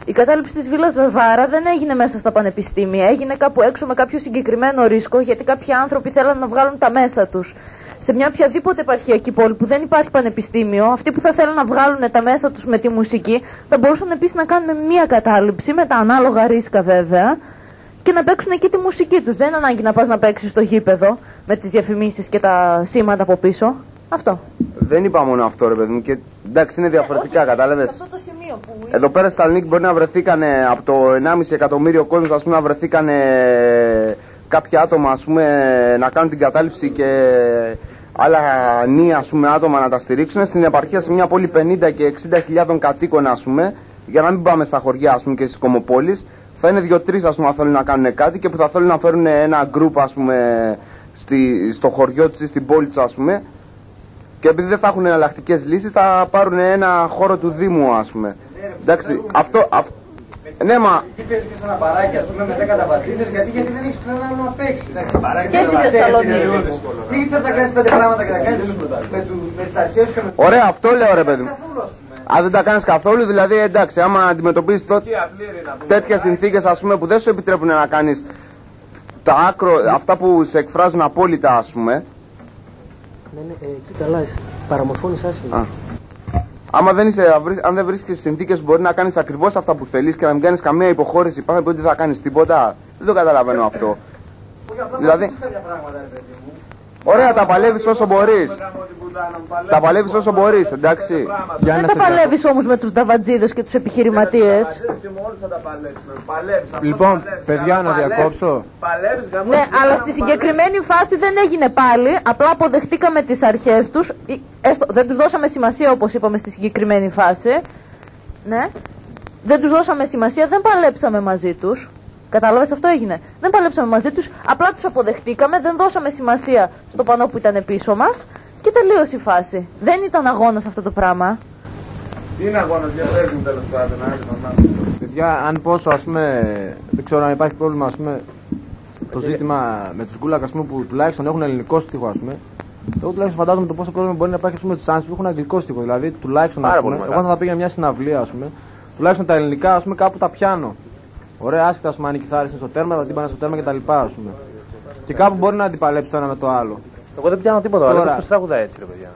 Η κατάληψη της Βίλας Βεβάρα δεν έγινε μέσα στα πανεπιστήμια. Έγινε κάπου έξω με κάποιο συγκεκριμένο ρίσκο, γιατί κάποιοι άνθρωποι θέλαν να βγάλουν τα μέσα τους. Σε μια οποιαδήποτε επαρχιακή πόλη που δεν υπάρχει πανεπιστήμιο, αυτοί που θα θέλουν να βγάλουν τα μέσα τους με τη μουσική, θα μπορούσαν επίσης να κάνουν μια κατάληψη με τα ανάλογα ρίσκα βέβαια και να παίξουν εκεί τη μουσική τους. Δεν είναι ανάγκη να πας να παίξεις στο γήπεδο με τις διαφημίσεις και τα σήματα από πίσω. Αυτό. Δεν είπα μόνο αυτό, ρε παιδί μου. Και εντάξει, είναι διαφορετικά, κατάλαβες. Σε αυτό το σημείο που Εδώ πέρα στα Ελληνική μπορεί να βρεθήκανε από το 1,5 εκατομμύριο κόσμο, ας πούμε, να βρεθήκανε κάποια άτομα, ας πούμε, να κάνουν την κατάληψη και άλλα νη, ας πούμε, άτομα να τα στηρίξουν. Στην επαρχία σε μια πόλη 50 και 60 χιλιάδων κατοίκων, ας πούμε, για να μην πάμε στα χωριά, ας πούμε, και στις κομοπόλεις, θα είναι δύο-τρεις, ας πούμε, που θα θέλουν να κάνουν κάτι και που θα θέλουν να φέρουν ένα γκρουπ, ας πούμε, στη, στο χωριό τους ή στην πόλη τους, ας πούμε, και επειδή δεν θα έχουν εναλλακτικές λύσεις, θα πάρουν ένα χώρο του Δήμου, ας πούμε. Εντάξει, αυτό. αυ- Ναι, μα Εκεί παίζεις και σε ένα παράκι, ας πούμε, με 10 ταβατζίδες, γιατί, γιατί δεν έχεις πλέον άλλο να παίξεις. Εντάξει, παράκι Και στη ταβατζίδες, Θεσσαλονίκη. είναι λίγο δύσκολο. Μην θες να κάνεις πέντε πράγματα και να κάνεις με, του- με τις αρχές και με ωραία, αυτό λέω ρε παιδί μου. καθόλου, ας πούμε. Αν δεν τα κάνεις καθόλου, δηλαδή εντάξει, άμα αντιμετωπίσει τότε τέτοιες συνθήκες που δεν σου επιτρέπουν να κάνεις τα άκρο, αυτά που σε εκφράζουν απόλυτα, ας πούμε. Ναι, ναι, ε, εκεί καλά είσαι. Παραμορφώνεις άσχημα. Α. Άμα δεν είσαι, αν δεν βρίσκεις συνθήκες που μπορεί να κάνεις ακριβώς αυτά που θέλεις και να μην κάνεις καμία υποχώρηση πάνω από ότι δεν θα κάνεις τίποτα, δεν το καταλαβαίνω αυτό. Δηλαδή, κάποια πράγματα, ρε παιδί μου. Ωραία, τα παλεύεις όσο μπορείς. Τα παλεύεις όσο μπορείς, εντάξει. Δεν τα παλεύεις όμως με τους νταβατζίδες και τους επιχειρηματίες. Λοιπόν, παιδιά, να διακόψω. Ναι, αλλά στη συγκεκριμένη φάση δεν έγινε πάλι. Απλά αποδεχτήκαμε τις αρχές τους. Δεν τους δώσαμε σημασία όπως είπαμε στη συγκεκριμένη φάση. Ναι. Δεν τους δώσαμε σημασία, δεν παλέψαμε μαζί τους. Κατάλαβε, αυτό έγινε. Δεν παλέψαμε μαζί τους, απλά τους αποδεχτήκαμε, δεν δώσαμε σημασία στο πανό που ήταν πίσω μας και τελείωσε η φάση. Δεν ήταν αγώνας αυτό το πράγμα. Τι είναι αγώνας, για πες μου τέλος πάντων, άντε μαμά. Παιδιά, αν πόσο, ας πούμε, δεν ξέρω αν υπάρχει πρόβλημα, ας πούμε, το ζήτημα με τους γκούλακ, ας πούμε, που τουλάχιστον έχουν ελληνικό στίχο, ας πούμε. Εγώ τουλάχιστον φαντάζομαι το πόσο πρόβλημα μπορεί να υπάρχει, ας πούμε, με τους Suns που έχουν αγγλικό στίχο. Δηλαδή, τουλάχιστον, ας Πάρα πούμε, πολύ εγώ μεγάλο. θα πήγαινα μια συναυλία, ας πούμε, τουλάχιστον τα ελληνικά, ας πούμε, κάπου τα πιάνω. Ωραία, άσχετα, ας πούμε, αν οι κιθάρες είναι στο τέρμα, τα τύμπανα στο τέρμα κτλ, ας πούμε. Και κάπου μπορεί να αντιπαλέψει το ένα με το άλλο. Εγώ δεν πιάνω τίποτα, Τώρα. αλλά δεν τραγουδά έτσι, ρε παιδιά.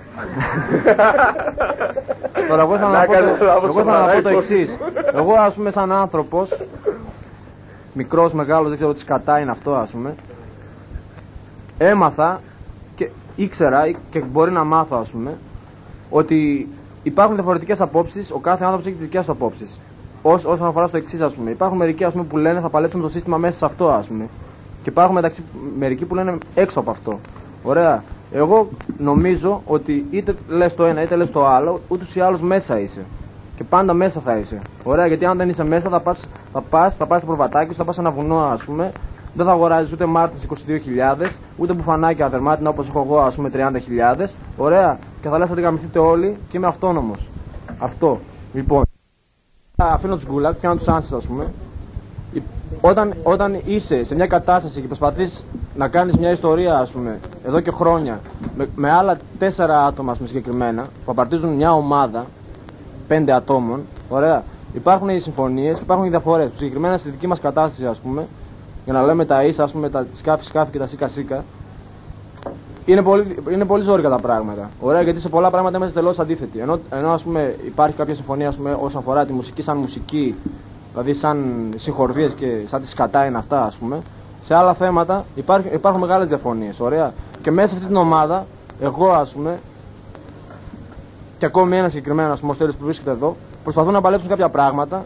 *laughs* Τώρα εγώ ήθελα να, Να πω, κάνεις το, λάθος εγώ ήθελα να πω το σοβαρά, εξής. Εγώ ας πούμε σαν άνθρωπος, μικρός, μεγάλος, δεν ξέρω τι σκατά είναι αυτό ας πούμε, έμαθα και ήξερα και μπορεί να μάθω ας πούμε, ότι υπάρχουν διαφορετικές απόψεις, ο κάθε άνθρωπος έχει τις δικές του απόψεις. Ως, όσον αφορά στο εξής, ας πούμε. Υπάρχουν μερικοί ας πούμε, που λένε θα παλέψουμε το σύστημα μέσα σε αυτό, ας πούμε. Και υπάρχουν μεταξύ μερικοί που λένε έξω από αυτό. Ωραία. Εγώ νομίζω ότι είτε λες το ένα είτε λες το άλλο, ούτως ή άλλως μέσα είσαι. Και πάντα μέσα θα είσαι. Ωραία, γιατί αν δεν είσαι μέσα θα πας θα πας, θα πας στο προβατάκι σου, θα πας σε ένα βουνό ας πούμε. Δεν θα αγοράζεις ούτε Μάρτιν 22.000, ούτε μπουφανάκια δερμάτινα όπως έχω εγώ ας πούμε 30.000. Ωραία, και θα λες ότι γαμηθείτε όλοι και είμαι αυτόνομος. Αυτό. Λοιπόν, αφήνω τους γκουλάκ, πιάνω τους άνσε ας πούμε. Υ- Όταν, όταν είσαι σε μια κατάσταση και προσπαθείς να κάνεις μια ιστορία, ας πούμε, εδώ και χρόνια, με, με άλλα τέσσερα άτομα, ας πούμε, συγκεκριμένα, που απαρτίζουν μια ομάδα πέντε ατόμων, ωραία, υπάρχουν οι συμφωνίες και υπάρχουν οι διαφορές. Που Συγκεκριμένα στη δική μας κατάσταση, ας πούμε, για να λέμε τα ίσα, ας πούμε, τα σκάφη σκάφη και τα σίκα σίκα, είναι πολύ, είναι πολύ ζόρικα τα πράγματα. Ωραία, γιατί σε πολλά πράγματα είμαστε τελώς αντίθετοι. Ενώ, ενώ ας πούμε, υπάρχει κάποια συμφωνία ας πούμε, όσον αφορά τη μουσική σαν μουσική, δηλαδή σαν συγχορδίες και σαν τη σκατά είναι αυτά, ας πούμε. Σε άλλα θέματα υπάρχουν, υπάρχουν μεγάλες διαφωνίες, ωραία. Και μέσα σε αυτή την ομάδα, εγώ ας πούμε, και ακόμη ένα συγκεκριμένο ας πούμε, ο Στέλιος που βρίσκεται εδώ, προσπαθούν να παλέψουν κάποια πράγματα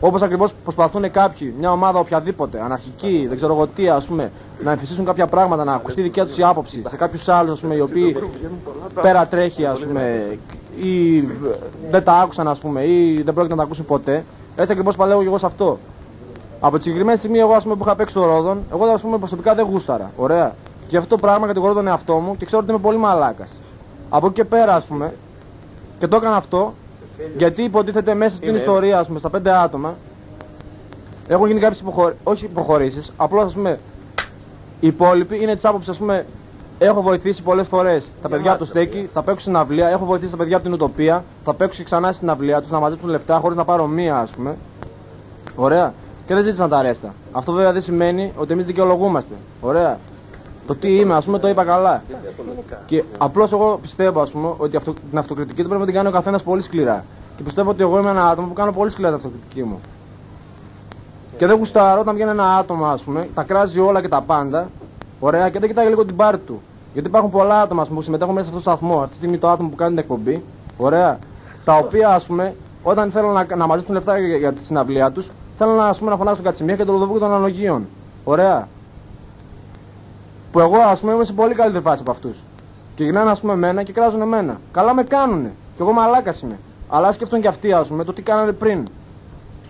όπως ακριβώς προσπαθούν κάποιοι, μια ομάδα οποιαδήποτε, αναρχική, δεν ξέρω εγώ τι, ας πούμε, να εμφυσίσουν κάποια πράγματα, να ακουστεί δικιά τους η άποψη σε κάποιους άλλους, ας πούμε, οι οποίοι πέρα τρέχει, ας πούμε, ή δεν τα άκουσαν, ας πούμε, ή δεν πρόκειται να τα ακούσουν ποτέ. Έτσι ακριβώς παλεύω και εγώ σε αυτό. Από τη συγκεκριμένη στιγμή, εγώ ας πούμε, που είχα παίξει το Ρόδον, εγώ ας πούμε, προσωπικά δεν γούσταρα. Ωραία. Και αυτό το πράγμα κατηγορώ τον εαυτό μου και ξέρω ότι είμαι πολύ μαλάκας. Από εκεί και πέρα, ας πούμε, και το έκανα αυτό, γιατί υποτίθεται μέσα στην ιστορία, ας πούμε, στα πέντε άτομα, έχουν γίνει κάποιες υποχω... όχι υποχωρήσεις, απλώς ας πούμε, οι υπόλοιποι είναι της άποψης, ας πούμε, έχω βοηθήσει πολλές φορές τα παιδιά του στέκει, θα παίξω στην αυλία, έχω βοηθήσει τα παιδιά από την Ουτοπία, θα παίξω και ξανά στην αυλία τους να μαζέψουν λεφτά χωρίς να πάρω μία, ας πούμε. Ωραία. Και δεν ζήτησαν τα ρέστα. Αυτό βέβαια δεν σημαίνει ότι εμείς δικαιολογούμαστε. Ωραία. Το τι είμαι, ας πούμε, το είπα καλά. Και απλώς εγώ πιστεύω, ας πούμε, ότι αυτο, την αυτοκριτική του πρέπει να την κάνει ο καθένας πολύ σκληρά. Και πιστεύω ότι εγώ είμαι ένα άτομο που κάνω πολύ σκληρά την αυτοκριτική μου. Και δεν γουστάρω όταν βγαίνει ένα άτομο, ας πούμε, τα κράζει όλα και τα πάντα, ωραία, και δεν κοιτάει λίγο την πάρτη του. Γιατί υπάρχουν πολλά άτομα, ας πούμε, που συμμετέχουν μέσα σε αυτό το σταθμό, αυτή τη στιγμή το άτομο που κάνει την εκπομπή, ωραία, τα οποία, ας πούμε, όταν θέλουν να, να μαζέψουν λεφτά για, για τη συναυλία τους, θέλουν να, ας πούμε, να φωνάξουν κατσιμία και το λοδοβούκο των αναλογίων. Ωραία. Που εγώ ας πούμε είμαι σε πολύ καλύτερη φάση από αυτούς. Και γυρνάνε ας πούμε εμένα και κράζουν εμένα. Καλά με κάνουνε. Και εγώ μαλάκας είμαι. Αλλά σκέφτονται και αυτοί ας πούμε το τι κάνανε πριν.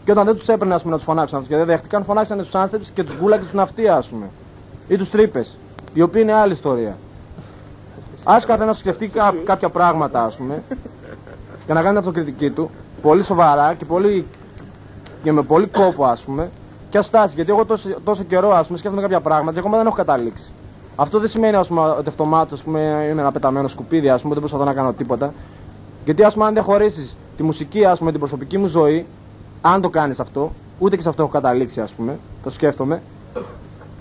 Και όταν δεν τους έπαιρνε ας πούμε, να τους φωνάξουν αυτού και δεν δέχτηκαν, φωνάξανε τους άνστρε και τους γκούλα και τους ναυτία ας πούμε. Ή τους τρύπες. Οι οποίοι είναι άλλη ιστορία. Α καθένα σκεφτεί κά, κάποια πράγματα ας πούμε και να κάνει την αυτοκριτική του πολύ σοβαρά και, πολύ, και με πολύ κόπο ας πούμε και ας φτάσει. Γιατί εγώ τόσο, τόσο καιρό ας πούμε σκέφτομαι κάποια πράγματα και ακόμα δεν έχω καταλήξει. Αυτό δεν σημαίνει ας πούμε, ότι αυτομάτως είμαι ένα πεταμένο σκουπίδι, ας πούμε, δεν προσπαθώ να κάνω τίποτα. Γιατί ας πούμε, αν δεν χωρίσει τη μουσική, ας πούμε, την προσωπική μου ζωή, αν το κάνεις αυτό, ούτε και σε αυτό έχω καταλήξει, ας πούμε, το σκέφτομαι.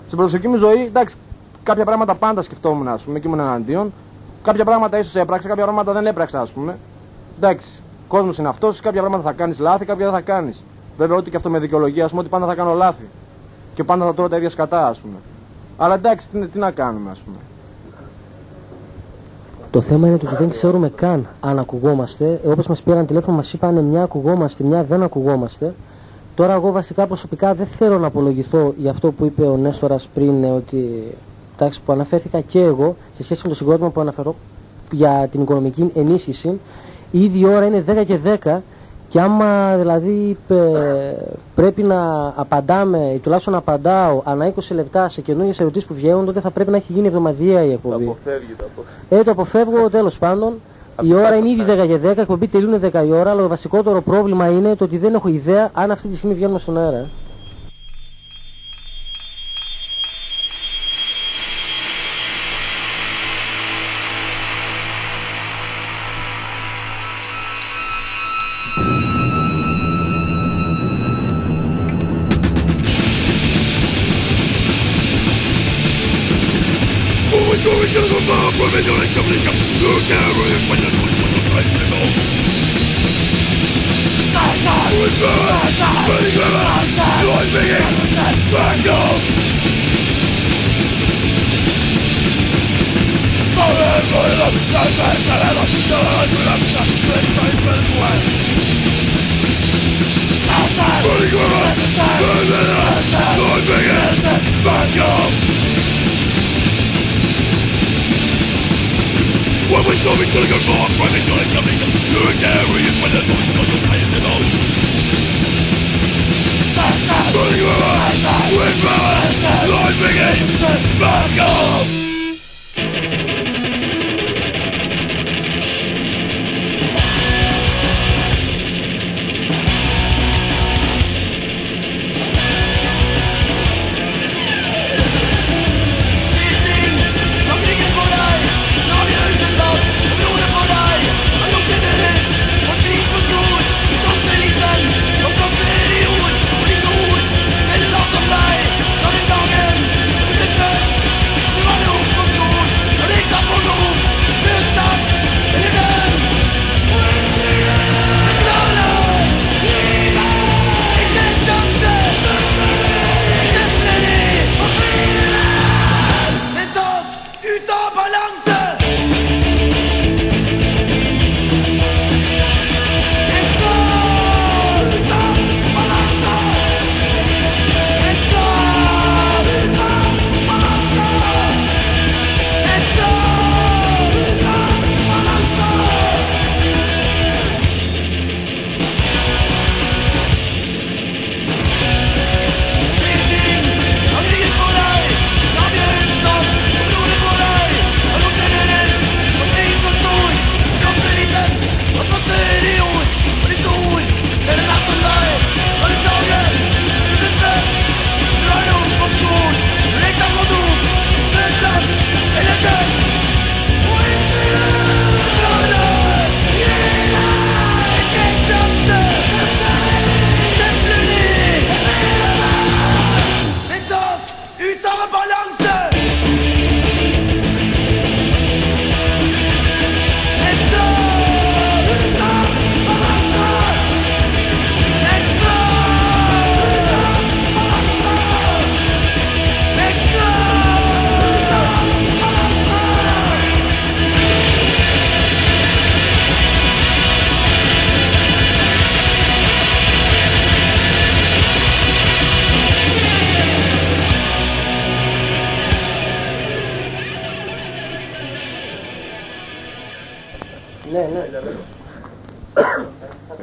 Στην προσωπική μου ζωή, εντάξει, κάποια πράγματα πάντα σκεφτόμουν, ας πούμε, και ήμουν εναντίον. Κάποια πράγματα ίσως έπραξα, κάποια πράγματα δεν έπραξα, ας πούμε. Εντάξει, κόσμος είναι αυτός, κάποια πράγματα θα κάνεις λάθη, κάποια δεν θα κάνεις. Βέβαια, ότι και αυτό με δικαιολογία, ας πούμε, ότι πάντα θα κάνω λάθη. Και πάντα θα τρώω τα ίδια σκατά, ας πούμε. Αλλά εντάξει, τι, τι να κάνουμε, ας πούμε. Το θέμα είναι ότι δεν ξέρουμε καν αν ακουγόμαστε. Όπως μας πήραν τηλέφωνο μας είπαν μια ακουγόμαστε, μια δεν ακουγόμαστε. Τώρα εγώ βασικά προσωπικά δεν θέλω να απολογηθώ για αυτό που είπε ο Νέστορας πριν ότι εντάξει, που αναφέρθηκα και εγώ σε σχέση με το συγκρότημα που αναφέρω για την οικονομική ενίσχυση. Η ίδια ώρα είναι 10 και 10 και άμα δηλαδή πρέπει να απαντάμε ή τουλάχιστον να απαντάω ανά 20 λεπτά σε καινούργιες ερωτήσεις που βγαίνουν, τότε θα πρέπει να έχει γίνει εβδομαδιαία η εκπομπή. Το αποφεύγει, το αποφεύγει. Ε, το αποφεύγω τέλος πάντων. Η ώρα είναι ήδη 10 και 10, η εκπομπή τελειώνει 10 η ώρα, αλλά το βασικότερο πρόβλημα είναι το ότι δεν έχω ιδέα αν αυτή τη στιγμή βγαίνουμε στον αέρα.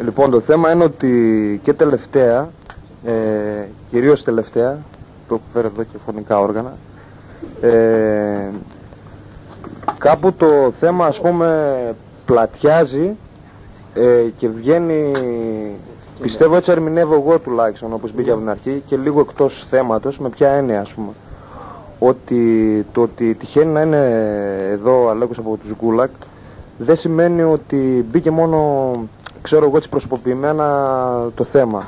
Λοιπόν, το θέμα είναι ότι και τελευταία, ε, κυρίως τελευταία, το έχω φέρει εδώ και φωνικά όργανα, ε, κάπου το θέμα ας πούμε πλατιάζει ε, και βγαίνει, πιστεύω έτσι ερμηνεύω εγώ τουλάχιστον όπως μπήκε από την αρχή και λίγο εκτός θέματος, με ποια έννοια ας πούμε. Ότι το ότι τυχαίνει να είναι εδώ ο Αλέκος από τους Γκούλακ δεν σημαίνει ότι μπήκε μόνο, ξέρω εγώ έτσι προσωποποιημένα το θέμα.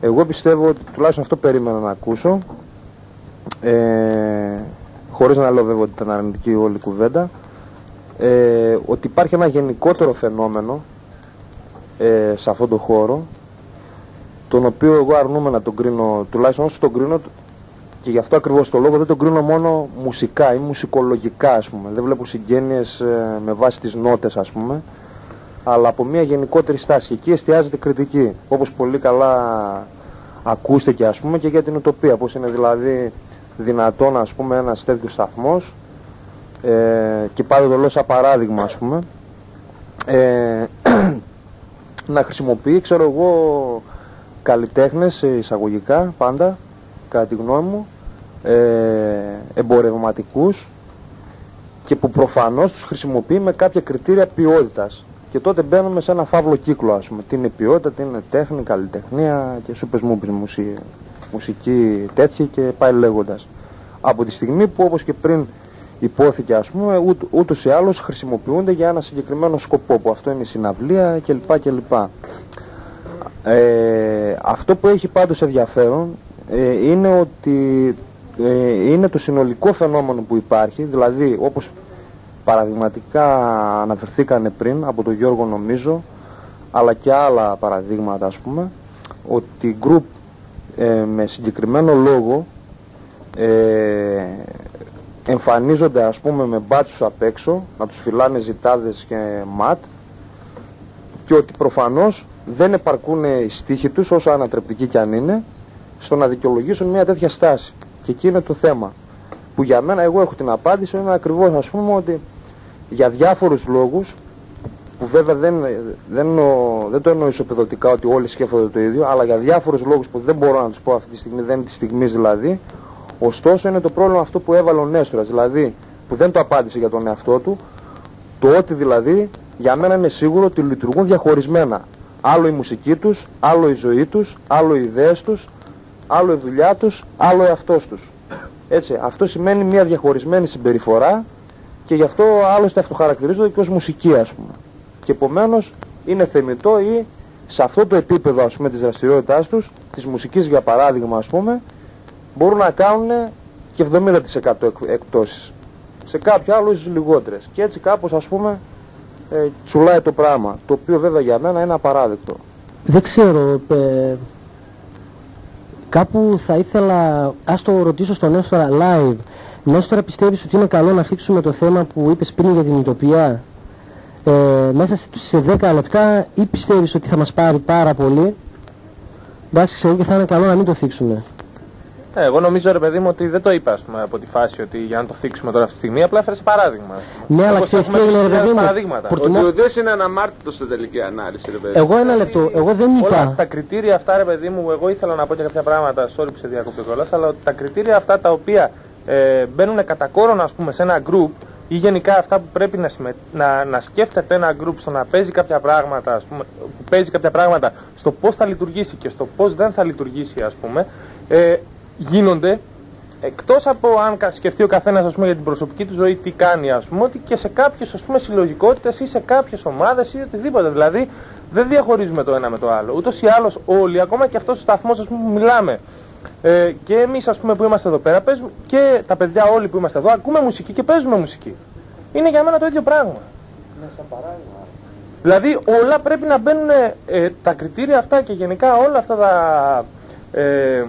Εγώ πιστεύω ότι τουλάχιστον αυτό περίμενα να ακούσω, ε, χωρίς να λέω βέβαια ότι ήταν αρνητική όλη η κουβέντα, ε, ότι υπάρχει ένα γενικότερο φαινόμενο ε, σε αυτόν τον χώρο, τον οποίο εγώ αρνούμαι να τον κρίνω, τουλάχιστον όσο τον κρίνω, και γι' αυτό ακριβώς το λόγο δεν τον κρίνω μόνο μουσικά ή μουσικολογικά ας πούμε. Δεν βλέπω συγγένειες ε, με βάση τις νότες ας πούμε, αλλά από μια γενικότερη στάση. Και εκεί εστιάζεται κριτική, όπως πολύ καλά ακούστηκε ας πούμε και για την ουτοπία, πώς είναι δηλαδή δυνατόν ας πούμε ένας τέτοιος σταθμός ε, και πάντα το λέω σαν παράδειγμα ας πούμε ε, *clears throat* να χρησιμοποιεί ξέρω εγώ καλλιτέχνες εισαγωγικά πάντα κατά τη γνώμη μου ε, εμπορευματικούς και που προφανώς τους χρησιμοποιεί με κάποια κριτήρια ποιότητας και τότε μπαίνουμε σε ένα φαύλο κύκλο ας πούμε τι είναι ποιότητα, τι είναι τέχνη, καλλιτεχνία και σου πες μου πεις μουσική, μουσική τέτοια και πάει λέγοντας από τη στιγμή που όπως και πριν υπόθηκε ας πούμε ούτ, ούτως ή άλλως χρησιμοποιούνται για ένα συγκεκριμένο σκοπό που αυτό είναι η συναυλία κλπ. κλπ. Ε, αυτό που έχει πάντως ενδιαφέρον ε, είναι ότι ε, είναι το συνολικό φαινόμενο που υπάρχει, δηλαδή όπως παραδειγματικά αναφερθήκανε πριν από τον Γιώργο νομίζω, αλλά και άλλα παραδείγματα ας πούμε, ότι γκρουπ ε, με συγκεκριμένο λόγο ε, εμφανίζονται ας πούμε με μπάτσους απ' έξω, να τους φυλάνε ζητάδες και ματ και ότι προφανώς δεν επαρκούν οι στίχοι τους όσο ανατρεπτικοί κι αν είναι στο να δικαιολογήσουν μια τέτοια στάση. Και εκεί είναι το θέμα. Που για μένα εγώ έχω την απάντηση είναι ακριβώς ας πούμε ότι για διάφορους λόγους που βέβαια δεν, δεν, εννοώ, δεν το εννοώ ισοπεδωτικά ότι όλοι σκέφτονται το ίδιο αλλά για διάφορους λόγους που δεν μπορώ να τους πω αυτή τη στιγμή, δεν είναι της στιγμής δηλαδή ωστόσο είναι το πρόβλημα αυτό που έβαλε ο Νέστορας δηλαδή που δεν το απάντησε για τον εαυτό του το ότι δηλαδή για μένα είναι σίγουρο ότι λειτουργούν διαχωρισμένα άλλο η μουσική τους, άλλο η ζωή τους, άλλο οι ιδέες τους άλλο η δουλειά τους, άλλο εαυτός τους. Έτσι, αυτό σημαίνει μια διαχωρισμένη συμπεριφορά και γι' αυτό άλλωστε αυτοχαρακτηρίζονται και ως μουσική ας πούμε. Και επομένως είναι θεμητό ή σε αυτό το επίπεδο ας πούμε της δραστηριότητάς τους, της μουσικής για παράδειγμα ας πούμε, μπορούν να κάνουν και 70% εκπτώσεις. Σε κάποιο άλλο ίσως λιγότερες. Και έτσι κάπως ας πούμε ε, τσουλάει το πράγμα, το οποίο βέβαια για μένα είναι απαράδεκτο. Δεν ξέρω, ε, κάπου θα ήθελα, ας το ρωτήσω στον Νέστορα live, Νέστορα πιστεύεις ότι είναι καλό να θίξουμε το θέμα που είπες πριν για την Ιτοπία ε, μέσα σε 10 λεπτά ή πιστεύεις ότι θα μας πάρει πάρα πολύ; Εντάξει ξέρω και θα είναι καλό να μην το θίξουμε Ε, εγώ νομίζω ρε παιδί μου ότι δεν το είπα ας πούμε, από τη φάση ότι για να το θίξουμε τώρα αυτή τη στιγμή, απλά έφερε παράδειγμα. Ναι, αλλά Όπως ξέρεις τι έχουμε έγινε, ρε χιλιάδες παιδί μου; παραδείγματα. Προτιμώ- Ότι ο Δες είναι αναμάρτητος στην τελική ανάλυση, ρε παιδί. εγώ ένα λεπτό, εγώ δεν Όλα είπα τα κριτήρια αυτά, ρε παιδί μου, εγώ ήθελα να πω και κάποια πράγματα, sorry που σε διακόπτω κιόλας, αλλά ότι τα κριτήρια αυτά τα οποία ε, μπαίνουν κατά κόρον, ας πούμε, σε ένα group ή γενικά αυτά που πρέπει να, συμμε... να, να σκέφτεται ένα group στο να παίζει κάποια πράγματα, ας πούμε, που παίζει κάποια πράγματα στο πώς θα λειτουργήσει και στο πώς δεν θα λειτουργήσει, ας πούμε, ε, γίνονται εκτός από αν κα- σκεφτεί ο καθένας ας πούμε, για την προσωπική του ζωή τι κάνει, ας πούμε, ότι και σε κάποιες ας πούμε, συλλογικότητες ή σε κάποιες ομάδες ή οτιδήποτε. Δηλαδή δεν διαχωρίζουμε το ένα με το άλλο. Ούτως ή άλλως όλοι, ακόμα και αυτός ο σταθμός ας πούμε, που μιλάμε, ε, και εμείς ας πούμε που είμαστε εδώ πέρα, παίζουμε, και τα παιδιά όλοι που είμαστε εδώ, ακούμε μουσική και παίζουμε μουσική. Είναι για μένα το ίδιο πράγμα. Δηλαδή όλα πρέπει να μπαίνουν ε, τα κριτήρια αυτά και γενικά όλα αυτά τα... Ε,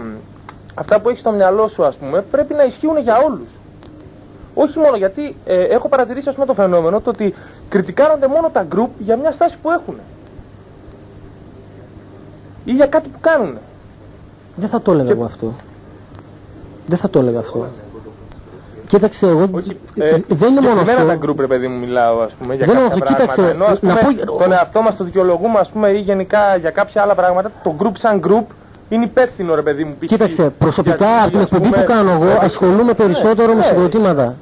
αυτά που έχεις στο μυαλό σου ας πούμε πρέπει να ισχύουν για όλους. Όχι μόνο γιατί ε, έχω παρατηρήσει ας πούμε το φαινόμενο το ότι κριτικάρονται μόνο τα group για μια στάση που έχουν. Ή για κάτι που κάνουν. δεν θα το έλεγα εγώ αυτό δεν θα το έλεγα αυτό Κοίταξε, εγώ Ε, δεν είναι μόνο συγκεκριμένα αυτό. τα γκρουπ, ρε παιδί μου, μιλάω, ας πούμε, για Δεν είναι κάποια αυτό, πράγματα. κοίταξε, Ενώ, ας να πούμε, πω- τον εαυτό μας το δικαιολογούμε, ας πούμε, ή γενικά για κάποια άλλα πράγματα, το group σαν group είναι υπεύθυνο, ρε παιδί μου. π.χ. Κοίταξε, προσωπικά για- από την ας εκπομπή πούμε, που κάνω εγώ ε, ασχολούμαι περισσότερο με ναι. συγκροτήματα.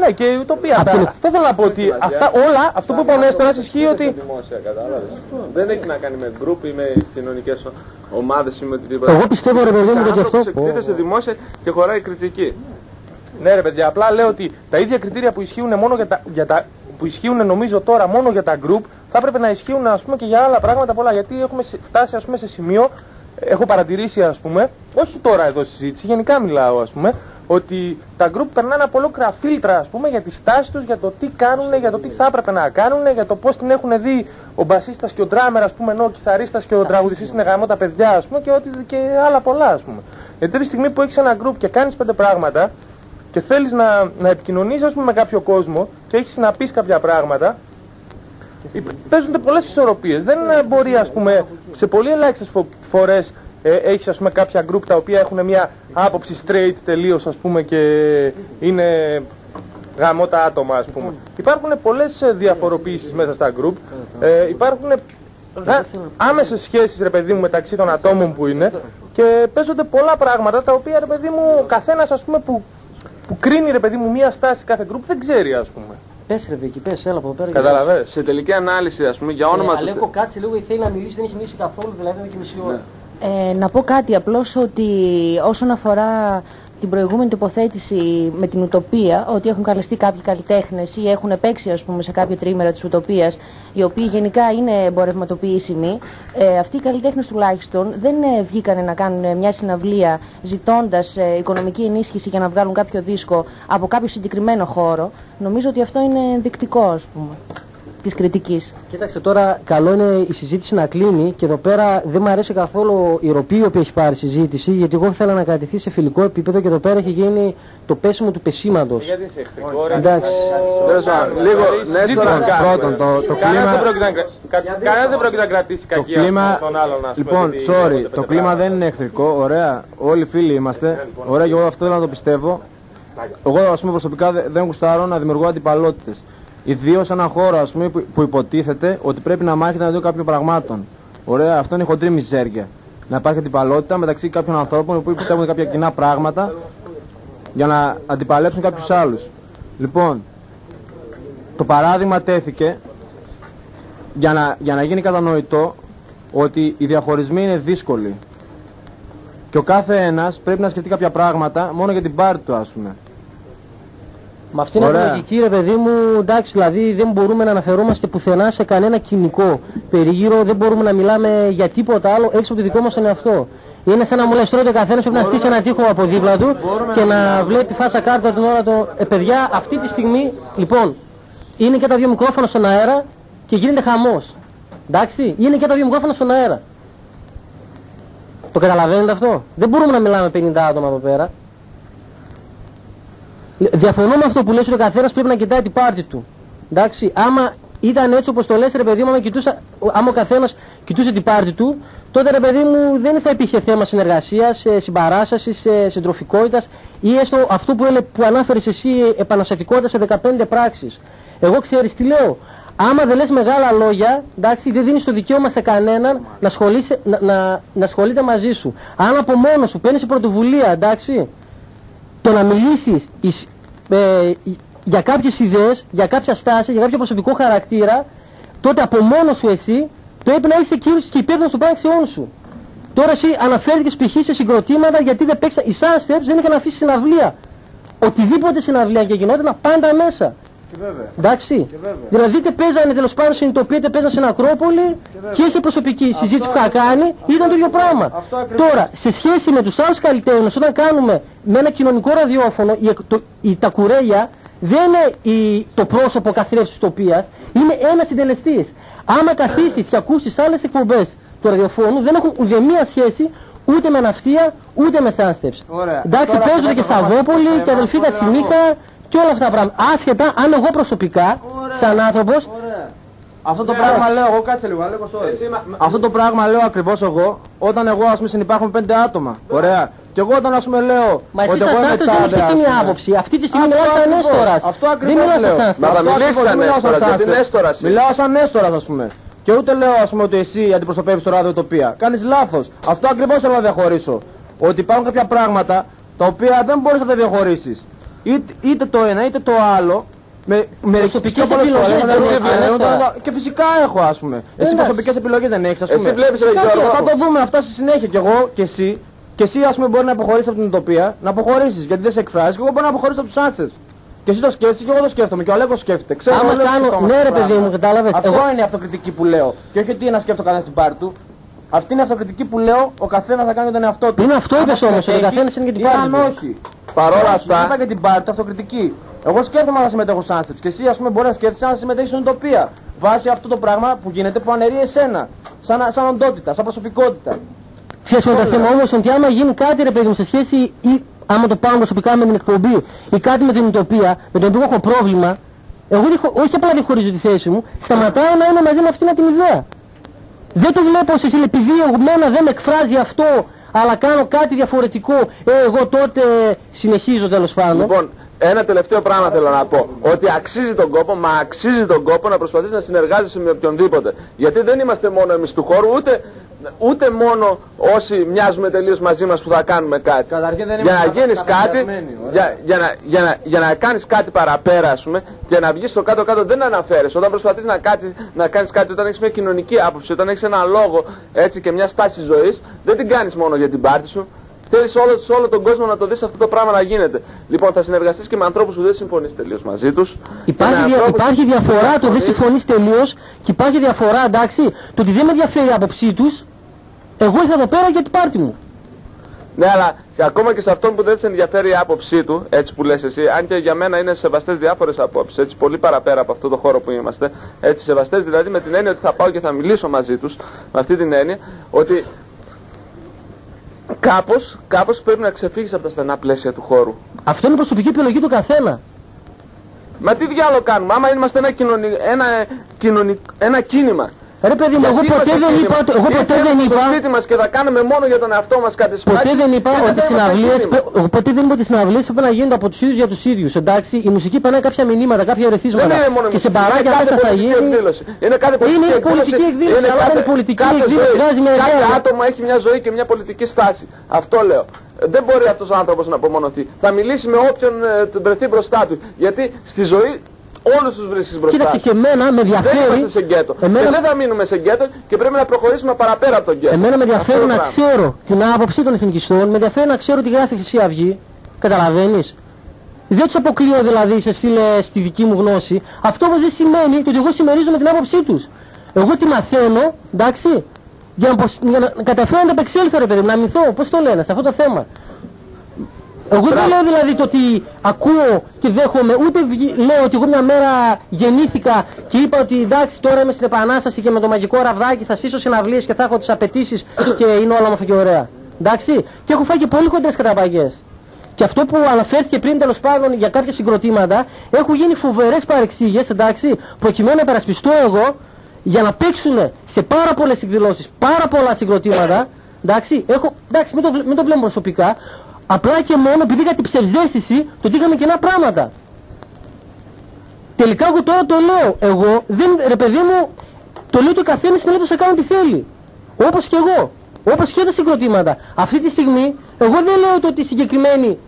Ναι, και η ουτοπία. Απ' αυτά. την- Αυτό θέλω να πω ότι αυτά όλα, αυτό που είπε ο Νέστορας ισχύει ότι Δημόσια, κατάλαβες. Δεν έχει να κάνει με γκρουπ ή με κοινωνικές ομάδες ή με οτιδήποτε. Εγώ πιστεύω, ρε παιδί μου, ότι Άνθρωπος αυτό- εκτίθεται δημόσια και χωράει κριτική. Ναι, ρε παιδιά, απλά λέω ότι τα ίδια κριτήρια που ισχύουν μόνο για τα, για τα που ισχύουν νομίζω τώρα μόνο για τα group θα έπρεπε να ισχύουν ας πούμε και για άλλα πράγματα πολλά γιατί έχουμε σε- φτάσει ας πούμε σε σημείο έχω παρατηρήσει ας πούμε όχι τώρα εδώ στη συζήτηση γενικά μιλάω ας πούμε ότι τα group περνάνε από ολόκληρα φίλτρα ας πούμε για τη στάση τους, για το τι κάνουν, για το τι θα έπρεπε να κάνουν, για το πώς την έχουν δει ο μπασίστας και ο ντράμερ ας πούμε ενώ ο κιθαρίστας και ο τραγουδιστής είναι γαμό τα παιδιά ας πούμε και, ότι, και άλλα πολλά ας πούμε. Γιατί τη στιγμή που έχεις ένα group και κάνεις πέντε πράγματα και θέλεις να, να επικοινωνείς ας πούμε με κάποιο κόσμο και έχεις να πεις κάποια πράγματα υπ- παίζονται πολλές ισορροπίες. Δεν ε, μπορεί ας πούμε σε πολύ ελάχιστες φο- φορές ε, έχεις ας πούμε κάποια group τα οποία έχουν μια άποψη straight τελείως ας πούμε και είναι γαμώτα άτομα ας πούμε. Υπάρχουν πολλές ε, διαφοροποίησεις μέσα στα group. Ε, υπάρχουν γα- άμεσες σχέσεις ρε παιδί μου μεταξύ των ατόμων που είναι και παίζονται πολλά πράγματα τα οποία ρε παιδί μου ο καθένας ας πούμε που, που κρίνει ρε παιδί μου μία στάση κάθε group δεν ξέρει ας πούμε. Πες ρε Βίκυ, πες, έλα από εδώ πέρα. Καταλαβαίνεις. Σε τελική ανάλυση, ας πούμε, για όνομα Ε, του... Αλέκο, κάτσε λίγο, γιατί θέλει να μιλήσει, δεν έχει μιλήσει καθόλου, δηλαδή είναι και μισή ώρα. Ε, να πω κάτι απλώς ότι όσον αφορά την προηγούμενη τοποθέτηση με την Ουτοπία, ότι έχουν καλεστεί κάποιοι καλλιτέχνες ή έχουν παίξει ας πούμε σε κάποιο τρίμερα της Ουτοπίας, οι οποίοι γενικά είναι εμπορευματοποιήσιμοι, ε, αυτοί οι καλλιτέχνες τουλάχιστον δεν ε, βγήκανε να κάνουν ε, μια συναυλία ζητώντας ε, οικονομική ενίσχυση για να βγάλουν κάποιο δίσκο από κάποιο συγκεκριμένο χώρο. Νομίζω ότι αυτό είναι ενδεικτικό ας πούμε της κριτικής. Κοίταξε τώρα, καλό είναι η συζήτηση να κλείνει και εδώ πέρα δεν μου αρέσει καθόλου η ροπή που έχει πάρει η συζήτηση γιατί εγώ ήθελα να κρατηθεί σε φιλικό επίπεδο και εδώ πέρα έχει γίνει το πέσιμο του πεσήματος. Γιατί είσαι εχθρικό, ρε. Εντάξει. Τέλος πάντων, λίγο, ναι, Ζήτημα τώρα, κάνουμε. πρώτον, το- το Κανένας κλίμα- δεν πρόκειται να κρα- κα- Κανένας δεν πρόκειται να κρατήσει Το κακία κλίμα, στον άλλον, ας πούμε, λοιπόν, επειδή sorry, λέγονται το πέντε κλίμα πράγματα. δεν είναι εχθρικό, ωραία, όλοι φίλοι είμαστε, ωραία και εγώ αυτό θέλω να το πιστεύω. Εγώ, ας πούμε, προσωπικά δε- δεν γουστάρω να δημιουργώ αντιπαλότητες. Ιδίως σε ένα χώρο, ας πούμε, που, που υποτίθεται ότι πρέπει να μάχεται εναντίον κάποιων πραγμάτων. Ωραία, αυτό είναι χοντρή μιζέρια. Να υπάρχει αντιπαλότητα μεταξύ κάποιων ανθρώπων που πιστεύουν κάποια κοινά πράγματα για να αντιπαλέψουν κάποιους άλλους. Λοιπόν, το παράδειγμα τέθηκε για να, για να γίνει κατανοητό ότι οι διαχωρισμοί είναι δύσκολοι. Και ο κάθε ένας πρέπει να σκεφτεί κάποια πράγματα μόνο για την πάρτη του, ας πούμε. Με αυτήν την Ωραία. λογική, ρε παιδί μου, εντάξει, δηλαδή δεν μπορούμε να αναφερόμαστε πουθενά σε κανένα κοινικό περίγυρο, δεν μπορούμε να μιλάμε για τίποτα άλλο έξω από το δικό μας τον εαυτό. Είναι σαν να μου λες τώρα ότι ο καθένας πρέπει να χτίσει ένα τείχο από δίπλα του και να βλέπει φάτσα κάρτα την ώρα του. Ε, παιδιά, αυτή τη στιγμή, λοιπόν, είναι και τα δύο μικρόφωνα στον αέρα και γίνεται χαμός. Εντάξει, είναι και τα δύο μικρόφωνα στον αέρα. Το καταλαβαίνετε αυτό; Δεν μπορούμε να μιλάμε 50 άτομα εδώ πέρα. Διαφωνώ με αυτό που λες ότι ο καθένας πρέπει να κοιτάει την πάρτη του. Εντάξει, άμα ήταν έτσι όπως το λες ρε παιδί μου, άμα, κοιτούσα, άμα ο καθένας κοιτούσε την πάρτη του, τότε ρε παιδί μου δεν θα υπήρχε θέμα συνεργασίας, ε, συμπαράστασης, ε, συντροφικότητας ή έστω αυτό που, έλε, που ανάφερες εσύ ε, επαναστατικότητας σε 15 πράξεις. Εγώ ξέρεις τι λέω. Άμα δεν λες μεγάλα λόγια, εντάξει, δεν δίνεις το δικαίωμα σε κανέναν να, ασχολείσαι- να, να, να ασχολείται μαζί σου. Αν από μόνος σου παίρνεις πρωτοβουλία, εντάξει, το να μιλήσεις εις- ε, για κάποιες ιδέες, για κάποια στάση, για κάποιο προσωπικό χαρακτήρα, τότε από μόνος σου εσύ πρέπει να είσαι κύριος και υπεύθυνος των πράξεών σου. Τώρα εσύ αναφέρθηκες π.χ. σε συγκροτήματα γιατί δεν παίξα. Οι Sunsteps δεν είχαν αφήσει συναυλία. Οτιδήποτε συναυλία και γινόταν πάντα μέσα. Εντάξει. Δηλαδή είτε παίζανε τέλος πάντων συνειδητοποιεί, είτε παίζανε στην Ακρόπολη και σε προσωπική συζήτηση που είχα κάνει ήταν το ίδιο πράγμα. Τώρα, σε σχέση με τους άλλους καλλιτέχνες, όταν κάνουμε με ένα κοινωνικό ραδιόφωνο, η, εκ- το, η, τα κουρέλια δεν είναι η, το πρόσωπο καθρέφτης της τοπίας, είναι ένας συντελεστής. Άμα καθίσεις και ακούσεις άλλες εκπομπές του ραδιοφώνου, δεν έχουν ουδεμία σχέση ούτε με ναυτία, ούτε με σάνστεψ. Ωραία. Εντάξει, Τώρα παίζονται και αυτό το Σαββόπολη θέμα και αδελφή θέλω να Κατσιμίκα και όλα αυτά τα πράγματα. Άσχετα αν εγώ προσωπικά, σαν άνθρωπος, Αυτό το πράγμα λέω εγώ, κάτσε λίγο, Αλέκο, sorry. Αυτό το πράγμα λέω ακριβώς εγώ, όταν εγώ ας πούμε συνυπάρχω με πέντε άτομα. Ωραία. Και εγώ όταν ας πούμε λέω Μα εσείς ότι εγώ σαν είμαι Σάνστορας δεν τάδε, έχετε ας κοινή πούμε. άποψη. Αυτή τη στιγμή Αυτό μιλάω σαν ακριβώς, Νέστορας. Αυτό Δεν ακριβώς μιλάω σαν λέω. Σάνστορας. Μα θα Αυτό μιλήσεις ακριβώς σαν μιλάω Νέστορας, γιατί Σάνστορας. Νέστορας είσαι. Μιλάω σαν Νέστορας ας πούμε. Και ούτε λέω ας πούμε ότι εσύ αντιπροσωπεύεις το ράδιο τοπία. Κάνεις λάθος. Αυτό ακριβώς θέλω να διαχωρίσω. Ότι υπάρχουν κάποια πράγματα τα οποία δεν μπορείς να τα διαχωρίσεις. Είτε, είτε το ένα είτε το άλλο. Με, με Προσωπικές πιο πολλές επιλογές φορές, δεν δηλαδή, έχεις, ε, Νέστορα. όταν- Και φυσικά έχω ας πούμε. Εσύ Εντάξει. προσωπικές επιλογές δεν έχεις ας πούμε. Εσύ βλέπεις, ρε Εντάξει, Γιώργο. Θα το δούμε αυτά στη συνέχεια κι εγώ και εσύ. Και εσύ ας πούμε μπορεί να αποχωρήσεις από την utopia, να αποχωρήσεις γιατί δεν σε εκφράζεις και εγώ μπορώ να αποχωρήσω από τους άσες. Και εσύ το σκέφτεσαι και εγώ το σκέφτομαι και ο Αλέκος σκέφτεται. Ξέρω Άμα όλες τις κάνω- πράγματα ναι, ρε, πράγματα. παιδί μου, κατάλαβες. Αυτό Εγώ- είναι η αυτοκριτική που λέω. Και όχι ότι να σκέφτω κανένας στην πάρη του. Αυτή είναι η αυτοκριτική που λέω ο καθένας θα κάνει τον εαυτό του. Είναι αυτό Άμα είπες όμως, ότι ο συμμετέχει, καθένας είναι και την ή πάρτη αν του. όχι. Παρόλα Όχι, αυτά, Είπα και την πάρη του αυτοκριτική. Εγώ σκέφτομαι να συμμετέχω σαν Και εσύ ας πούμε μπορεί να σκέφτεσαι να συμμετέχεις στην utopia. Βάσει αυτό το πράγμα που γίνεται που αναιρεί εσένα. Σαν, σαν οντότητα, σαν προσωπικότητα. σχέση με το θέμα όμως ότι άμα γίνει κάτι ρε παιδί μου σε σχέση ή άμα το πάω προσωπικά με την εκπομπή ή κάτι με την ουτοπία με τον οποίο έχω πρόβλημα εγώ διχω- όχι απλά διχωρίζω τη θέση μου σταματάω να είμαι μαζί με αυτήν την ιδέα δεν το βλέπω σε επειδή εμένα δεν με εκφράζει αυτό αλλά κάνω κάτι διαφορετικό ε, εγώ τότε συνεχίζω τέλος πάντων Λοιπόν, ένα τελευταίο πράγμα θέλω να πω. Ότι αξίζει τον κόπο, μα αξίζει τον κόπο να προσπαθείς να συνεργάζεσαι με οποιονδήποτε. Γιατί δεν είμαστε μόνο εμείς του χώρου, ούτε, ούτε μόνο όσοι μοιάζουμε τελείως μαζί μας που θα κάνουμε κάτι. Καταρχήν δεν για να είμαστε γίνεις κάτι, καταδικασμένοι, ωραία. για, για, να, για, να, για να κάνεις κάτι παραπέρα, ας πούμε, και να βγεις στο κάτω-κάτω δεν αναφέρεις. Όταν προσπαθείς να, κάτσεις, να κάνεις κάτι, όταν έχεις μια κοινωνική άποψη, όταν έχεις ένα λόγο έτσι, και μια στάση ζωής, δεν την κάνεις μόνο για την πάρτη σου. Θέλεις όλο, σε όλο τον κόσμο να το δεις αυτό το πράγμα να γίνεται. Λοιπόν, θα συνεργαστείς και με ανθρώπους που δεν συμφωνείς τελείως μαζί τους. Υπάρχει, και με δια- ανθρώπους υπάρχει που διαφορά το δεν συμφωνείς. συμφωνείς τελείως και υπάρχει διαφορά εντάξει το ότι δεν με ενδιαφέρει η άποψή τους εγώ ήρθα εδώ πέρα για την πάρτη μου Ναι, αλλά και ακόμα και σε αυτόν που δεν σε ενδιαφέρει η άποψή του, έτσι που λες εσύ, αν και για μένα είναι σεβαστές διάφορες απόψεις, έτσι πολύ παραπέρα από αυτό το χώρο που είμαστε, έτσι σεβαστές δηλαδή με την έννοια ότι θα πάω και θα μιλήσω μαζί τους, με αυτή την έννοια, ότι κάπως, κάπως πρέπει να ξεφύγεις από τα στενά πλαίσια του χώρου. αυτό είναι η προσωπική επιλογή του καθένα Μα τι διάλογο κάνουμε, άμα είμαστε ένα, κοινωνι... ένα, κοινωνι... ένα κίνημα. Ρε παιδί μου, εγώ Γιατί ποτέ είμαστε δεν κίνημα. είπα, ότι- εγώ Είτε ποτέ δεν είμαστε στο είπα, σπίτι μας και θα κάνουμε μόνο για τον εαυτό μας κάτι ποτέ σπουδάκι, δεν είπα είτε ότι οι θα είμαστε συναυλίες, κίνημα. πε- εγώ ποτέ δεν είπα ότι οι συναυλίες πρέπει να γίνονται από τους ίδιους για τους ίδιους, εντάξει, η μουσική περνάει κάποια μηνύματα, κάποια Δεν ερεθίσματα είναι μόνο και σε μουσική, μπαράκια είναι κάθε μέσα θα πολιτική γίνει, εκδήλωση. Είναι κάθε πολιτική Είναι εκδήλωση. πολιτική εκδήλωση, αλλά κάθε- είναι πολιτική κάθε εκδήλωση, ζωή. βγάζει μια Κάθε ιδέα. άτομο έχει μια ζωή και μια πολιτική στάση. Αυτό λέω. Ε, Δεν μπορεί αυτός ο άνθρωπος να απομονωθεί. Θα μιλήσει με όποιον ε, τον βρεθεί μπροστά του. Γιατί στη ζωή όλους τους βρίσκεις μπροστά Κοίταξε σου. και εμένα με Δεν ενδιαφέρει, είμαστε σε γκέτο. Εμένα- Και δεν θα μείνουμε σε γκέτο και πρέπει να προχωρήσουμε παραπέρα από τον γκέτο. εμένα με Αυτό ενδιαφέρει το να πράγμα. ξέρω την άποψη των εθνικιστών, με ενδιαφέρει να ξέρω τι γράφει η Χρυσή Αυγή, καταλαβαίνεις; Δεν τους αποκλείω δηλαδή σε στείλε στη δική μου γνώση. Αυτό όμως δεν σημαίνει ότι εγώ συμμερίζομαι την άποψή τους. Εγώ τη μαθαίνω, εντάξει, για να, προσ- για να καταφέρω να επεξέλθω ρε παιδί μου, να μυθώ, πώς το λένε, σε αυτό το θέμα. Εγώ δεν λέω δηλαδή το ότι ακούω και δέχομαι, ούτε βγει- λέω ότι εγώ μια μέρα γεννήθηκα και είπα ότι εντάξει τώρα είμαι στην επανάσταση και με το μαγικό ραβδάκι θα στήσω συναυλίες και θα έχω τις απαιτήσεις και είναι όλα όμορφα και ωραία. Εντάξει, και έχω φάει και πολύ κοντές καταπαγές. Και αυτό που αναφέρθηκε πριν τέλος πάντων για κάποια συγκροτήματα, έχουν γίνει φοβερές παρεξήγες, εντάξει, προκειμένου να υπερασπιστώ εγώ για να παίξουν σε πάρα πολλές εκδηλώσεις, πάρα πολλά συγκροτήματα, εντάξει, έχω, εντάξει, μην το, βλέ- μην το βλέπω προσωπικά, απλά και μόνο επειδή είχα την ψευδέστηση το ότι είχαμε κενά πράγματα. Τελικά εγώ τώρα το λέω, εγώ, δεν, ρε παιδί μου, το λέω το καθένα είναι έτοιμος να κάνει τι θέλει. Όπως και εγώ. Όπως και τα συγκροτήματα. Αυτή τη στιγμή, εγώ δεν λέω το ότι συγκεκριμένοι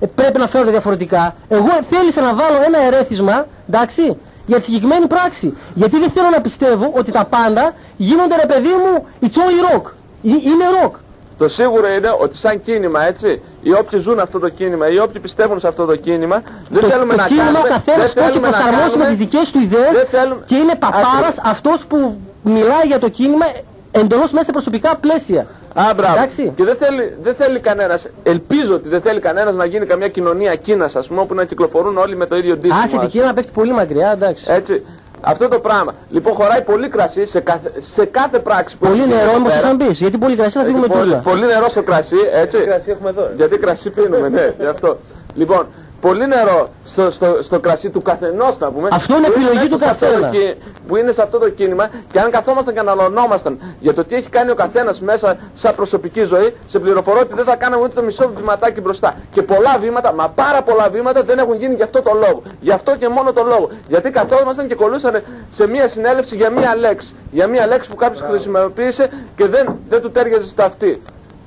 ε, πρέπει να φέρονται διαφορετικά. Εγώ θέλησα να βάλω ένα ερέθισμα, εντάξει, για τη συγκεκριμένη πράξη. Γιατί δεν θέλω να πιστεύω ότι τα πάντα γίνονται ρε παιδί μου, it's only rock. Ε- Είναι rock. Το σίγουρο είναι ότι σαν κίνημα, έτσι, οι όποιοι ζουν αυτό το κίνημα, οι όποιοι πιστεύουν σε αυτό το κίνημα, δεν το, θέλουμε το να κίνημα κάνουμε... ο καθένας δεν το έχει θέλουμε να προσαρμόσει με κάνουμε- τις δικές του ιδέες δεν θέλουμε- και είναι παπάρας Ακριβώς. αυτός που μιλάει για το κίνημα εντελώς μέσα σε προσωπικά πλαίσια. Α, μπράβο. Εντάξει. Και δεν θέλει, δεν θέλει κανένας, ελπίζω ότι δεν θέλει κανένας να γίνει καμιά κοινωνία Κίνας, ας πούμε, όπου να κυκλοφορούν όλοι με το ίδιο ντύσιμο. Άσε ας την Κίνα να παίξει πολύ μακριά, εντάξει. Έτσι. Αυτό το πράγμα. Λοιπόν, χωράει πολύ κρασί σε κάθε, σε κάθε πράξη που Πολύ έχεις νερό, εδώ όμως πέρα. θα μπεις, γιατί πολύ κρασί θα φύγουμε πολύ, τούλα. πολύ νερό στο κρασί, έτσι. κρασί έχουμε εδώ. Γιατί κρασί πίνουμε, ναι, γι' αυτό. Λοιπόν, πολύ νερό στο, στο, στο κρασί του καθενός να πούμε. Αυτό είναι που επιλογή μέσα του σε αυτό το καθένας. κι- Που είναι σε αυτό το κίνημα και αν καθόμασταν και αναλωνόμασταν για το τι έχει κάνει ο καθένας μέσα σαν προσωπική ζωή, σε πληροφορώ ότι δεν θα κάναμε ούτε το μισό βηματάκι μπροστά. Και πολλά βήματα, μα πάρα πολλά βήματα δεν έχουν γίνει γι' αυτό το λόγο. Γι' αυτό και μόνο το λόγο. Γιατί καθόμασταν και κολούσαν σε μία συνέλευση για μία λέξη. Για μία λέξη που κάποιος χρησιμοποίησε και δεν, δεν του τέριαζε στα αυτή.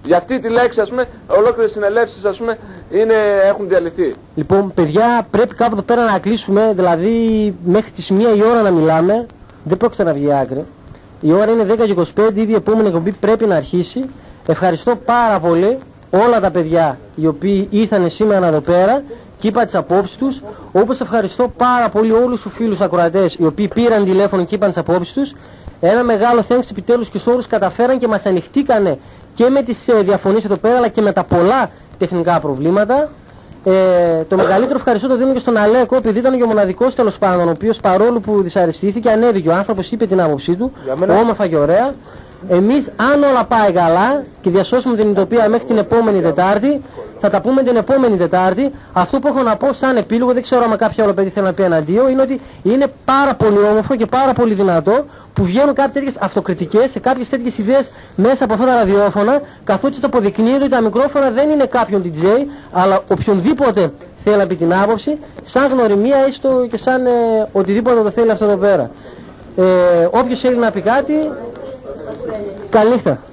Για αυτή τη λέξη, ας πούμε, ολόκληρες συνελεύσεις, ας πούμε, είναι, έχουν διαλυθεί. Λοιπόν, παιδιά, πρέπει κάπου εδώ πέρα να κλείσουμε. Δηλαδή, μέχρι τις 1 η ώρα να μιλάμε. Δεν πρόκειται να βγει άκρη. Η ώρα είναι 10 και 25, ήδη η επόμενη εκπομπή πρέπει να αρχίσει. Ευχαριστώ πάρα πολύ όλα τα παιδιά οι οποίοι ήρθαν σήμερα εδώ πέρα και είπα τις απόψεις τους. Όπως ευχαριστώ πάρα πολύ όλους τους φίλους ακροατές οι οποίοι πήραν τηλέφωνο και είπαν τις απόψεις τους. Ένα μεγάλο thanks επιτέλους και σε όλους καταφέραν και μας ανοιχτήκανε και με τις ε, διαφωνίες εδώ πέρα αλλά και με τα πολλά τεχνικά προβλήματα. Ε, το μεγαλύτερο ευχαριστώ το δίνω και στον Αλέκο, επειδή ήταν και ο μοναδικός τέλος πάντων, ο οποίος παρόλο που δυσαρεστήθηκε, ανέβηκε. Ο άνθρωπος είπε την άποψή του, όμορφα και ωραία. Εμείς, αν όλα πάει καλά και διασώσουμε την Ιτοπία μέχρι την επόμενη Τετάρτη, θα τα πούμε την επόμενη Τετάρτη. Αυτό που έχω να πω σαν επίλογο, δεν ξέρω αν κάποιο άλλο παιδί θέλει να πει εναντίον, είναι ότι είναι πάρα πολύ όμορφο και πάρα πολύ δυνατό που βγαίνουν κάποιες τέτοιες αυτοκριτικές σε κάποιες τέτοιες ιδέες μέσα από αυτά τα ραδιόφωνα καθότι το αποδεικνύεται ότι τα μικρόφωνα δεν είναι κάποιον DJ αλλά οποιονδήποτε θέλει να πει την άποψη σαν γνωριμία έστω και σαν ε, οτιδήποτε το θέλει αυτό εδώ πέρα. Ε, όποιος θέλει να πει κάτι, καλή νύχτα.